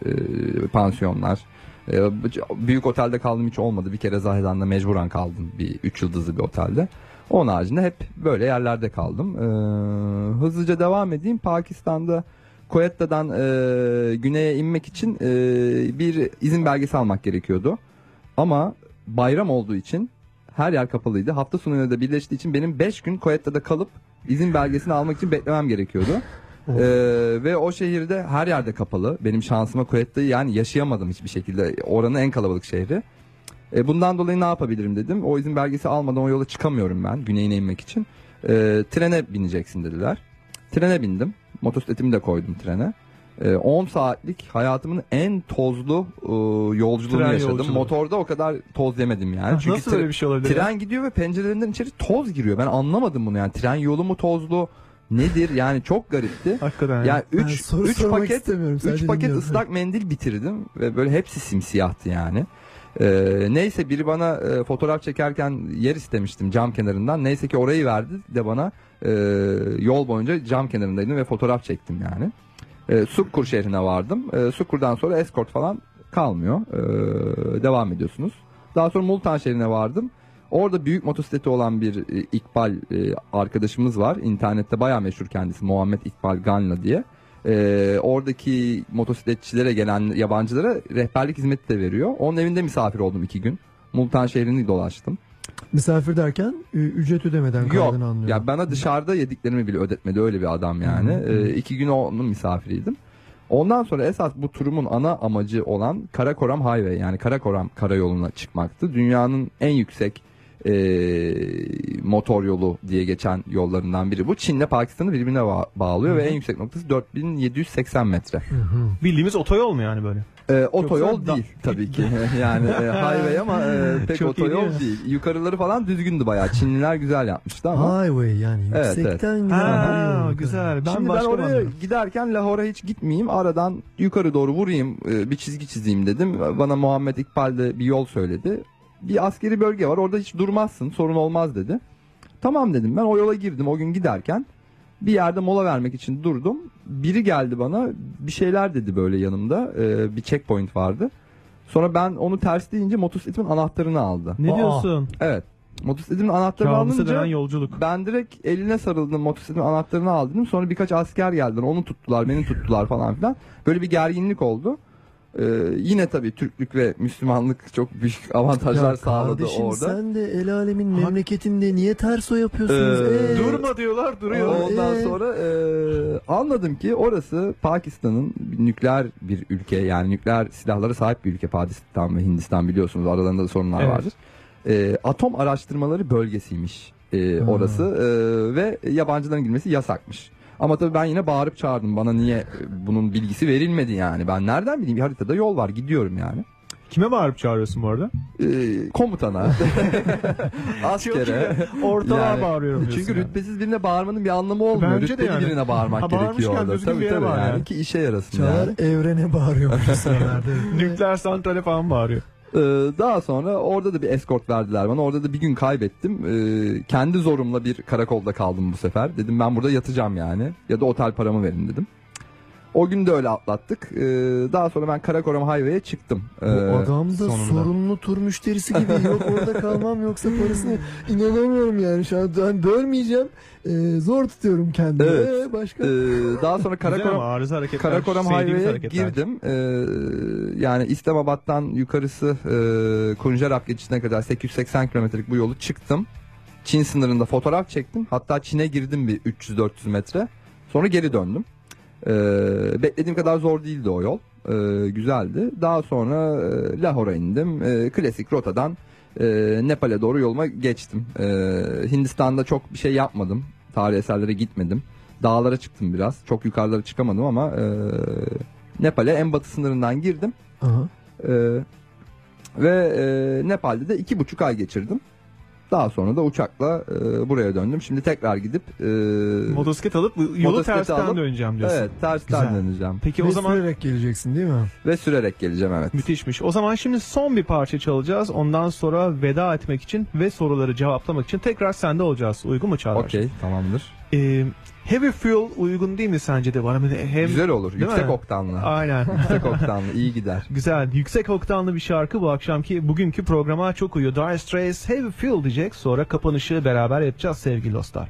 e, pansiyonlar. E, bu- Büyük otelde kaldım hiç olmadı. Bir kere Zahedan'da mecburen kaldım bir 3 yıldızlı bir otelde. Onun haricinde hep böyle yerlerde kaldım. E, hızlıca devam edeyim. Pakistan'da Koyetta'dan e, güneye inmek için e, bir izin belgesi almak gerekiyordu. Ama bayram olduğu için her yer kapalıydı. Hafta sonuyla da birleştiği için benim 5 gün Koyetta'da kalıp izin belgesini almak için beklemem gerekiyordu. Ee, ve o şehirde her yerde kapalı. Benim şansıma Koyetta'yı yani yaşayamadım hiçbir şekilde. Oranın en kalabalık şehri. E, bundan dolayı ne yapabilirim dedim. O izin belgesi almadan o yola çıkamıyorum ben güneyine inmek için. E, trene bineceksin dediler. Trene bindim. Motosikletimi de koydum trene. E, 10 saatlik hayatımın en tozlu e, yolculuğunu Tren yaşadım. yolculuğu. Motorda o kadar toz yemedim yani. Ha, Çünkü nasıl tre- öyle bir şey olabilir Tren gidiyor ve pencerelerinden içeri toz giriyor. Ben anlamadım bunu yani. Tren yolu mu tozlu? Nedir? Yani çok garipti. Hakikaten. Yani Ben 3 soru 3 sormak paket istemiyorum, 3 sadece paket dinliyorum. ıslak mendil bitirdim ve böyle hepsi simsiyahtı yani. Ee, neyse biri bana e, fotoğraf çekerken yer istemiştim cam kenarından. Neyse ki orayı verdi de bana e, yol boyunca cam kenarındaydım ve fotoğraf çektim yani. E, Sukkur şehrine vardım. E, Sukkur'dan sonra eskort falan kalmıyor. E, devam ediyorsunuz. Daha sonra Multan şehrine vardım. Orada büyük motosikleti olan bir e, İkbal e, arkadaşımız var. İnternette bayağı meşhur kendisi Muhammed İkbal Ganla diye. E, oradaki motosikletçilere gelen yabancılara rehberlik hizmeti de veriyor. Onun evinde misafir oldum iki gün. Multan şehrini dolaştım. Misafir derken ü- ücret ödemeden Yok. anlıyorum. Ya bana dışarıda yediklerimi bile ödetmedi öyle bir adam yani. Hı hı. Ee, iki gün onun misafiriydim. Ondan sonra esas bu turumun ana amacı olan Karakoram Highway yani Karakoram karayoluna çıkmaktı. Dünyanın en yüksek e, motor yolu diye geçen yollarından biri bu. Çin'le Pakistan'ı birbirine ba- bağlıyor Hı ve en yüksek noktası 4780 metre. Bildiğimiz otoyol mu yani böyle? Ee, otoyol Yoksa da- değil tabii ki. yani e, highway ama e, pek Çok otoyol değil değil. Yukarıları falan düzgündü bayağı. Çinliler güzel yapmıştı ama. Highway yani Evet, yüksekten evet. Ha, güzel. Ben Şimdi ben oraya anlıyorum. giderken Lahore'a hiç gitmeyeyim. Aradan yukarı doğru vurayım, e, bir çizgi çizeyim dedim. Bana Muhammed İkbal de bir yol söyledi. Bir askeri bölge var. Orada hiç durmazsın. Sorun olmaz dedi. Tamam dedim. Ben o yola girdim o gün giderken. Bir yerde mola vermek için durdum. Biri geldi bana bir şeyler dedi böyle yanımda. E, bir checkpoint vardı. Sonra ben onu ters deyince motosikletimin anahtarını aldı. Ne Aa. diyorsun? Evet. Motosikletimin anahtarını Kabusa alınca yolculuk. ben direkt eline sarıldım motosikletin anahtarını aldım. Sonra birkaç asker geldiler. Onu tuttular, beni tuttular falan filan. Böyle bir gerginlik oldu. Ee, yine tabii Türklük ve Müslümanlık çok büyük avantajlar Ya sağladı kardeşim orada. sen de el alemin memleketinde niye ters o yapıyorsunuz? Ee, Ee, Durma diyorlar duruyor. Ondan Ee? sonra e, anladım ki orası Pakistan'ın nükleer bir ülke yani nükleer silahlara sahip bir ülke Pakistan ve Hindistan biliyorsunuz aralarında da sorunlar Evet. vardır. E, atom araştırmaları bölgesiymiş e, orası e, ve yabancıların girmesi yasakmış. Ama tabii ben yine bağırıp çağırdım bana niye e, bunun bilgisi verilmedi yani ben nereden bileyim bir haritada yol var gidiyorum yani. Kime bağırıp çağırıyorsun bu arada? Ee, komutana, askere. Ortalığa bağırıyorum diyorsun Çünkü yani. rütbesiz birine bağırmanın bir anlamı olmuyor. Bence de Rütbeli yani. birine bağırmak Ha, gerekiyor orada. Tabii tabii yani. yani. ki işe yarasın Çağlar yani. evrene sıralarda. Nükleer santrale falan bağırıyor. Ee, daha sonra orada da bir eskort verdiler bana. Orada da bir gün kaybettim. Ee, kendi zorumla bir karakolda kaldım bu sefer. Dedim ben burada yatacağım yani. Ya da otel paramı verin dedim. O gün de öyle atlattık. Ee, daha sonra ben Karakoram Highway'e çıktım. Ee, Bu adam da sonunda. sorunlu tur müşterisi gibi yok orada kalmam yoksa parasını inanamıyorum yani şu an ben bölmeyeceğim Ee, zor tutuyorum kendimi Evet. Ee, başka Ee, daha sonra Karakoram, Karakoram sevdiğimiz Highway'e girdim. Ee, yani İslamabad'dan yukarısı e, Kunjarap geçişine kadar 880 kilometrelik bu yolu çıktım. Çin sınırında fotoğraf çektim. Hatta Çin'e girdim bir 300-400 metre. Sonra geri döndüm. Ee, beklediğim kadar zor değildi o yol. Ee, güzeldi. Daha sonra e, Lahore'a indim. Ee, klasik rotadan e, Nepal'e doğru yoluma geçtim. Ee, Hindistan'da çok bir şey yapmadım. Tarihi eserlere gitmedim. Dağlara çıktım biraz. Çok yukarılara çıkamadım ama e, Nepal'e en batı sınırından girdim. Aha. Ee, ve e, Nepal'de de iki buçuk ay geçirdim. Daha sonra da uçakla e, buraya döndüm. Şimdi tekrar gidip e, Motosiklet alıp yolu motosikleti tersten alıp- döneceğim diyorsun. Evet tersten Güzel. döneceğim. Peki Ve o zaman sürerek geleceksin değil mi? Ve sürerek geleceğim evet. müthişmiş. O zaman şimdi son bir parça çalacağız. Ondan sonra veda etmek için ve soruları cevaplamak için tekrar sende olacağız. Uygun mu Çağlar? Okey tamamdır. Ee, heavy fuel uygun değil mi sence de bana? Hem, Güzel olur. Değil Yüksek mi? oktanlı. Aynen. Yüksek oktanlı iyi gider. Güzel. Yüksek oktanlı bir şarkı bu akşamki bugünkü programa çok uyuyor. Dire Straits Heavy Fuel diyecek. Sonra kapanışı beraber yapacağız sevgili dostlar.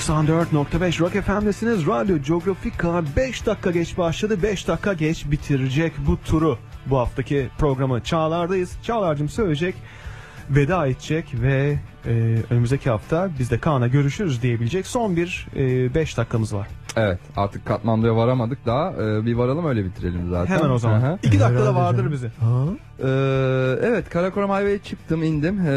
...94.5 Rock FM'desiniz. Radyo Geografika 5 dakika geç başladı. 5 dakika geç bitirecek bu turu. Bu haftaki programı Çağlar'dayız. Çağlar'cığım söyleyecek, veda edecek ve e, önümüzdeki hafta biz de Kaan'la görüşürüz diyebilecek son bir 5 dakikamız var. Evet artık Katmandu'ya varamadık daha. Ee, bir varalım öyle bitirelim zaten. Hemen o zaman. Hı. 2 dakikada vardır bizi. Ee, evet Karakoram Highway'e çıktım indim. Ee,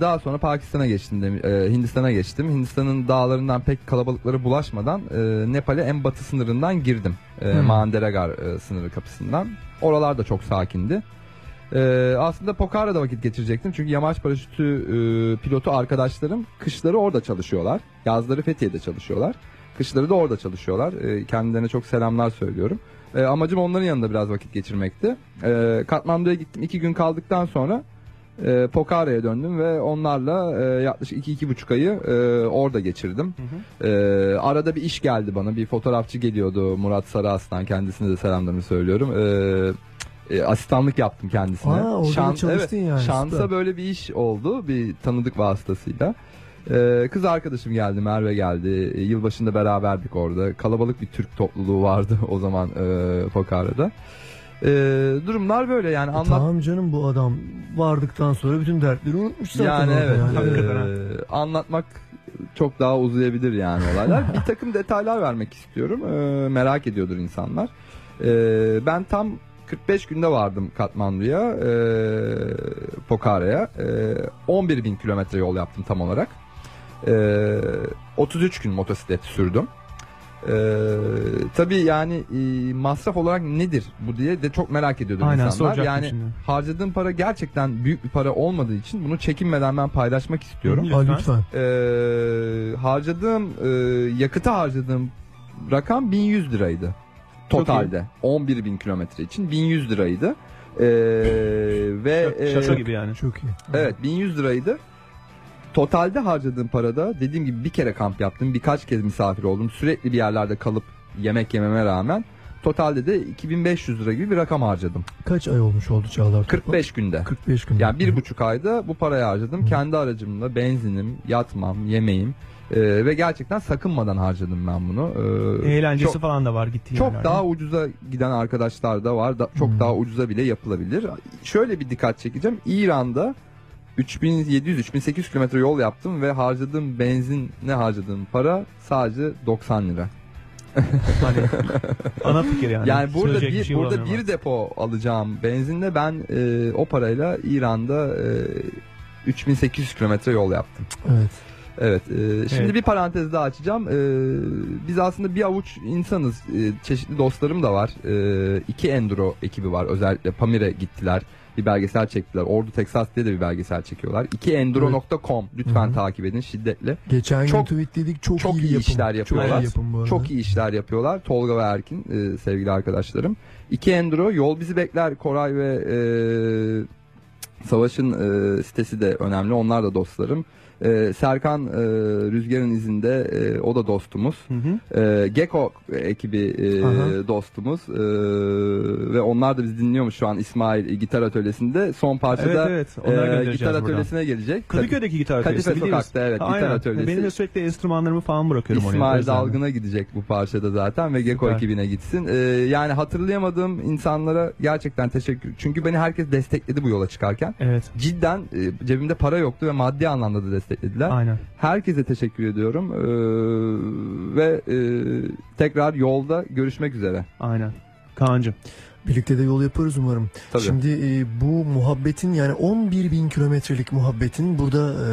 daha sonra Pakistan'a geçtim. e, Hindistan'a geçtim. Hindistan'ın dağlarından pek kalabalıklara bulaşmadan e, Nepal'e en batı sınırından girdim. E, Hmm. Manderegar e, sınırı kapısından. Oralar da çok sakindi. Ee, aslında Pokhara'da vakit geçirecektim. Çünkü yamaç paraşütü e, pilotu arkadaşlarım kışları orada çalışıyorlar. Yazları Fethiye'de çalışıyorlar. Kışları da orada çalışıyorlar. Ee, kendilerine çok selamlar söylüyorum. Ee, amacım onların yanında biraz vakit geçirmekti. Ee, Katmandu'ya gittim. iki gün kaldıktan sonra e, Pokhara'ya döndüm ve onlarla e, yaklaşık iki iki buçuk ayı e, orada geçirdim. Ee, arada bir iş geldi bana. Bir fotoğrafçı geliyordu Murat Sarıaslan. Kendisine de selamlarımı söylüyorum. E, asistanlık yaptım kendisine. Aa, da çalıştın yani, Şansa böyle bir iş oldu. Bir tanıdık vasıtasıyla. Ee, kız arkadaşım geldi, Merve geldi. Ee, Yılbaşında beraberdik orada. Kalabalık bir Türk topluluğu vardı o zaman e, Pokhara'da. Ee, durumlar böyle yani anlat. Tamam canım bu adam vardıktan sonra bütün dertleri unutmuş zaten. Yani orada evet. yani. e, anlatmak çok daha uzayabilir yani olaylar. bir takım detaylar vermek istiyorum. E, merak ediyordur insanlar. E, ben tam 45 günde vardım Katmandu'ya, e, Pokhara'ya. E, 11 bin kilometre yol yaptım tam olarak. E, 33 gün motosiklet sürdüm. Ee, tabii yani e, masraf olarak nedir bu diye de çok merak ediyordum Aynen, insanlar. Yani şimdi. harcadığım para gerçekten büyük bir para olmadığı için bunu çekinmeden ben paylaşmak istiyorum. Lütfen. Lütfen. Ee, harcadığım e, yakıta harcadığım rakam 1100 liraydı. Totalde 11 bin kilometre için 1100 liraydı. Ee, ve Şaka- şaka e, gibi yani. Çok iyi. Evet 1100 liraydı. Totalde harcadığım parada dediğim gibi bir kere kamp yaptım. Birkaç kez misafir oldum. Sürekli bir yerlerde kalıp yemek yememe rağmen totalde de 2500 lira gibi bir rakam harcadım. Kaç ay olmuş oldu Çağlar? 45 günde. 45 günde. Yani bir buçuk ayda bu parayı harcadım. Kendi aracımla benzinim, yatmam, yemeğim ee, ve gerçekten sakınmadan harcadım ben bunu. Ee, Eğlencesi çok- falan da var gittiğin çok yerlerde. daha ucuza giden arkadaşlar da var. Da, çok daha ucuza bile yapılabilir. Şöyle bir dikkat çekeceğim. İran'da 3700-3800 kilometre yol yaptım ve harcadığım benzinle harcadığım para sadece 90 lira. Ana fikir yani. Yani burada Söyleyecek bir, bir şey burada bir depo alacağım benzinle ben e, o parayla İran'da e, 3800 kilometre yol yaptım. Evet. Evet. e, şimdi Evet. bir parantez daha açacağım. E, biz aslında bir avuç insanız. E, çeşitli dostlarım da var. E, iki Enduro ekibi var. Özellikle Pamir'e gittiler. Bir belgesel çektiler. Ordu Texas diye de bir belgesel çekiyorlar. İkienduro.com lütfen Hı hı. takip edin şiddetle. Geçen Çok- gün tweetledik çok, çok iyi, yapım. işler yapıyorlar. Çok iyi. Çok iyi işler yapıyorlar. Tolga ve Erkin e, sevgili arkadaşlarım. İki Enduro Yol Bizi Bekler Koray ve e, Savaş'ın e, sitesi de önemli. Onlar da dostlarım. E, Serkan e, Rüzgar'ın izinde e, o da dostumuz. E, Gecko ekibi e, Aha. dostumuz E, ve onlar da bizi dinliyormuş şu an İsmail e, gitar atölyesinde. Son parçada Evet, evet. E, gitar atölyesine gelecek. Kadıköy'deki gitar atölyesi Kadife. Sokak'ta evet gitar Aynen. atölyesi. Benim de sürekli enstrümanlarımı falan bırakıyorum oraya. İsmail. Dalgın'a gidecek bu parçada zaten ve Gecko Süper. ekibine gitsin. Ee, yani hatırlayamadığım insanlara gerçekten teşekkür. Çünkü beni herkes destekledi bu yola çıkarken. Evet. Cidden e, cebimde para yoktu ve maddi anlamda da desteklediler. Aynen. Herkese teşekkür ediyorum. Ee, ve e, tekrar yolda görüşmek üzere. Aynen. Kaan'cığım. Birlikte de yol yaparız umarım. Tabii. Şimdi e, bu muhabbetin yani 11 bin kilometrelik muhabbetin burada e,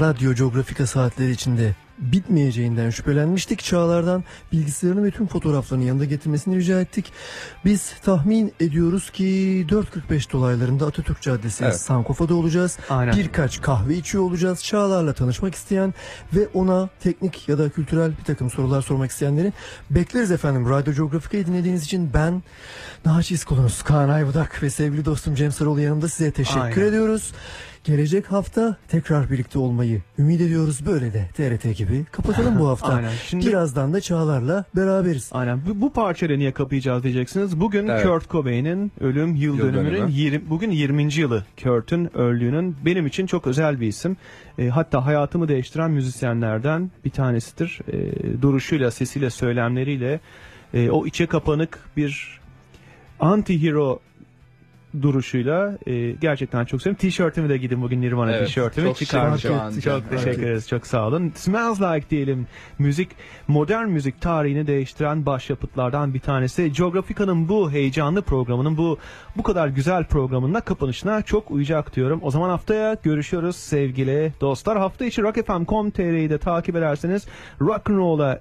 radyo coğrafika saatleri içinde bitmeyeceğinden şüphelenmiştik. Çağlar'dan bilgisayarını ve tüm fotoğraflarını yanında getirmesini rica ettik. Biz tahmin ediyoruz ki 4.45 dolaylarında Atatürk Caddesi Evet. Sankofa'da olacağız. Aynen. Birkaç kahve içiyor olacağız. Çağlar'la tanışmak isteyen ve ona teknik ya da kültürel bir takım sorular sormak isteyenleri bekleriz efendim. Radyo Geografika'yı dinlediğiniz için ben Naci İskolunuz, Kaan Ayvadak ve sevgili dostum Cem Sarıoğlu yanımda size teşekkür Aynen. ediyoruz. Gelecek hafta tekrar birlikte olmayı ümit ediyoruz. Böyle de TRT gibi kapatalım bu hafta. Aynen. Şimdi- Birazdan da Çağlar'la beraberiz. Aynen. Bu, bu parçayla niye kapayacağız diyeceksiniz. Bugün Evet. Kurt Cobain'in ölüm yıl, Yıl dönümünün dönümü. yirmi- bugün 20. yılı. Kurt'un öldüğünün benim için çok özel bir isim. E, hatta hayatımı değiştiren müzisyenlerden bir tanesidir. E, duruşuyla, sesiyle, söylemleriyle e, o içe kapanık bir anti-hero duruşuyla e, gerçekten çok seviyorum. Tişörtümü de gidin bugün Nirvana Evet, tişörtümü çok çıkarmış. an Çok canım. teşekkür ederiz. Çok sağ olun. Smells Like diyelim. Müzik, modern müzik tarihini değiştiren başyapıtlardan bir tanesi. Geografika'nın bu heyecanlı programının bu bu kadar güzel programında kapanışına çok uyacak diyorum. O zaman haftaya görüşüyoruz sevgili dostlar. Hafta içi Rock FM.com.tr'yi de takip ederseniz rock'n'roll'a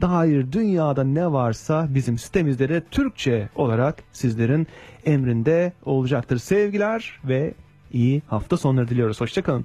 dair dünyada ne varsa bizim sitemizde de Türkçe olarak sizlerin emrinde olacaktır. Sevgiler ve iyi hafta sonları diliyoruz. Hoşçakalın.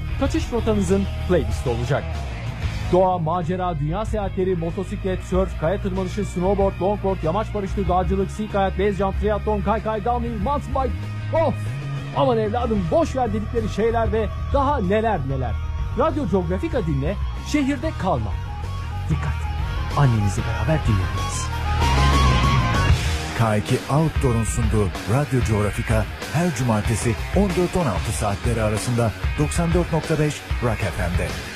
kaçış rotanızın playlisti olacak. Doğa, macera, dünya seyahatleri, motosiklet, sörf, kaya tırmanışı, snowboard, longboard, yamaç paraşütü, dağcılık, sea kayak, base jump, triatlon, kaykay, downhill, mountain bike. Of! Aman evladım boş ver dedikleri şeyler ve daha neler neler. Radyo Geografika dinle, şehirde kalma. Dikkat! Annenizi beraber dinlediniz. K2 Outdoor'un sunduğu Radyo Geografika her cumartesi 14-16 saatleri arasında 94.5 Rock FM'de.